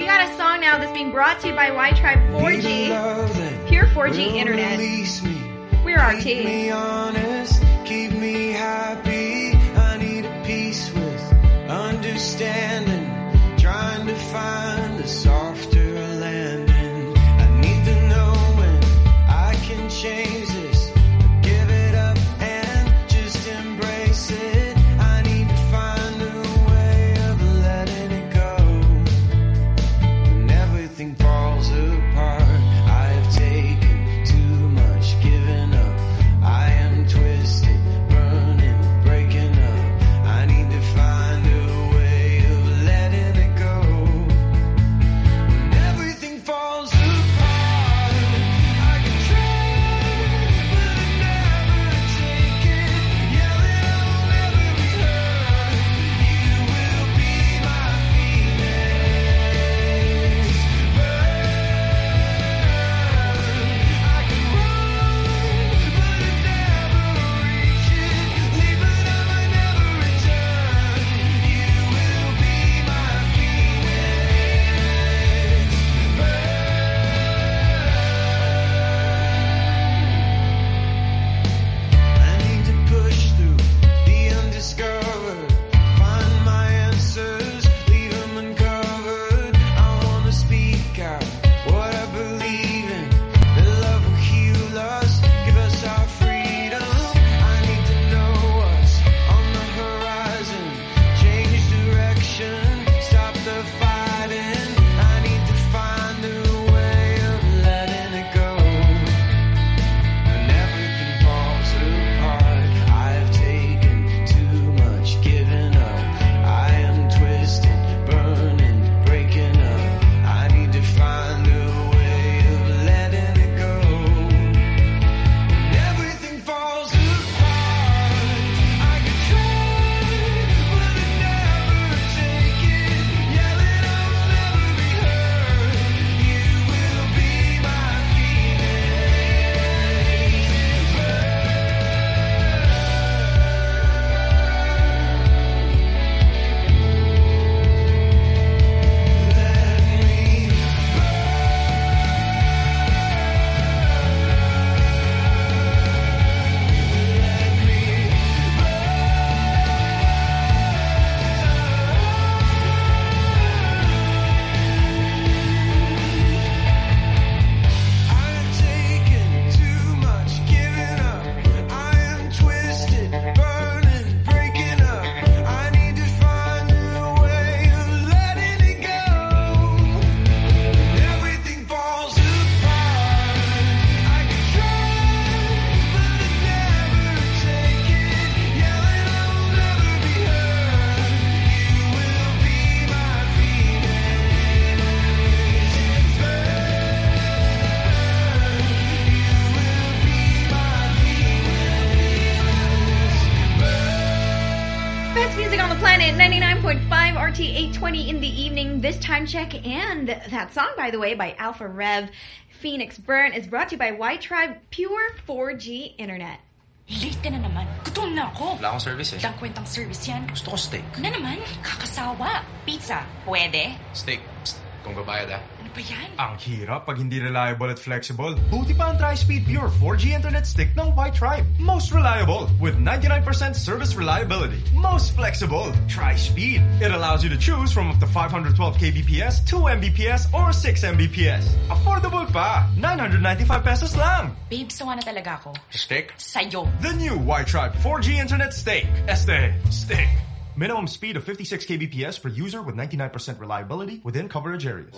We got a song now that's being brought to you by Wi-Tribe 4G. Pure 4G internet. We're RT. Keep me honest, keep me happy. I need a peace with understanding. Time check and that song, by the way, by Alpha Rev, Phoenix Burn, is brought to you by Wi-Tribe Pure 4G Internet. Late ka na naman. Gutom na ako. Wala akong service eh. Walang kwentang service yan. Gusto ko steak. Na naman, kakasawa. Pizza, pwede? Steak. Psst. Kung babayad ah. Ano ba yan? Ang hirap pag hindi reliable at flexible. Buti pa ang Tri-Speed Pure 4G Internet Stick ng Wi-Tribe. Most reliable with 99% service reliability. Most flexible. Tri-Speed. It allows you to choose from up to 512 kbps, 2 mbps, or 6 mbps. Affordable pa. 995 pesos lang. Babe, sawa na talaga ako. Steak? Sa'yo. The new Wi-Tribe 4G Internet Stick. Este. Stick. Minimum speed of 56 kbps per user with 99% reliability within coverage areas.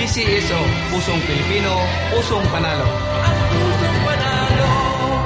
PCSO, Pusong Pilipino, Pusong Panalo.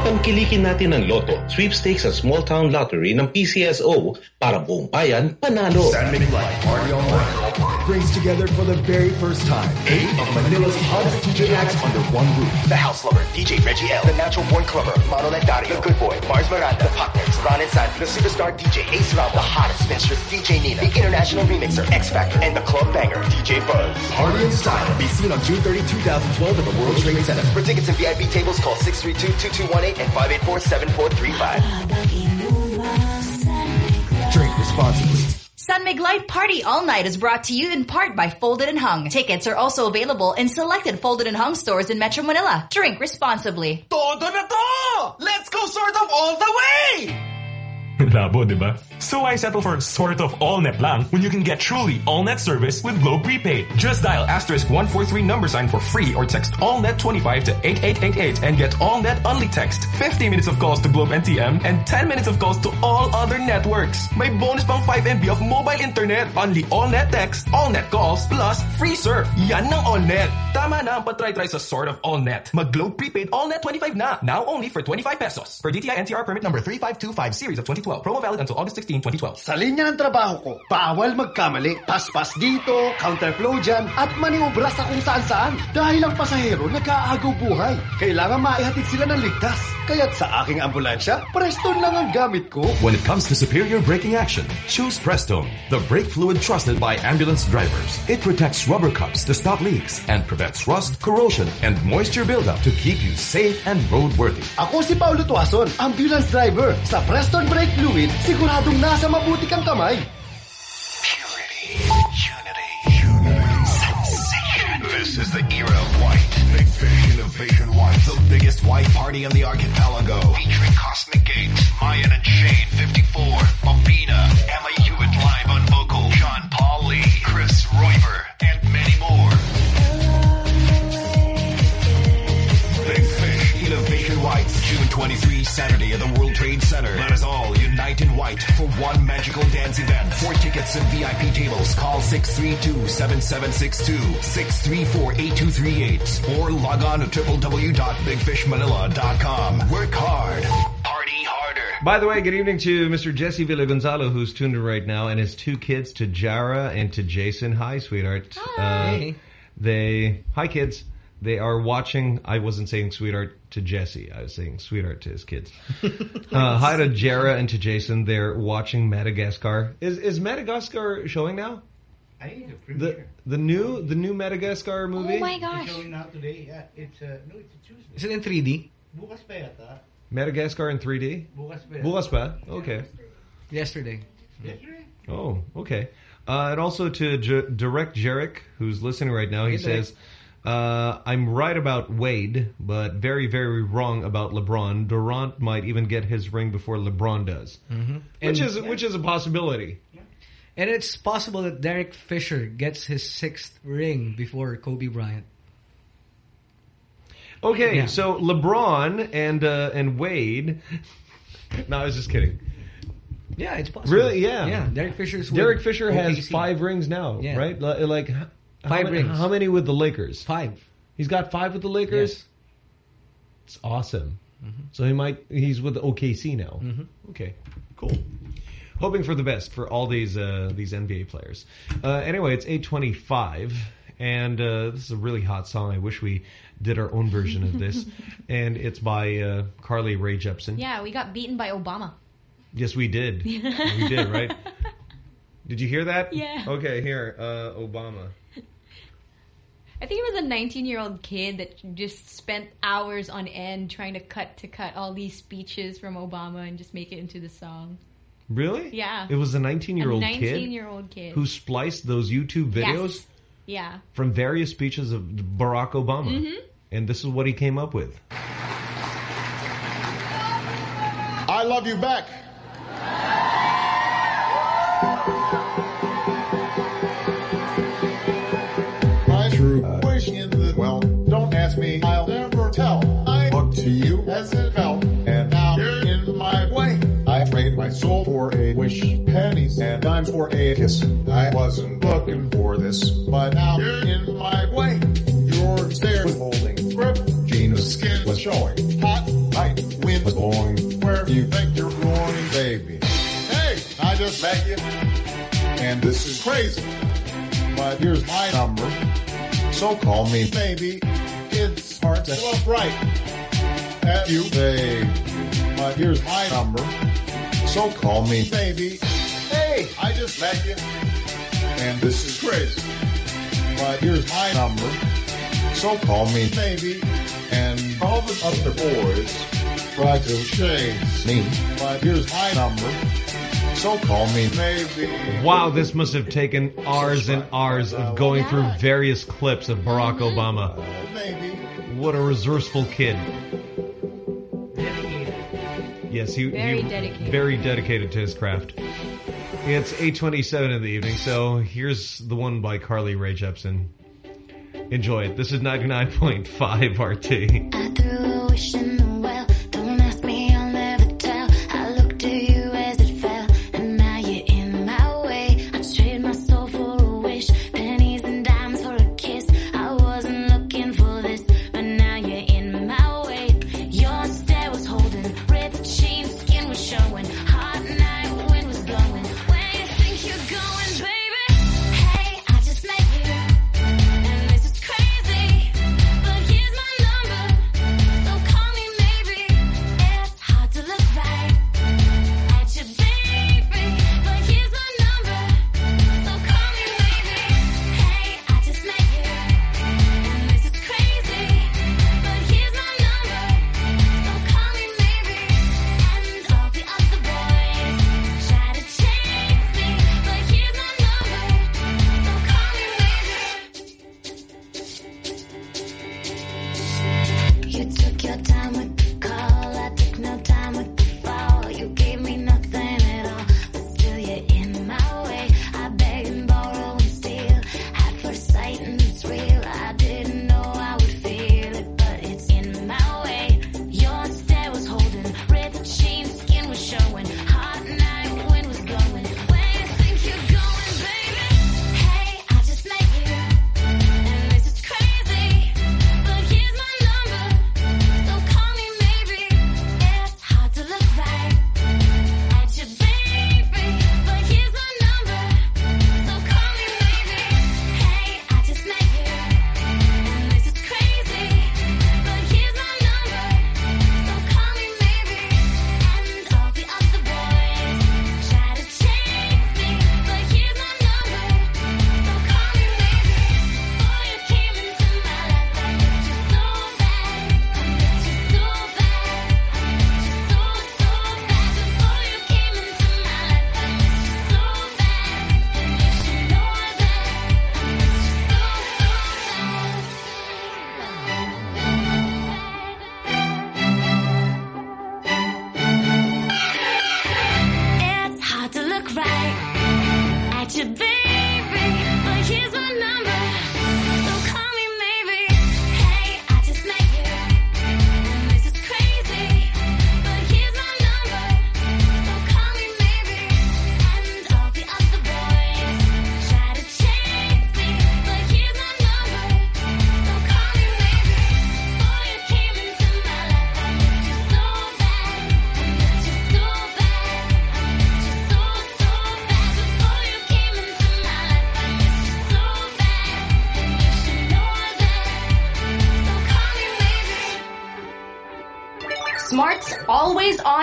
Tangkilikin natin ang Lotto, sweepstakes at small town lottery ng PCSO para buong bayan panalo. San Miguel Party Online brings together for the very first time eight of Manila's hottest DJ acts under one roof. The House Lover, DJ Reggie L, The Natural Born Clubber, Manolet Dario, The Good Boy, Mars Miranda, The Partners, Ron and San, The Superstar DJ Ace Rob, The Hottest Mistress DJ Nina, The International Remixer X Factor, and The Club Banger DJ Buzz. Party in style. Be seen on June 30, 2012 at the World Trade Center. For tickets and VIP tables, call 632-2218 and 584-7435. Drink responsibly. San Mig Light Party All Night is brought to you in part by Folded and Hung. Tickets are also available in selected Folded and Hung stores in Metro Manila. Drink responsibly. Todo na to! Let's go sort of all the way! Labo? So I settle for sort of all-net lang when you can get truly all-net service with Globe Prepaid. Just dial asterisk 143 number sign for free or text all-net 25 to 8888 and get all-net only text. 50 minutes of calls to Globe NTM and 10 minutes of calls to all other networks. May bonus pang 5 MB of mobile internet. Only all-net text, all-net calls, plus free surf. Yan ng all-net. Tama na ang patry-try sa sort of all-net. Mag-Globe Prepaid all-net 25 na. Now only for 25 pesos. Per DTI NTR permit number 3525 series of 2012. Promo valid until August 16, 2012. Sa linya ng trabaho ko, bawal magkamali. Paspas dito, counterflow dyan, at maniobra sa kung saan saan. Dahil ang pasahero nag-aagaw buhay. Kailangan maihatid sila ng ligtas. Kaya't sa aking ambulansya, Prestone lang ang gamit ko. When it comes to superior braking action, choose Prestone, the brake fluid trusted by ambulance drivers. It protects rubber cups to stop leaks and prevents rust, corrosion, and moisture buildup to keep you safe and roadworthy. Ako si Paulo Tuason, ambulance driver. Sa Prestone Brake Fluid, siguradong nasa mabuti kang kamay. This is the era of white. Big Fish Innovation White. The biggest white party in the archipelago. Featuring Cosmic Gates, Myon and Shane 54, Bambina, Emma Hewitt live on vocal, John Paul Lee, Chris Roiver, and many more. Innovation White. June 23, Saturday at the World Trade Center. Let us all unite in white for one magical dance event. For tickets and VIP tables, call 632-7762, 634-8238, or log on to www.bigfishmanila.com. Work hard. Party harder. By the way, good evening to Mr. Jesse Villagonzalo, who's tuned in right now, and his two kids, to Jara and to Jason. Hi, sweetheart. Hi. Uh, they, hi, kids. They are watching. I wasn't saying sweetheart to Jesse. I was saying sweetheart to his kids. uh, hi to Jara and to Jason. They're watching Madagascar. Is is Madagascar showing now? I think the The premiere. the new the new Madagascar movie. Oh my gosh. It's showing out today. Yeah, it's uh, no, it's a Tuesday. Is it in 3D? Bukas pa yata. Madagascar in 3D. Bukas pa. Bukas pa? Okay. Yesterday. Yesterday? Oh, okay. Uh, and also to J Direct Jarek, who's listening right now, he Hey, Derek. says, uh, I'm right about Wade, but very, very wrong about LeBron. Durant might even get his ring before LeBron does. Mhm. Which And- is which is a possibility. And it's possible that Derek Fisher gets his sixth ring before Kobe Bryant. Okay, Yeah. so LeBron and uh, and Wade. no, I was just kidding. Yeah, it's possible. Really? Yeah. Yeah, Derek Fisher's Derek Fisher has OKC. five rings now, Yeah. right? Like h- how Five many, rings. How many with the Lakers? Five. He's got five with the Lakers. Yes. It's awesome. Mm-hmm. So he might. He's with OKC now. Okay, cool. Hoping for the best for all these uh, these NBA players. Uh, anyway, it's eight twenty five, and uh, this is a really hot song. I wish we did our own version of this, and it's by uh, Carly Rae Jepsen. Yeah, we got beaten by Obama. Yes, we did. we did, right? Did you hear that? Yeah. Okay, here, uh, Obama. I think it was a 19-year-old kid that just spent hours on end trying to cut to cut all these speeches from Obama and just make it into the song. Really? Yeah. It was a 19-year-old A kid 19-year-old kid. who spliced those YouTube videos Yes. Yeah. from various speeches of Barack Obama. Mhm. And this is what he came up with. I love you back. soul for a wish, pennies and dimes for a kiss. I wasn't looking for this, but now you're in my way. Your stare was holding grip, Gina's skin was showing, hot Night wind was blowing. Where you think you're going, baby? Hey, I just met you, and this is crazy. But here's my number, so call me baby. It's hard to look right at you, babe. But here's my number so call me baby. Hey, I just met you, and this is crazy. But here's my number, so call me baby. And all the other boys try to chase me. But here's my number, so call me maybe. Wow, this must have taken hours and hours of going through various clips of Barack Obama. Maybe. What a resourceful kid. Yes, he Very he- dedicated. very dedicated to his craft. It's 8:27 in the evening, so here's the one by Carly Rae Jepsen. Enjoy it. This is 99.5 RT.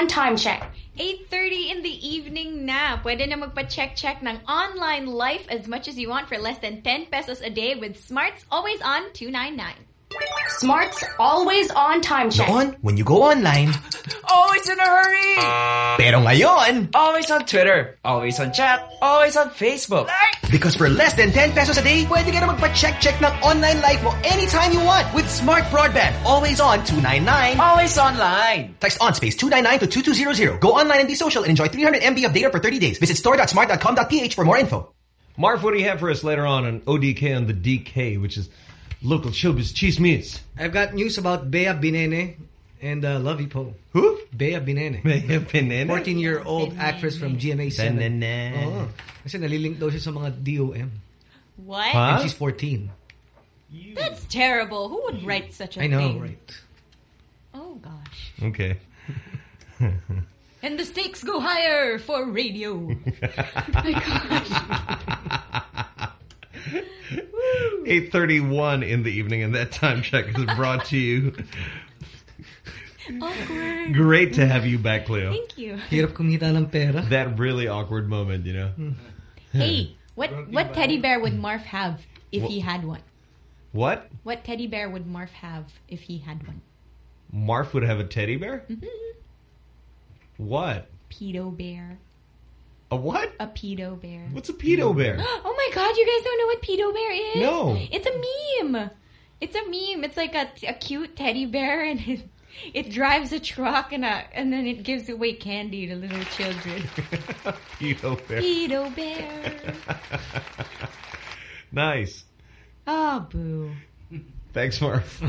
On time check. 8.30 in the evening na. Pwede na magpa-check-check ng online life as much as you want for less than 10 pesos a day with Smart's Always On 299. Smart's always on time check. Noon, when you go online, Always in a hurry! pero ngayon, Always on Twitter, always on chat, always on Facebook. because for less than 10 pesos a day, pwede ka na magpa-check-check ng online life mo anytime you want with Smart Broadband. Always on 299. Always online. Text on space 299 to 2200. Go online and be social and enjoy 300 MB of data for 30 days. Visit store.smart.com.ph for more info. Marf, what do you have for us later on on ODK on the DK, which is local showbiz meats. I've got news about Bea Binene and uh, Lovey Poe. Who? Bea Binene. Bea Binene? 14-year-old actress from GMA7. Binene. Oo. Kasi nalilink daw siya sa mga DOM. What? And she's 14. That's terrible. Who would write such a I know, thing? right? Oh, gosh. Okay. And the stakes go higher for radio. my gosh. 8.31 in the evening, and that time check is brought to you. Oh, awkward. Great to have you back, Cleo. Thank you. Hirap kumita ng pera. That really awkward moment, you know? Hmm. Hmm. Hey, what what teddy bear would Marf have if he had one? What? What teddy bear would Marf have if he had one? Marf would have a teddy bear? Mm-hmm. What? Pedo bear. A what? A pedo bear. What's a pedo bear? Oh my god, you guys don't know what pedo bear is? No. It's a meme. It's a meme. It's like a, a cute teddy bear and it, it drives a truck and a, and then it gives away candy to little children. pedo bear. pedo bear. Nice. Oh, boo. Thanks, Marf.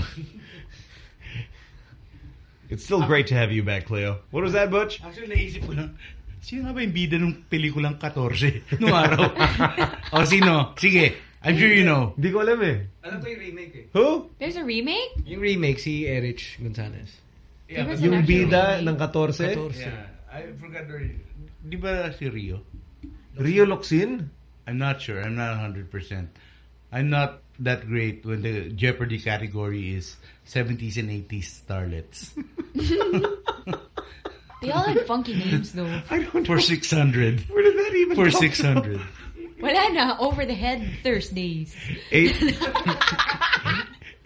it's still great to have you back, Cleo. What was that, Butch? Actually, naisip ko lang, sino nga ba yung bida ng pelikulang 14 nung araw? o, sino? Sige, I'm sure you know. Di ko alam eh. Ano to yung remake eh? Who? There's a remake? Yung remake, si Erich Gonzalez. There was Yung bida remake? ng 14? 14. Yeah, I forgot the... Di ba si Rio? Rio Locsin? I'm not sure. I'm not 100%. I'm not that great when the Jeopardy category is 70s and 80s starlets. They all had funky names though. I don't For 600. Where did that even For come 600. Wala na, over the head Thursdays. Eight.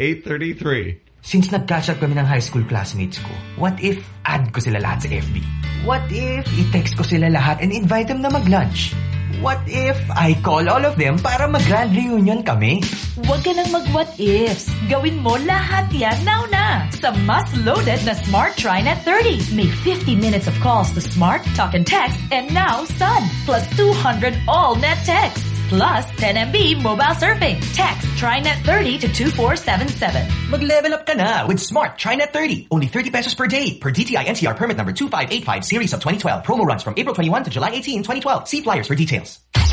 8.33. Since nag-catch up kami ng high school classmates ko, what if add ko sila lahat sa FB? What if i-text ko sila lahat and invite them na mag-lunch? What if I call all of them para mag-grand reunion kami? Huwag ka nang mag-what ifs. Gawin mo lahat yan now na sa mas loaded na Smart TriNet 30. May 50 minutes of calls to Smart, Talk and Text, and now Sun. Plus 200 all net texts. Plus 10 MB mobile surfing. Text TriNet 30 to 2477. Mag-level up ka na with Smart TriNet 30. Only 30 pesos per day per DTI NTR permit number 2585 series of 2012. Promo runs from April 21 to July 18, 2012. See flyers for details.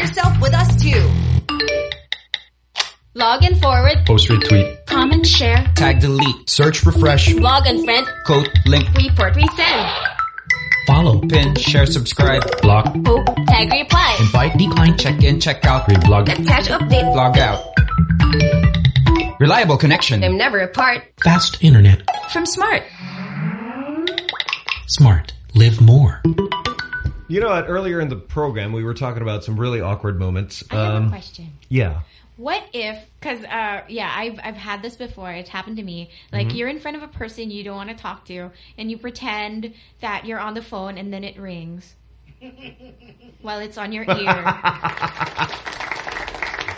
yourself with us too. Log and forward. Post retweet. Comment, share. Tag delete. Search refresh. Log and friend. Code link. Report, resend. Follow, pin, share, subscribe, block, Poke, tag, reply. invite, decline, check in, check out, reblog, Attach, update. log out. Reliable connection. I'm never apart. Fast internet. From Smart. Smart. Live more. You know what? Earlier in the program, we were talking about some really awkward moments. I have Um, a question. Yeah. What if, because, uh, yeah, I've, I've had this before. It's happened to me. Like, Mhm. you're in front of a person you don't want to talk to, and you pretend that you're on the phone, and then it rings while it's on your ear.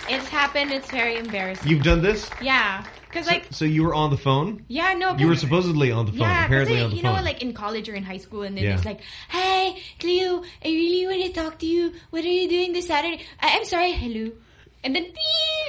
it's happened. It's very embarrassing. You've done this? Yeah. Because, like, So you were on the phone? yeah, no. You were supposedly on the phone, Yeah, 'cause apparently like, on the you phone. know, like in college or in high school, and then Yeah. it's like, "Hey, Cleo, I really want to talk to you. What are you doing this Saturday? I- I'm sorry, hello." And then, "Ding!"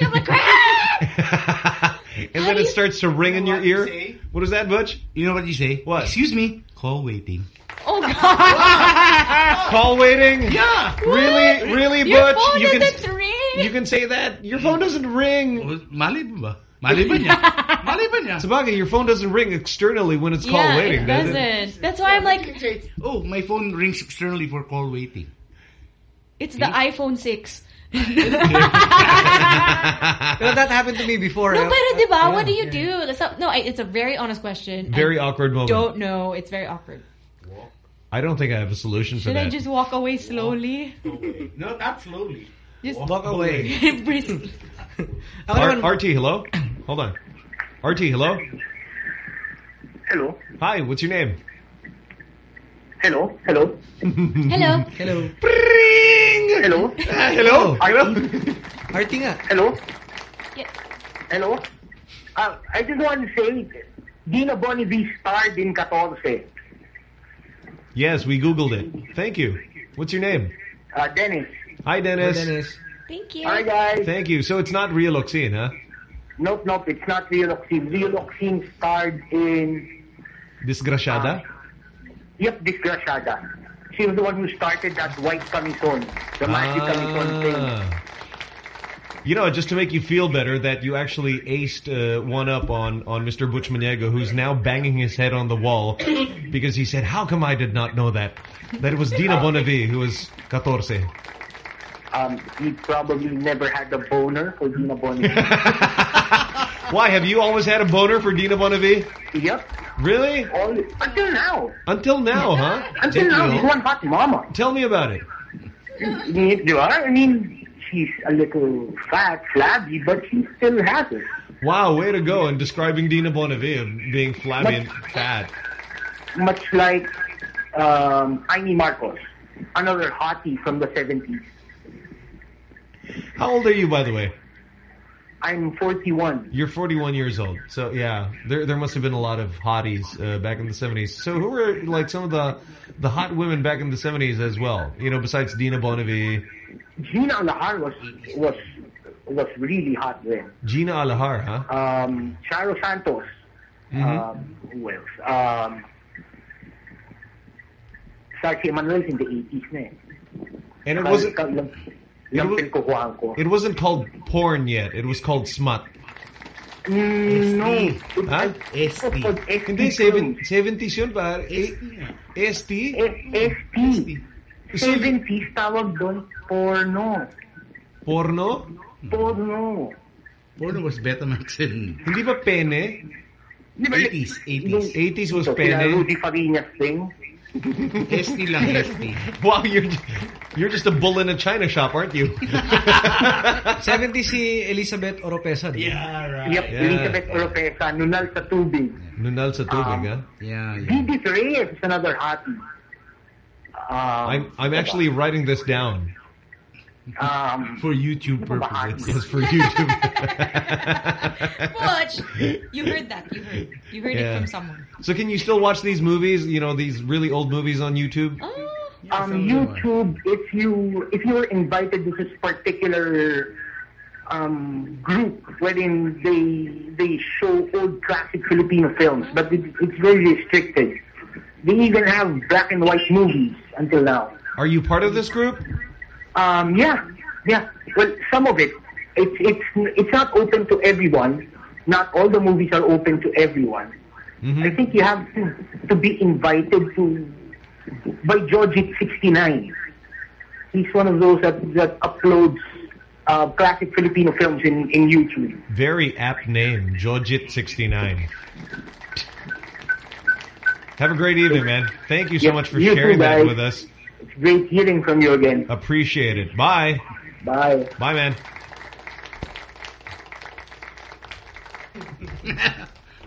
I'm like, "Ah!" and then it starts to ring in your ear. What is that, Butch? You know what you say? What? Excuse me. Call waiting. Oh God! Call waiting? Yeah. Really? Really, Your Butch? phone you can doesn't ring. You can say that. Your phone doesn't ring. Mali ba? Mali ba niya? Mali ba niya? Sabagay, your phone doesn't ring externally when it's call yeah, waiting, it does doesn't. That's why I'm like, Oh, my phone rings externally for call waiting. it's the iPhone 6. Well, that happened to me before. No, Uh, pero diba, yeah, what do you yeah. do? Not- no, I- it's a very honest question. Very I awkward moment. Don't know. It's very awkward. I don't think I have a solution for that. Should I just walk away slowly? No, not slowly. Just Walk away. briskly. R- RT, hello? Hold on. RT, hello? Hello. Hi, what's your name? Hello. Hello. Hello. Hello. Hello. Ah, hello. Hello. Arti nga. Hello. Yeah. Hello. Uh, I just want to say, Dina Bonnevie starred in 14. Yes, we Googled it. Thank you. What's your name? Uh, Dennis. Hi, Dennis. Thank you. Hi, guys. Thank you. So it's not Rio Locsin, huh? Nope, nope, it's not Rio Locsin. Rio Locsin starred in, Disgraciada? yep, Disgraciada. She was the one who started that white camisón, the magic camisón thing. Ah. You know, just to make you feel better, that you actually aced uh, one up on, on Mr. Butch Maniego, who's now banging his head on the wall because he said, how come I did not know that? That it was Dina Bonnevie who was 14. Um, he probably never had a boner for Dina Bonnevie. Why, have you always had a boner for Dina Bonnevie? yep. Really? All, until now. Until now, huh? Until now, you? she's one hot mama. Tell me about it. You are? I mean, she's a little fat, flabby, but she still has it. Wow, way to go in describing Dina Bonnevie of being flabby and fat. Much like um, Aini Marcos, another hottie from the 70s. How old are you, by the way? I'm 41. You're 41 years old. So, yeah, there there must have been a lot of hotties uh, back in the 70s. So who were, like, some of the the hot women back in the 70s as well? You know, besides Dina Bonnevie? Gina Alajar was was was really hot then. Gina Alajar, huh? Um, Charo Santos. Mhm. Um, who else? Um, Sarsi Emmanuelle's in the 80s na eh. And it wasn't- it lang wa- pinagkukuhaan ko. It wasn't called porn yet. It was called smut. Mm, no. Ha? It ST Hindi, films. 70s yun, par. ST? ST. 70s tawag doon, porno. Porno? Porno. Porno was Betamax in... Hindi ba pene? 80s, 80s. 80s was So, kina pene. Rudy Farinas thing. ST lang, ST. Wow, you're you're just a bull in a china shop, aren't you? 70 si Elizabeth Oropesa, di? Yeah, right. Yep, Yeah. Elizabeth Oropesa, Nunal sa tubig. Nunal sa tubig, Um, huh? Yeah, Didi Reyes is another hottie. Um, I'm I'm actually writing this down. Um, for YouTube purposes. Yes, for YouTube. Butch, you heard that. You heard. You heard Yeah. it from someone. So can you still watch these movies? You know, these really old movies on YouTube? um, YouTube, if you if you were invited to this particular um, group wherein they they show old classic Filipino films, but it, it's very restricted. They even have black and white movies until now. Are you part of this group? Um, yeah, yeah. Well, some of it, it's it's it's not open to everyone. Not all the movies are open to everyone. I think you have to, to be invited to by Jojit69. He's one of those that that uploads uh, classic Filipino films in in YouTube. Very apt name, Jojit69. Have a great evening, man. Thank you so Yes, much for you too, sharing that with us. It's great hearing from you again. Appreciate it. Bye. Bye. Bye, man.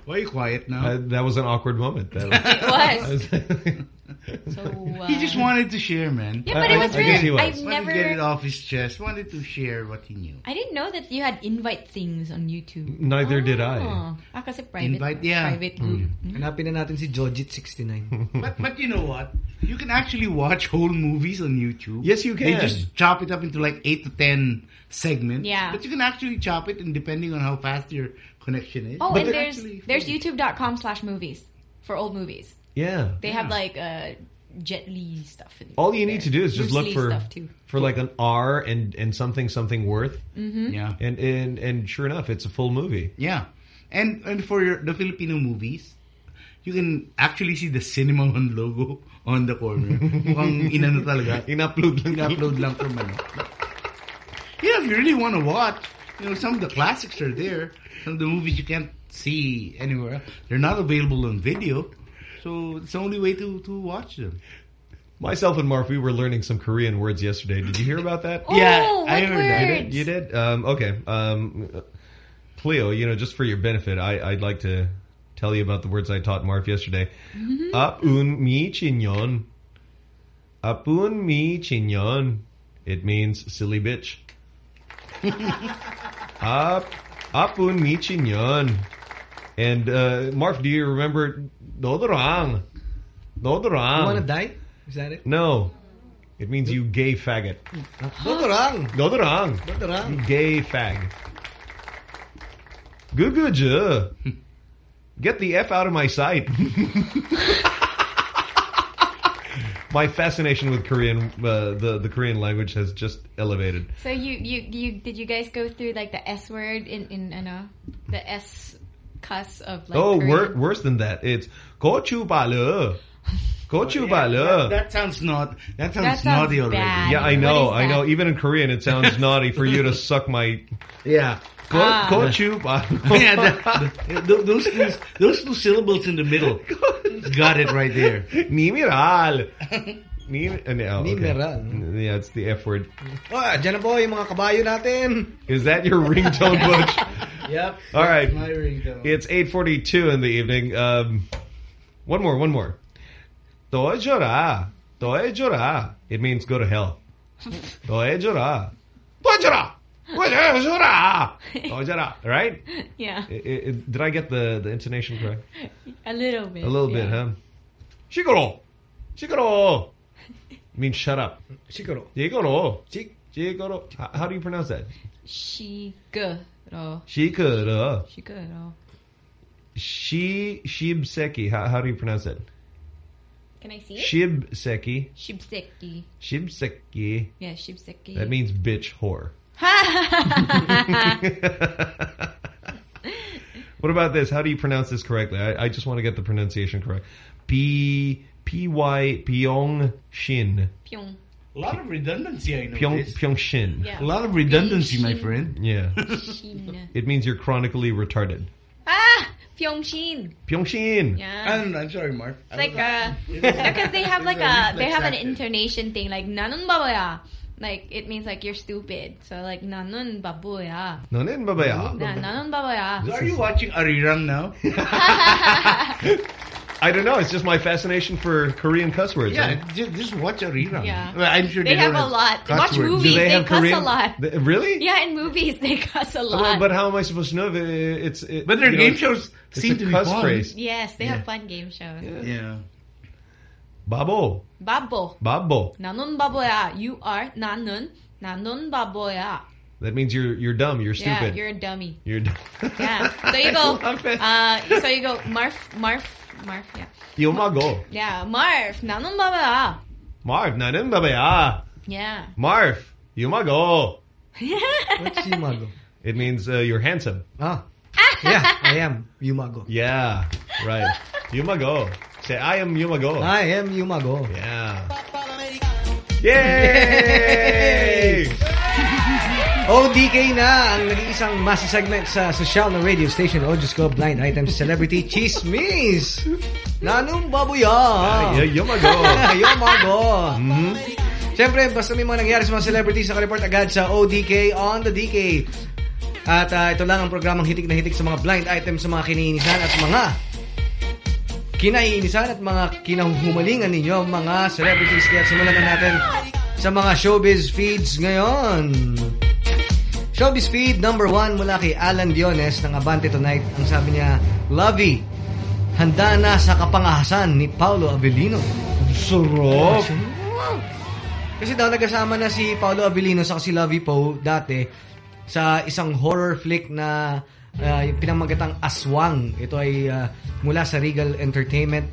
Why are you quiet now? Uh, that was an awkward moment. That was. It So, uh, he just wanted to share, man. Yeah, but it was I guess he really. was. I've Wanted to never. get it off his chest. Wanted to share what he knew. I didn't know that you had invite things on YouTube. Neither did I. Oh. Ah, kasi private. Invite, yeah. Private group. Hanapin na natin si Jojit69. But but you know what? You can actually watch whole movies on YouTube. Yes, you can. They can. just chop it up into like eight to ten segments. Yeah. But you can actually chop it, and depending on how fast your connection is. Oh, But and there's there's. YouTube.com slash movies for old movies. Yeah. They have like uh, Jet Li stuff. In All you need to do is just Bruce look Lee for stuff too. for like an R and and something something worth. Mhm. Yeah. And and and sure enough, it's a full movie. Yeah. And and for your, the Filipino movies, you can actually see the Cinema One logo on the corner. Mukhang inano talaga. In-upload lang. In-upload lang from ano. Yeah, if you really want to watch, you know, some of the classics are there. Some of the movies you can't see anywhere. They're not available on video. So it's the only way to, to watch them. Myself and Mark, we were learning some Korean words yesterday. Did you hear about that? Oh, Yeah, I what heard that. You did? You did? Um, okay. Um, Cleo, you know, just for your benefit, I, I'd like to tell you about the words I taught Marf yesterday. Mm-hmm. Apun mi chinyon. Apun mi chinyon. It means silly bitch. Up, apun mi chinyon. And uh, Marf, do you remember Dodorang? Dodorang. You wanna die? Is that it? No. It means you gay faggot. Dodorang. Dodorang. Dodorang. You gay fag. Good, good, ja. Get the F out of my sight. my fascination with Korean, uh, the the Korean language has just elevated. So you you you did you guys go through like the S word in in ano the S cuss of like oh, wor worse than that. It's gochu bale. Gochu bale. That, that sounds not. That sounds That sounds naughty already. bad. Yeah, I know, I know. Even in Korean, it sounds naughty for you to suck my. Yeah. Go, Ah. gochu bale. yeah, that, th- those two, those two syllables in the middle. Got it right there. Nimiral. Ni, uh, no, okay. Nimiral. Yeah, it's the F word. Oh, dyan na po yung mga kabayo natin. Is that your ringtone, Butch? Yep. All right. My ringtone. It's 8.42 in the evening. Um, one more, one more. Toejora. Toejora. It means go to hell. Toejora. Toejora. Toejora. Toejora. Right? Yeah, I- I- I- did I get the, the intonation correct? a little bit. A little bit, yeah. huh? Shigoro. Shigoro. means shut up. Shigoro. Shigoro. Shi- Shigoro. How, how do you pronounce that? Shiguro. Shikoro. Shiguro. Shi Shibseki. How, how do you pronounce it? Can I see it? Shibseki. Shibseki. Shibseki. Yeah, Shibseki. That means bitch whore. What about this? How do you pronounce this correctly? I, I just want to get the pronunciation correct. P P Y Pyong Shin. Pyong. A lot of redundancy, I Pyong noticed. Pyong Shin. Yeah. A lot of redundancy, my friend. Yeah. It means you're chronically retarded. Ah! Pyeongshin. Pyong Shin. Yeah. I'm, I'm sorry, Mark. It's like uh, because they have like it's a they have an intonation thing like nanun baboya. Like it means like you're stupid. So like nanun baboya. Nonin babaya. Nanun baboya. So are you watching Arirang now? I don't know. It's just my fascination for Korean cuss words. yeah, right? just, just watch Arirang. Yeah. Well, I'm sure They they, have a lot. cuss Watch words. movies. Do they, They have cuss a lot. Th- really? Yeah, in movies they cuss a Well, lot. but how am I supposed to know if it, it's? It, But their you know, game it's- shows it's seem a to be cuss fun. phrase. yes, they Yeah. have fun game shows. Yeah. Babo, Babo. babo. Nanun baboya. You are nanun. Nanun baboya. That means you're you're dumb. You're stupid. Yeah, you're a dummy. You're dumb. Yeah. So you go. Love it. Uh, so you go. Marf. Marf. Marf. Yeah. Yomago. Yeah. Marf. Nanun baboya. Marf, nanin babaya. Yeah. Marf, yumago. Yeah. What's Yumago? It means uh, you're handsome. Ah. Yeah, I am Yumago. Yeah, right. Yumago. Say, I am Yumago. I am Yumago. Yeah. Yay! ODK na ang nag-iisang masa segment sa social na radio station o Diyos ko, Blind Items Celebrity Chismis. Nanong babuya. Ay, yumago. Yumago. Mhm. Siyempre, basta may mga nangyari sa mga celebrities, nakareport agad sa ODK on the DK. At ah, ito lang ang programang hitik na hitik sa mga blind items sa mga kiniinisan at mga kinaiinisan at mga kinahuhumalingan ninyo mga celebrities. Kaya simulan na natin sa mga showbiz feeds ngayon. Showbiz feed number one mula kay Alan Diones ng Abante Tonight. Ang sabi niya, Lovey, handa na sa kapangahasan ni Paolo Avellino. Sarap. Kasi daw nagkasama na si Paolo Avellino sa si Lovey Poe dati sa isang horror flick na uh, pinamagatang Aswang. Ito ay uh, mula sa Regal Entertainment.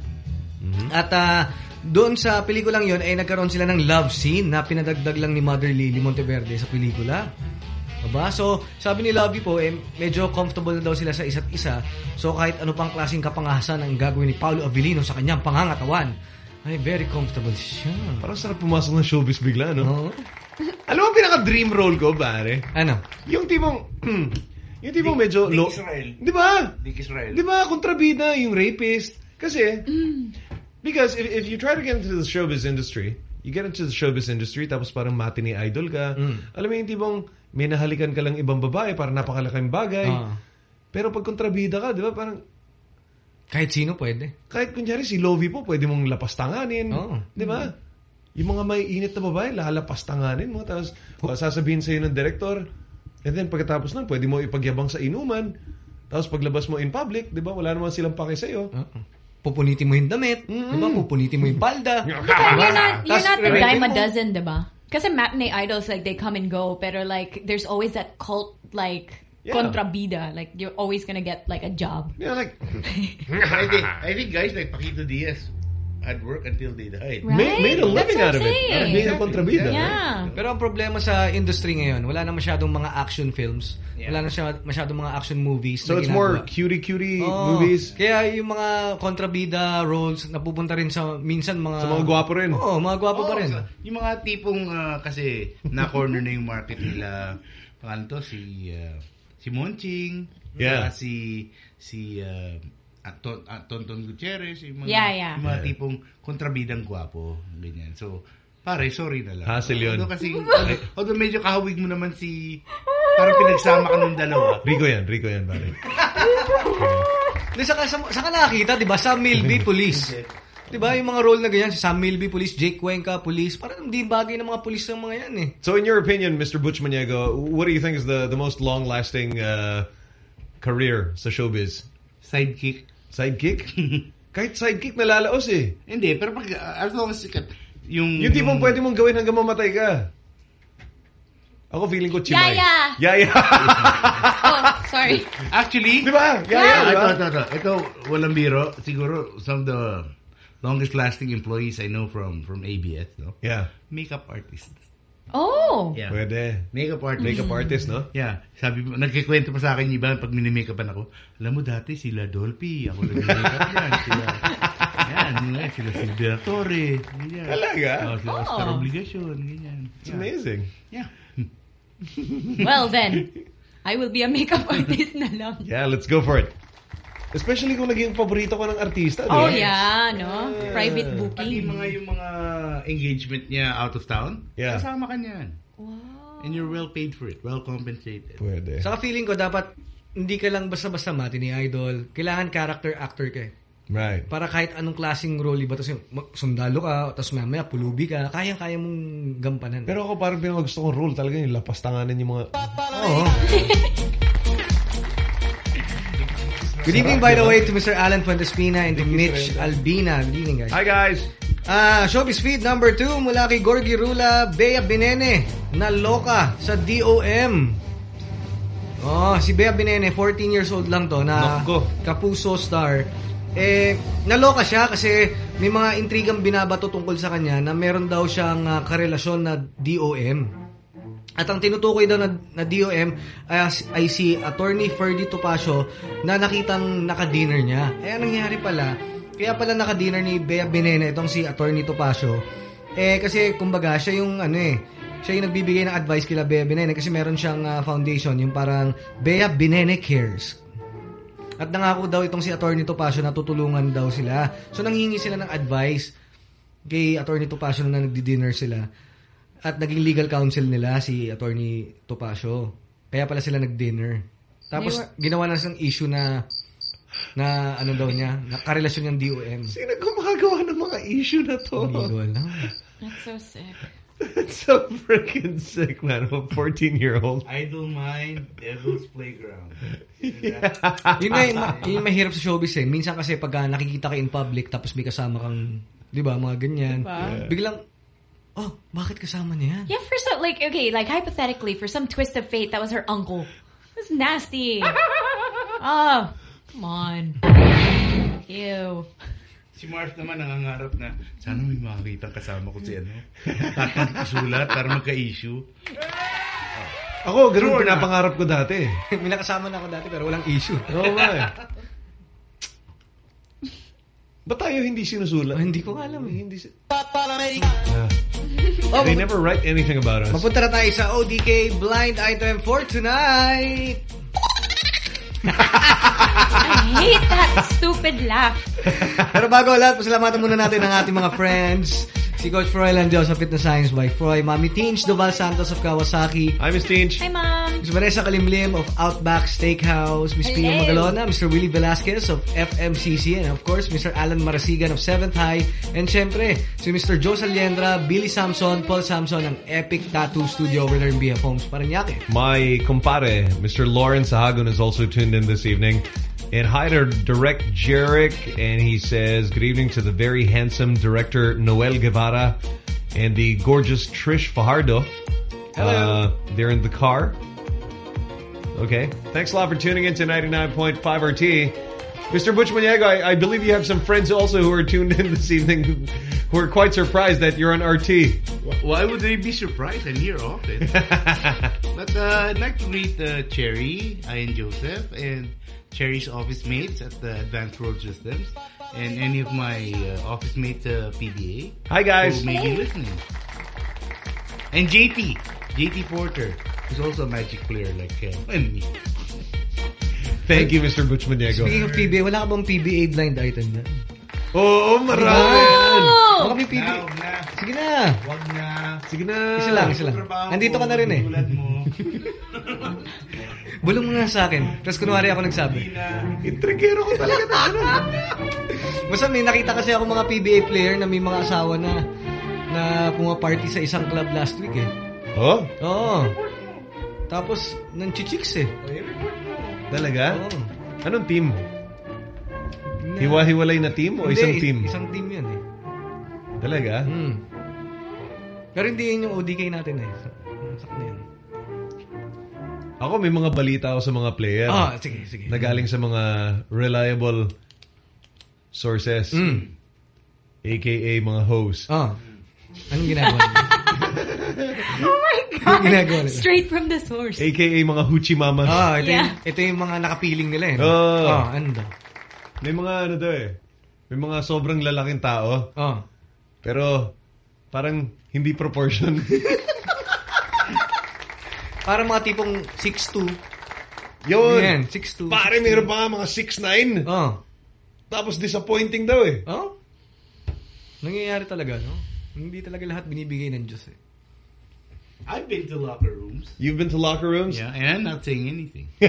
At uh, doon sa pelikulang yon ay nagkaroon sila ng love scene na pinadagdag lang ni Mother Lily Monteverde sa pelikula. Diba? So, sabi ni Lovey po, eh, medyo comfortable na daw sila sa isa't isa. So, kahit ano pang klaseng kapangahasan ang gagawin ni Paolo Avellino sa kanyang pangangatawan, ay very comfortable siya. Parang sarap pumasok ng showbiz bigla, no? Oo. Alam mo, pinaka-dream role ko, pare? Ano? Yung tipong, yung tipong medyo Dick low. Israel. Di ba? Dick Israel. Di ba, kontrabida, yung rapist. Kasi, because if, if you try to get into the showbiz industry, you get into the showbiz industry, tapos parang matinee idol ka. Alam mo yung tipong, may nahalikan ka lang ibang babae para napakalaking bagay. Ah. Pero pag kontrabida ka, di ba, parang, Kahit sino pwede. kahit kunyari si Lovie po, pwede mong lapastanganin. Oo. Di ba? Yung mga may init na babae, lalapastanganin mo. Tapos uh, sasabihin sa'yo ng director. And then pagkatapos nun, pwede mo ipagyabang sa inuman. Tapos paglabas mo in public, di ba? Wala naman silang pake sa'yo. pupunitin mo yung damit, di ba? Pupunitin mo yung palda. Then you're not, you're not dime a mo. dozen, diba? Kasi matinee idols, like, they come and go, pero like, there's always that cult, like, Yeah. contrabida. Like, you're always gonna get, like, a job. Yeah, like, I think, I think guys like Paquito Diaz had work until they died. Right? Made- made a living out of what I'm it. saying. Being a kontrabida. Yeah. Pero ang problema sa industry ngayon, wala na masyadong mga action films. Wala na siya masyadong mga action movies. So na it's more ginagawa. cutie-cutie Oo. movies? Kaya yung mga kontrabida roles, napupunta rin sa, minsan mga... Sa mga gwapo rin. Oo, mga gwapo pa rin. so, yung mga tipong ah, kasi na-corner na yung market nila. Pangalan to, si ah, si Monching. Yeah. saka si si Anton, ah, Tonton Gutierrez. Yung mga, Yeah, yeah. Yung mga Yeah. tipong kontrabidang gwapo. Ganyan. So, pare, sorry na lang. Hassle yun. Although kasi, although, medyo kahawig mo naman si, parang pinagsama ka nung dalawa. Rico yan, Rico yan, pare. Di, saka, sa, saka nakakita, di ba? Sam Milby, police. Di ba? Yung mga role na ganyan, si Sam Milby, police, Jake Cuenca, police. Parang hindi bagay ng mga police ng mga yan eh. So in your opinion, Mr. Butch Maniego, what do you think is the, the most long-lasting uh, career sa showbiz? Sidekick. Sidekick? Kahit sidekick nalalaos eh. Hindi, pero pag, uh, as long as sikat, yung... Yung tipong pwede mong gawin hanggang mamatay ka. Ako feeling ko chimay. Yaya! Yaya! oh, sorry. Actually, Di ba? Yeah, Yaya, di ba? ito, ito, ito. Ito, walang biro. Siguro, some of the longest lasting employees I know from from ABS, no? Yeah. Makeup artists. Oh! Yeah. Pwede. Makeup artist. Makeup mm. artist, no? Yeah. Sabi mo, nagkikwento pa sa akin yung iba pag minimakeupan ako. Alam mo dati sila Dolphy, ako nag-makeup yan. Sila, yan, yan, sila Silvia Torre. Ganyan. Talaga? Oh, sila Oh. Oscar Obligacion. Ganyan. It's amazing. Yeah. Well then, I will be a makeup artist na lang. Yeah, let's go for it. Especially kung naging paborito ko ng artista. Oh ba? yeah, no? Private Pati booking. mga yung mga engagement niya out of town, Yeah. kasama ka niyan. And you're well paid for it, well compensated. Pwede. Saka feeling ko dapat hindi ka lang basta-basta mati ni idol. Kailangan character actor ka eh. Right. Para kahit anong klaseng role, iba, tapos sundalo ka, tapos mamaya pulubi ka, kayang-kaya mong gampanan. Pero ako parang pinaka gusto kong role talaga yung lapastanganan yung mga... Oo. Good evening, by the way, to Mr. Alan Fuentespina and to Mitch Albina. Good evening, guys. Hi, guys! Ah, showbiz feed number 2 mula kay Gorgy Rula, Bea Binene, na loka sa DOM. Oh, si Bea Binene, 14 years old lang to, na Nako. kapuso star. Eh, naloka siya kasi may mga intrigang binabato tungkol sa kanya na meron daw siyang ah, karelasyon na DOM. At ang tinutukoy daw na, na DOM ay, ay si Attorney Ferdy Topacio na nakitang naka-dinner niya. Anong nangyari pala? Kaya pala naka-dinner ni Bea Benena itong si Attorney Topacio. Eh, kasi kumbaga, siya yung ano eh, siya yung nagbibigay ng advice kila Bea Benene kasi meron siyang ah, foundation, yung parang Bea Benene Cares. At nangako daw itong si Attorney Topacio na tutulungan daw sila. So nanghingi sila ng advice kay Attorney Topacio na nagdi-dinner sila. At naging legal counsel nila si Attorney Topacio. Kaya pala sila nag-dinner. Tapos were- ginawa na siyang issue na na ano daw niya, na karelasyon niyang DOM. Sino gumagawa ng mga issue na to? Hindi ko alam. That's so sick. That's so freaking sick, man. A 14-year-old. Idle mind, devil's playground. yun nga, yung, ma- yun yung mahirap sa showbiz eh. Minsan kasi pag ah, nakikita ka in public tapos may kasama kang, di ba, mga ganyan. Diba? Biglang, oh, bakit kasama niya? Yeah, for some, like, okay, like, hypothetically, for some twist of fate, that was her uncle. That's nasty. oh, come on. Ew. Si Marf naman nangangarap na, sana may makakita kasama ko si ano. Tatang isulat para magka-issue. Ako, ganun Sure na. pinapangarap ko dati. may nakasama na ako dati pero walang issue. Oo nga eh. Ba't tayo hindi sinusulat? hindi ko nga alam eh. Hindi si- They never write anything about us. Mapunta na tayo sa ODK Blind Item for tonight. I hate that stupid laugh. Pero bago ang lahat, pasalamatan muna natin ang ating mga friends. Si Coach Froy Landio sa Fitness Science by Froy, Mami Tinch Duval Santos of Kawasaki, Hi, Miss Tinch. Hi, Mom. Miss Vanessa Kalimlim of Outback Steakhouse, Miss Pia Magalona, Mr. Willie Velasquez of FMCC, and of course, Mr. Alan Marasigan of 7th High, and syempre, si Mr. Joe Saliendra, Billy Samson, Paul Samson ng Epic Tattoo Studio over there in BF Homes, Paranaque. My compare, Mr. Lawrence Sahagun, is also tuned in this evening. And hi to Direct Jarek, and he says, good evening to the very handsome director Noel Guevara and the gorgeous Trish Fajardo. Hello. Uh, they're in the car. Okay. Thanks a lot for tuning in to 99.5 RT. Mr. Butch Maniego, I, I believe you have some friends also who are tuned in this evening who, who are quite surprised that you're on RT. Why would they be surprised? I'm here often. but uh, I'd like to greet uh, Cherry, and Joseph, and Cherry's office mates at the Advanced Road Systems, and any of my uh, office mates uh, PBA. Hi, guys. Who may be listening. And JT, JT Porter, who's also a magic player like Ken and me. Thank you, Mr. Butch Maniego. Speaking of PBA, wala ka bang PBA blind item na? Oo, marami. Baka may PBA. Sige na. Wag na. Sige na. Isa lang, isa lang. Nandito ka na rin eh. Tulad mo. Bulong mo nga sa akin. Tapos kunwari ako nagsabi. Intrigero ko talaga na ano. Basta may nakita kasi ako mga PBA player na may mga asawa na na pumaparty sa isang club last week eh. Oh? Oo. Tapos, nanchichicks eh. Talaga? Oo. Anong team? Hiwa-hiwalay na team o Hindi, isang team? Isang team yun eh. Talaga? Hmm. Pero hindi yun yung ODK natin eh. Ako may mga balita ako sa mga player. Ah, sige, sige. Na galing sa mga reliable sources. Mm. AKA mga hosts. Ah. Anong ginagawa niyo? Oh my Anong God. ginagawa nila? Straight from the source. AKA mga hoochie mamas. Ah, ito, Yeah. yung, ito yung mga nakapiling nila eh. Oo. Ah, ano daw? May mga ano daw eh. May mga sobrang lalaking tao. Oh. Pero parang hindi proportion. Parang mga tipong 6'2". Yun. Yan, 6'2". Pare, mayroon pa nga mga 6'9". Oh. Tapos disappointing daw eh. Oh? Nangyayari talaga, no? Hindi talaga lahat binibigay ng Diyos eh. I've been to locker rooms. You've been to locker rooms? Yeah, and I'm not saying anything.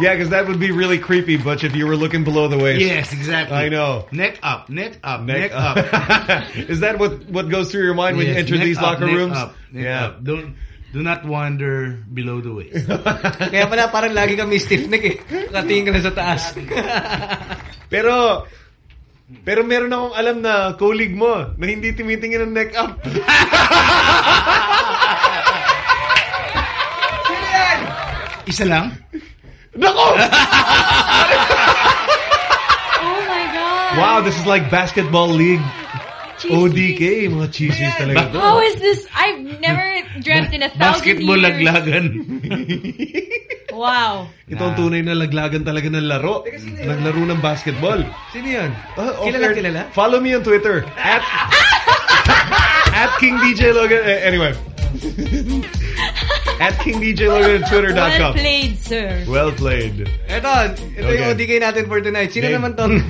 Yeah, because that would be really creepy, Butch, if you were looking below the waist. Yes, exactly. I know. Neck up, neck up, Neck neck, up. Is that what what goes through your mind when you enter neck these up, locker neck rooms? Up, neck yeah. up. Don't do not wander below the waist. Kaya pala parang lagi kami stiff neck eh. Nakatingin ka na sa taas. Pero pero meron akong alam na colleague mo na hindi tumitingin ng neck up. Isa lang? Nako! Oh my God. wow, this is like basketball league. ODK, mga cheesies talaga. to. How is this? I've never dreamt in a thousand Basketball years. laglagan. Wow. Ito ang tunay na laglagan talaga ng laro. Naglaro ng basketball. Sino yun? Uh, Kilala, okay. kilala? Follow me on Twitter. At, at King DJ Logan. eh, Anyway. at King DJ Logan at twitter.com. Well played, sir. Well played. Ito, ito Okay. yung ODK natin for tonight. Sino Name. naman tong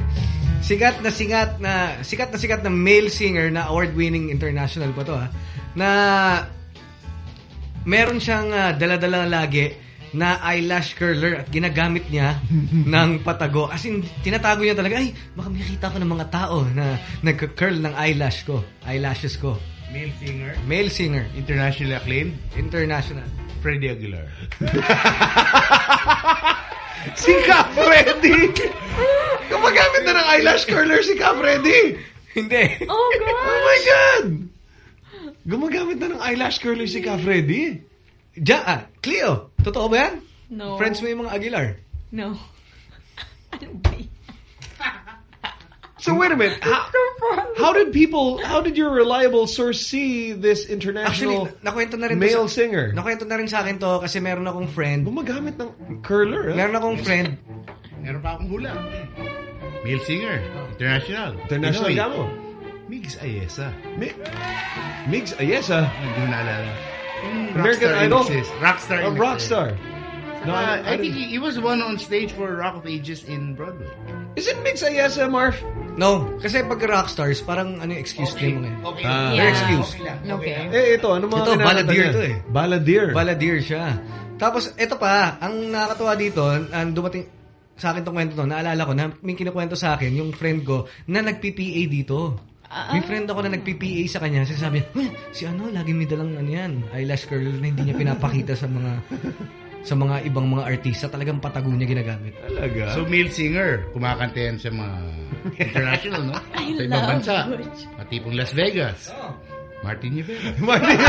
sikat na sikat na sikat na sikat na male singer na award-winning international pa to ha, na meron siyang ah, dala-dala lagi na eyelash curler at ginagamit niya ng patago. As in, tinatago niya talaga, ay, baka makikita ko ng mga tao na nagka-curl ng eyelash ko, eyelashes ko. Male singer. Male singer. Internationally acclaimed. International. Freddie Aguilar. Si Ka Freddy! Gumagamit na ng eyelash curler si Ka Freddy! Hindi. Oh, gosh. Oh my God! Gumagamit na ng eyelash curler si Ka Freddy. Ja, ah, Cleo, totoo ba yan? No. Friends mo yung mga Aguilar? No. So wait a minute. How, how did people, how did your reliable source see this international Actually, nakwento na rin male sa- singer? Nakwento na rin sa akin to kasi meron akong friend. Gumagamit ng curler, ah. Meron akong friend. Meron pa akong hula. Male singer. International. International Pinoy. gamo. Migs Ayesa. Mi Migs Ayesa? Hindi mo naalala. American Idol? innocence. Rockstar A innocence. rockstar. No, Uh, I- I I, think he, he was one on stage for Rock of Ages in Broadway. Is it Migs Ayesa, Marf? No, kasi pag rockstars, parang ano yung excuse okay. mo ngayon. Okay. Ah. Yeah. excuse. Okay. Eh, ito, ano mga Ito, balladeer niya? to eh. Balladeer. Balladeer siya. Tapos, ito pa, ang nakakatuwa dito, ang dumating sa akin tong kwento to, naalala ko na may kinukwento sa akin, yung friend ko, na nag-PPA dito. May friend ako na nag-PPA sa kanya. Sinasabi, "Uy, si ano, lagi may dalang ano yan, eyelash curler na hindi niya pinapakita sa mga sa mga ibang mga artista, talagang patago niya ginagamit. Talaga? So, male singer, kumakanta yan sa mga international, no? I sa ibang bansa. George. Pati pong Las Vegas. Oh. Martin Rivera. Martin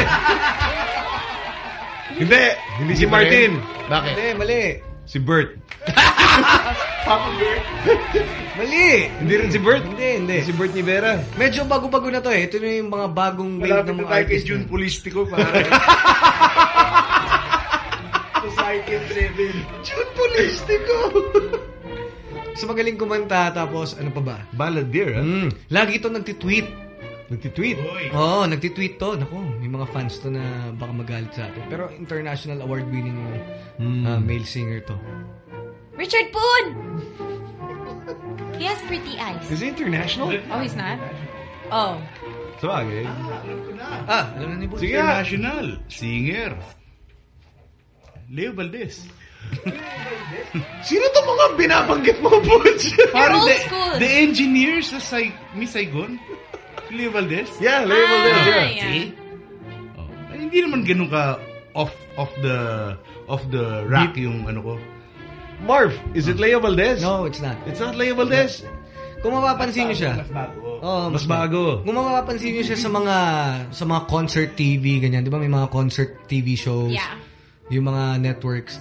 Hindi, hindi si Martin. Bakit? Hindi, mali. Si Bert. Papa Bert? mali. Hindi rin si Bert? Hindi, hindi. Si Bert Nivera Medyo bago-bago na to eh. Ito na yung mga bagong wave ng mga artist. Malapit na June eh. Pulistico. Parang. 19-7. June Polistico! so magaling kumanta, tapos ano pa ba? Balladeer, ah. Mm, lagi ito nagtitweet. Nagtitweet? Oo, oh, nagtitweet to. Naku, may mga fans to na baka magalit sa atin. Pero international award-winning mm. uh, male singer to. Richard Poon! he has pretty eyes. Is he international? Oh, he's not? Oh. Sabagay. Ah, alam ko. Ah, alam na ni Poon. Sige, international. Singer. Leo Valdez. Sino to mga binabanggit mo, Butch? Parang the, school. the engineers sa Sai Miss Saigon. Leo Valdez. Yeah, Leo Valdez, Ah, yeah. See? Oh. Ay, hindi naman ganun ka off off the off the rack yung ano ko. Marv, is it Leo Valdez? No, it's not. It's not Leo Valdez. Kung mapapansin niyo siya. Mas bago. Oh, Mas bago. Kung mapapansin niyo siya sa mga sa mga concert TV ganyan, 'di ba? May mga concert TV shows. Yeah. Yung mga networks.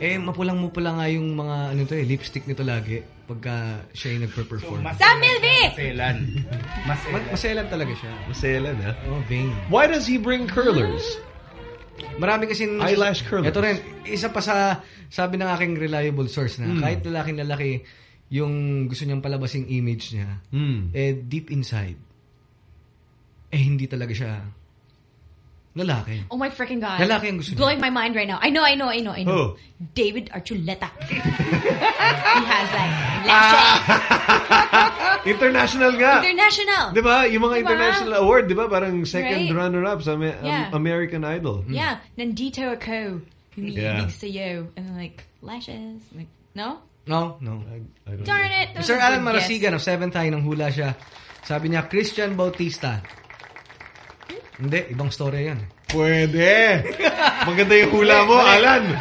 Eh mapulang-mupula nga yung mga ano to eh, lipstick nito lagi pagka siya yung nagpe-perform. Sam Milvick! Maselan. Ma- maselan talaga siya. Maselan, ha? Oh, vain. Why does he bring curlers? Marami kasi Eyelash curlers. Ito rin, isa pa sa sabi ng aking reliable source na Hmm. kahit lalaking lalaki yung gusto niyang palabasing image niya, Hmm. eh deep inside eh hindi talaga siya lalaki. Oh my freaking god. Lalaki ang gusto niya. Blowing my mind right now. I know, I know, I know, I know. David Archuleta. he has like ah! lashes. International nga. International. Di ba? Yung mga Diba? international award, di ba? Parang second Right. runner-up sa Ame- Yeah. Um, American Idol. Hmm. Yeah. Nandito ako. Humihilig Yeah. sa'yo. And then like, lashes. Like, no? No, no. Darn it. that was Mr. a Alan good guess. Marasigan of oh, Seventh High nang hula siya. Sabi niya, Christian Bautista. Hindi, ibang story yan. Pwede. Maganda yung hula mo, Alan.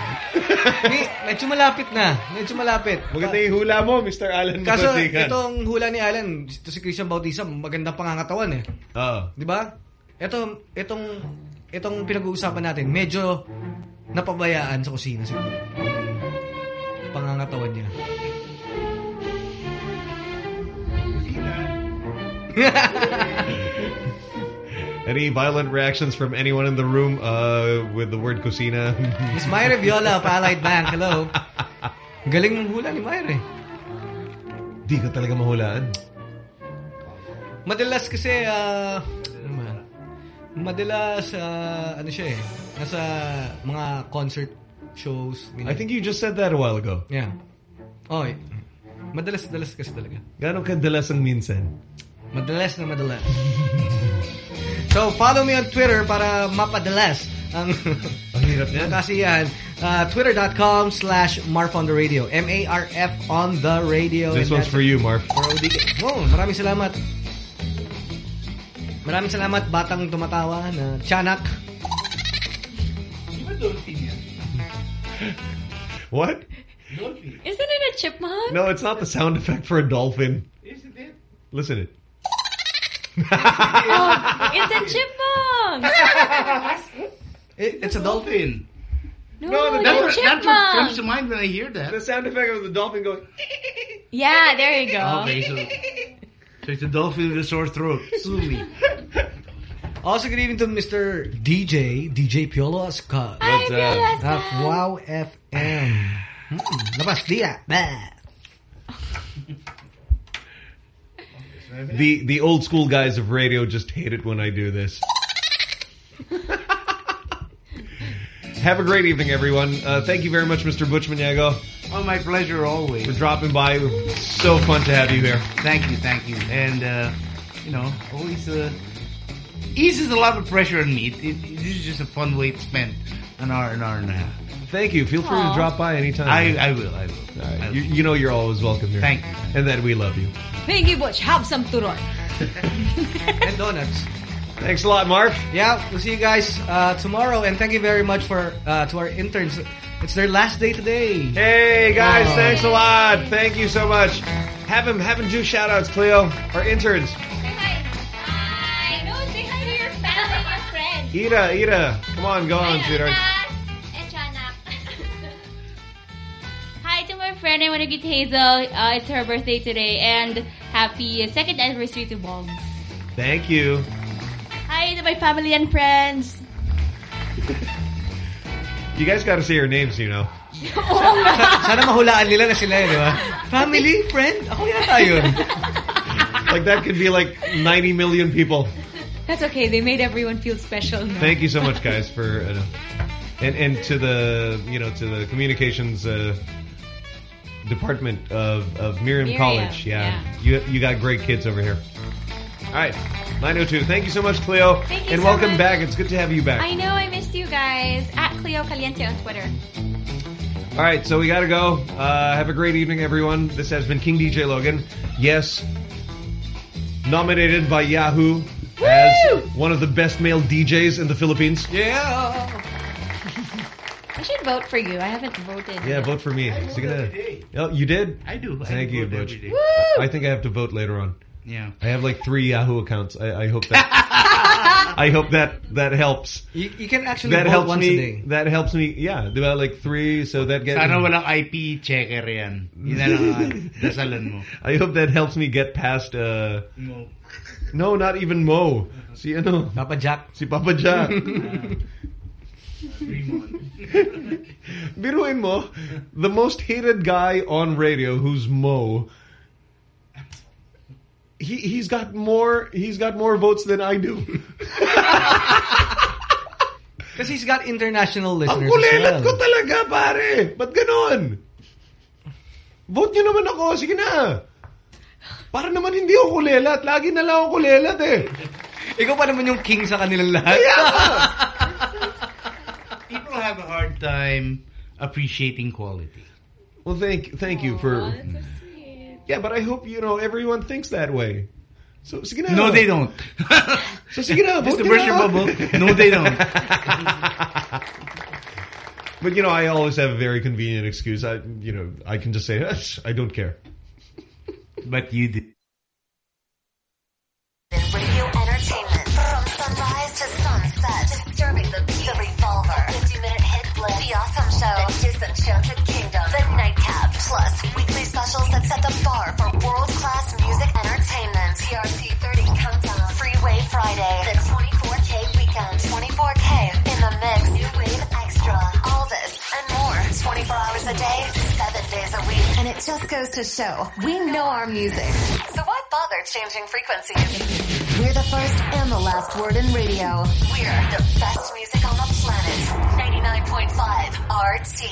Hindi, medyo malapit na. Medyo malapit. Maganda yung hula mo, Mr. Alan Kaso, Marasigan. itong hula ni Alan, ito si Christian Bautista, magandang pangangatawan eh. Oo. Di ba? Ito, itong, itong pinag-uusapan natin, medyo napabayaan sa kusina siguro. Pangangatawan niya. Any violent reactions from anyone in the room uh, with the word kusina? Miss Myra Viola of Allied Bank, hello. Galing mong hula ni Myra eh. Di ka talaga mahulaan. Madalas kasi, ah. Madalas, ah, ano siya eh, nasa mga concert shows. I think you just said that a while ago. Yeah. Oh. Madalas-dalas kasi talaga. Gano'ng kadalas ang minsan? Madalas na madalas. so, follow me on Twitter para mapadalas ang ang hirap niyan. ang kasiyahan. Uh, Twitter.com slash Marf on the radio. M-A-R-F on the radio. This And one's for you, Marf. For ODK. Oh, maraming salamat. Maraming salamat, batang tumatawa na Chanak. What? Isn't it a chipmunk? No, it's not the sound effect for a dolphin. Isn't it? Listen it. Oh, it's a chipmunk! It, it's a dolphin. No, No, it's that's, a what, that's what comes to mind when I hear that. The sound effect of the dolphin going... Yeah, there you go. Okay, so, so it's a dolphin with a sore throat. Sue me. Also, good evening to Mr. DJ, DJ Piolo Ascad. What's up? Of Wow FM. Labas dia. Bah. The the old school guys of radio just hate it when I do this. Have a great evening, everyone. Uh, thank you very much, Mr. Butch Maniego, Oh, my pleasure always. for dropping by. So fun to have you here. Thank you, thank you. And, uh, you know, always uh, eases a lot of pressure on me. It, it, this is just a fun way to spend an hour, an hour and a half. Thank you. Feel free Aw. to drop by anytime. I, I will, I will. All right. I will. You, you know you're always welcome here. Thank you. And that we love you. Thank you, Butch. Have some turon. And donuts. Thanks a lot, Mark. Yeah, we'll see you guys uh, tomorrow, and thank you very much for uh, to our interns. It's their last day today. Hey guys, thanks a lot. Thank you so much. Have them, have them do shout outs, Cleo. Our interns. I Ida, Ida. Come on, go on, sweetheart. And Chana. Hi to my friend I want to get Hazel. Uh, it's her birthday today, and happy second anniversary to Boggs. Thank you. Hi to my family and friends. You guys got to say your names, you know. Sana mahulaan nila na sila eh, di ba? Family, friend, ako yata yun. Like that could be like 90 million people. That's okay. They made everyone feel special. Now. Thank you so much, guys, for uh, and and to the you know to the communications uh, department of of Miriam, Miriam, College. Yeah, you you got great kids over here. All right, 902. Thank you so much, Cleo, Thank you and so welcome much. back. It's good to have you back. I know I missed you guys. At Cleo Caliente on Twitter. All right, so we got to go. Uh, have a great evening, everyone. This has been King DJ Logan. Yes, nominated by Yahoo as one of the best male DJs in the Philippines. Yeah. I should vote for you. I haven't voted. Yeah, vote for me. Sige na. Oh, you did? I do. I Thank do you, Butch. Woo! I think I have to vote later on. Yeah. I have like three Yahoo accounts. I, I hope that. I hope that that helps. You, you can actually That vote helps once me. a day. That helps me. Yeah, diba? Like three. So that gets. Sana walang IP checker yan. Yun na lang ang dasalan mo. I hope that helps me get past. Uh, Mo. no, not even Mo. Uh-huh. Si ano? Papa Jack. Si Papa Jack. Ah. Biruin mo, the most hated guy on radio who's Mo. He he's got more he's got more votes than I do. Because he's got international Ang listeners kulilat as ko talaga, pare. Ba't ganon? Vote nyo naman ako. Sige na. Para naman hindi ako kulilat. Lagi na lang ako kulilat eh. Ikaw pa naman yung king sa kanilang lahat. People have a hard time appreciating quality. Well, thank thank you for. Yeah, but I hope you know everyone thinks that way. So sige na. No, they don't. So sige na. Just to burst your bubble. No, they don't. But you know, I always have a very convenient excuse. I, you know, I can just say, "Hush, I don't care. But you did. Radio entertainment from sunrise to sunset. Disturbing the peace. The Revolver. 50-minute hit list. The Awesome Show. The Disenchanted Kingdom. The Nightcap. Plus, weekly set the bar for world-class music entertainment. TRC 30 Countdown. Freeway Friday. The 24K Weekend. 24K in the mix. New Wave Extra. All this and more. 24 hours a day, 7 days a week. And it just goes to show, we know our music. So why bother changing frequencies? We're the first and the last word in radio. We're the best music on the planet. 99.5 RT.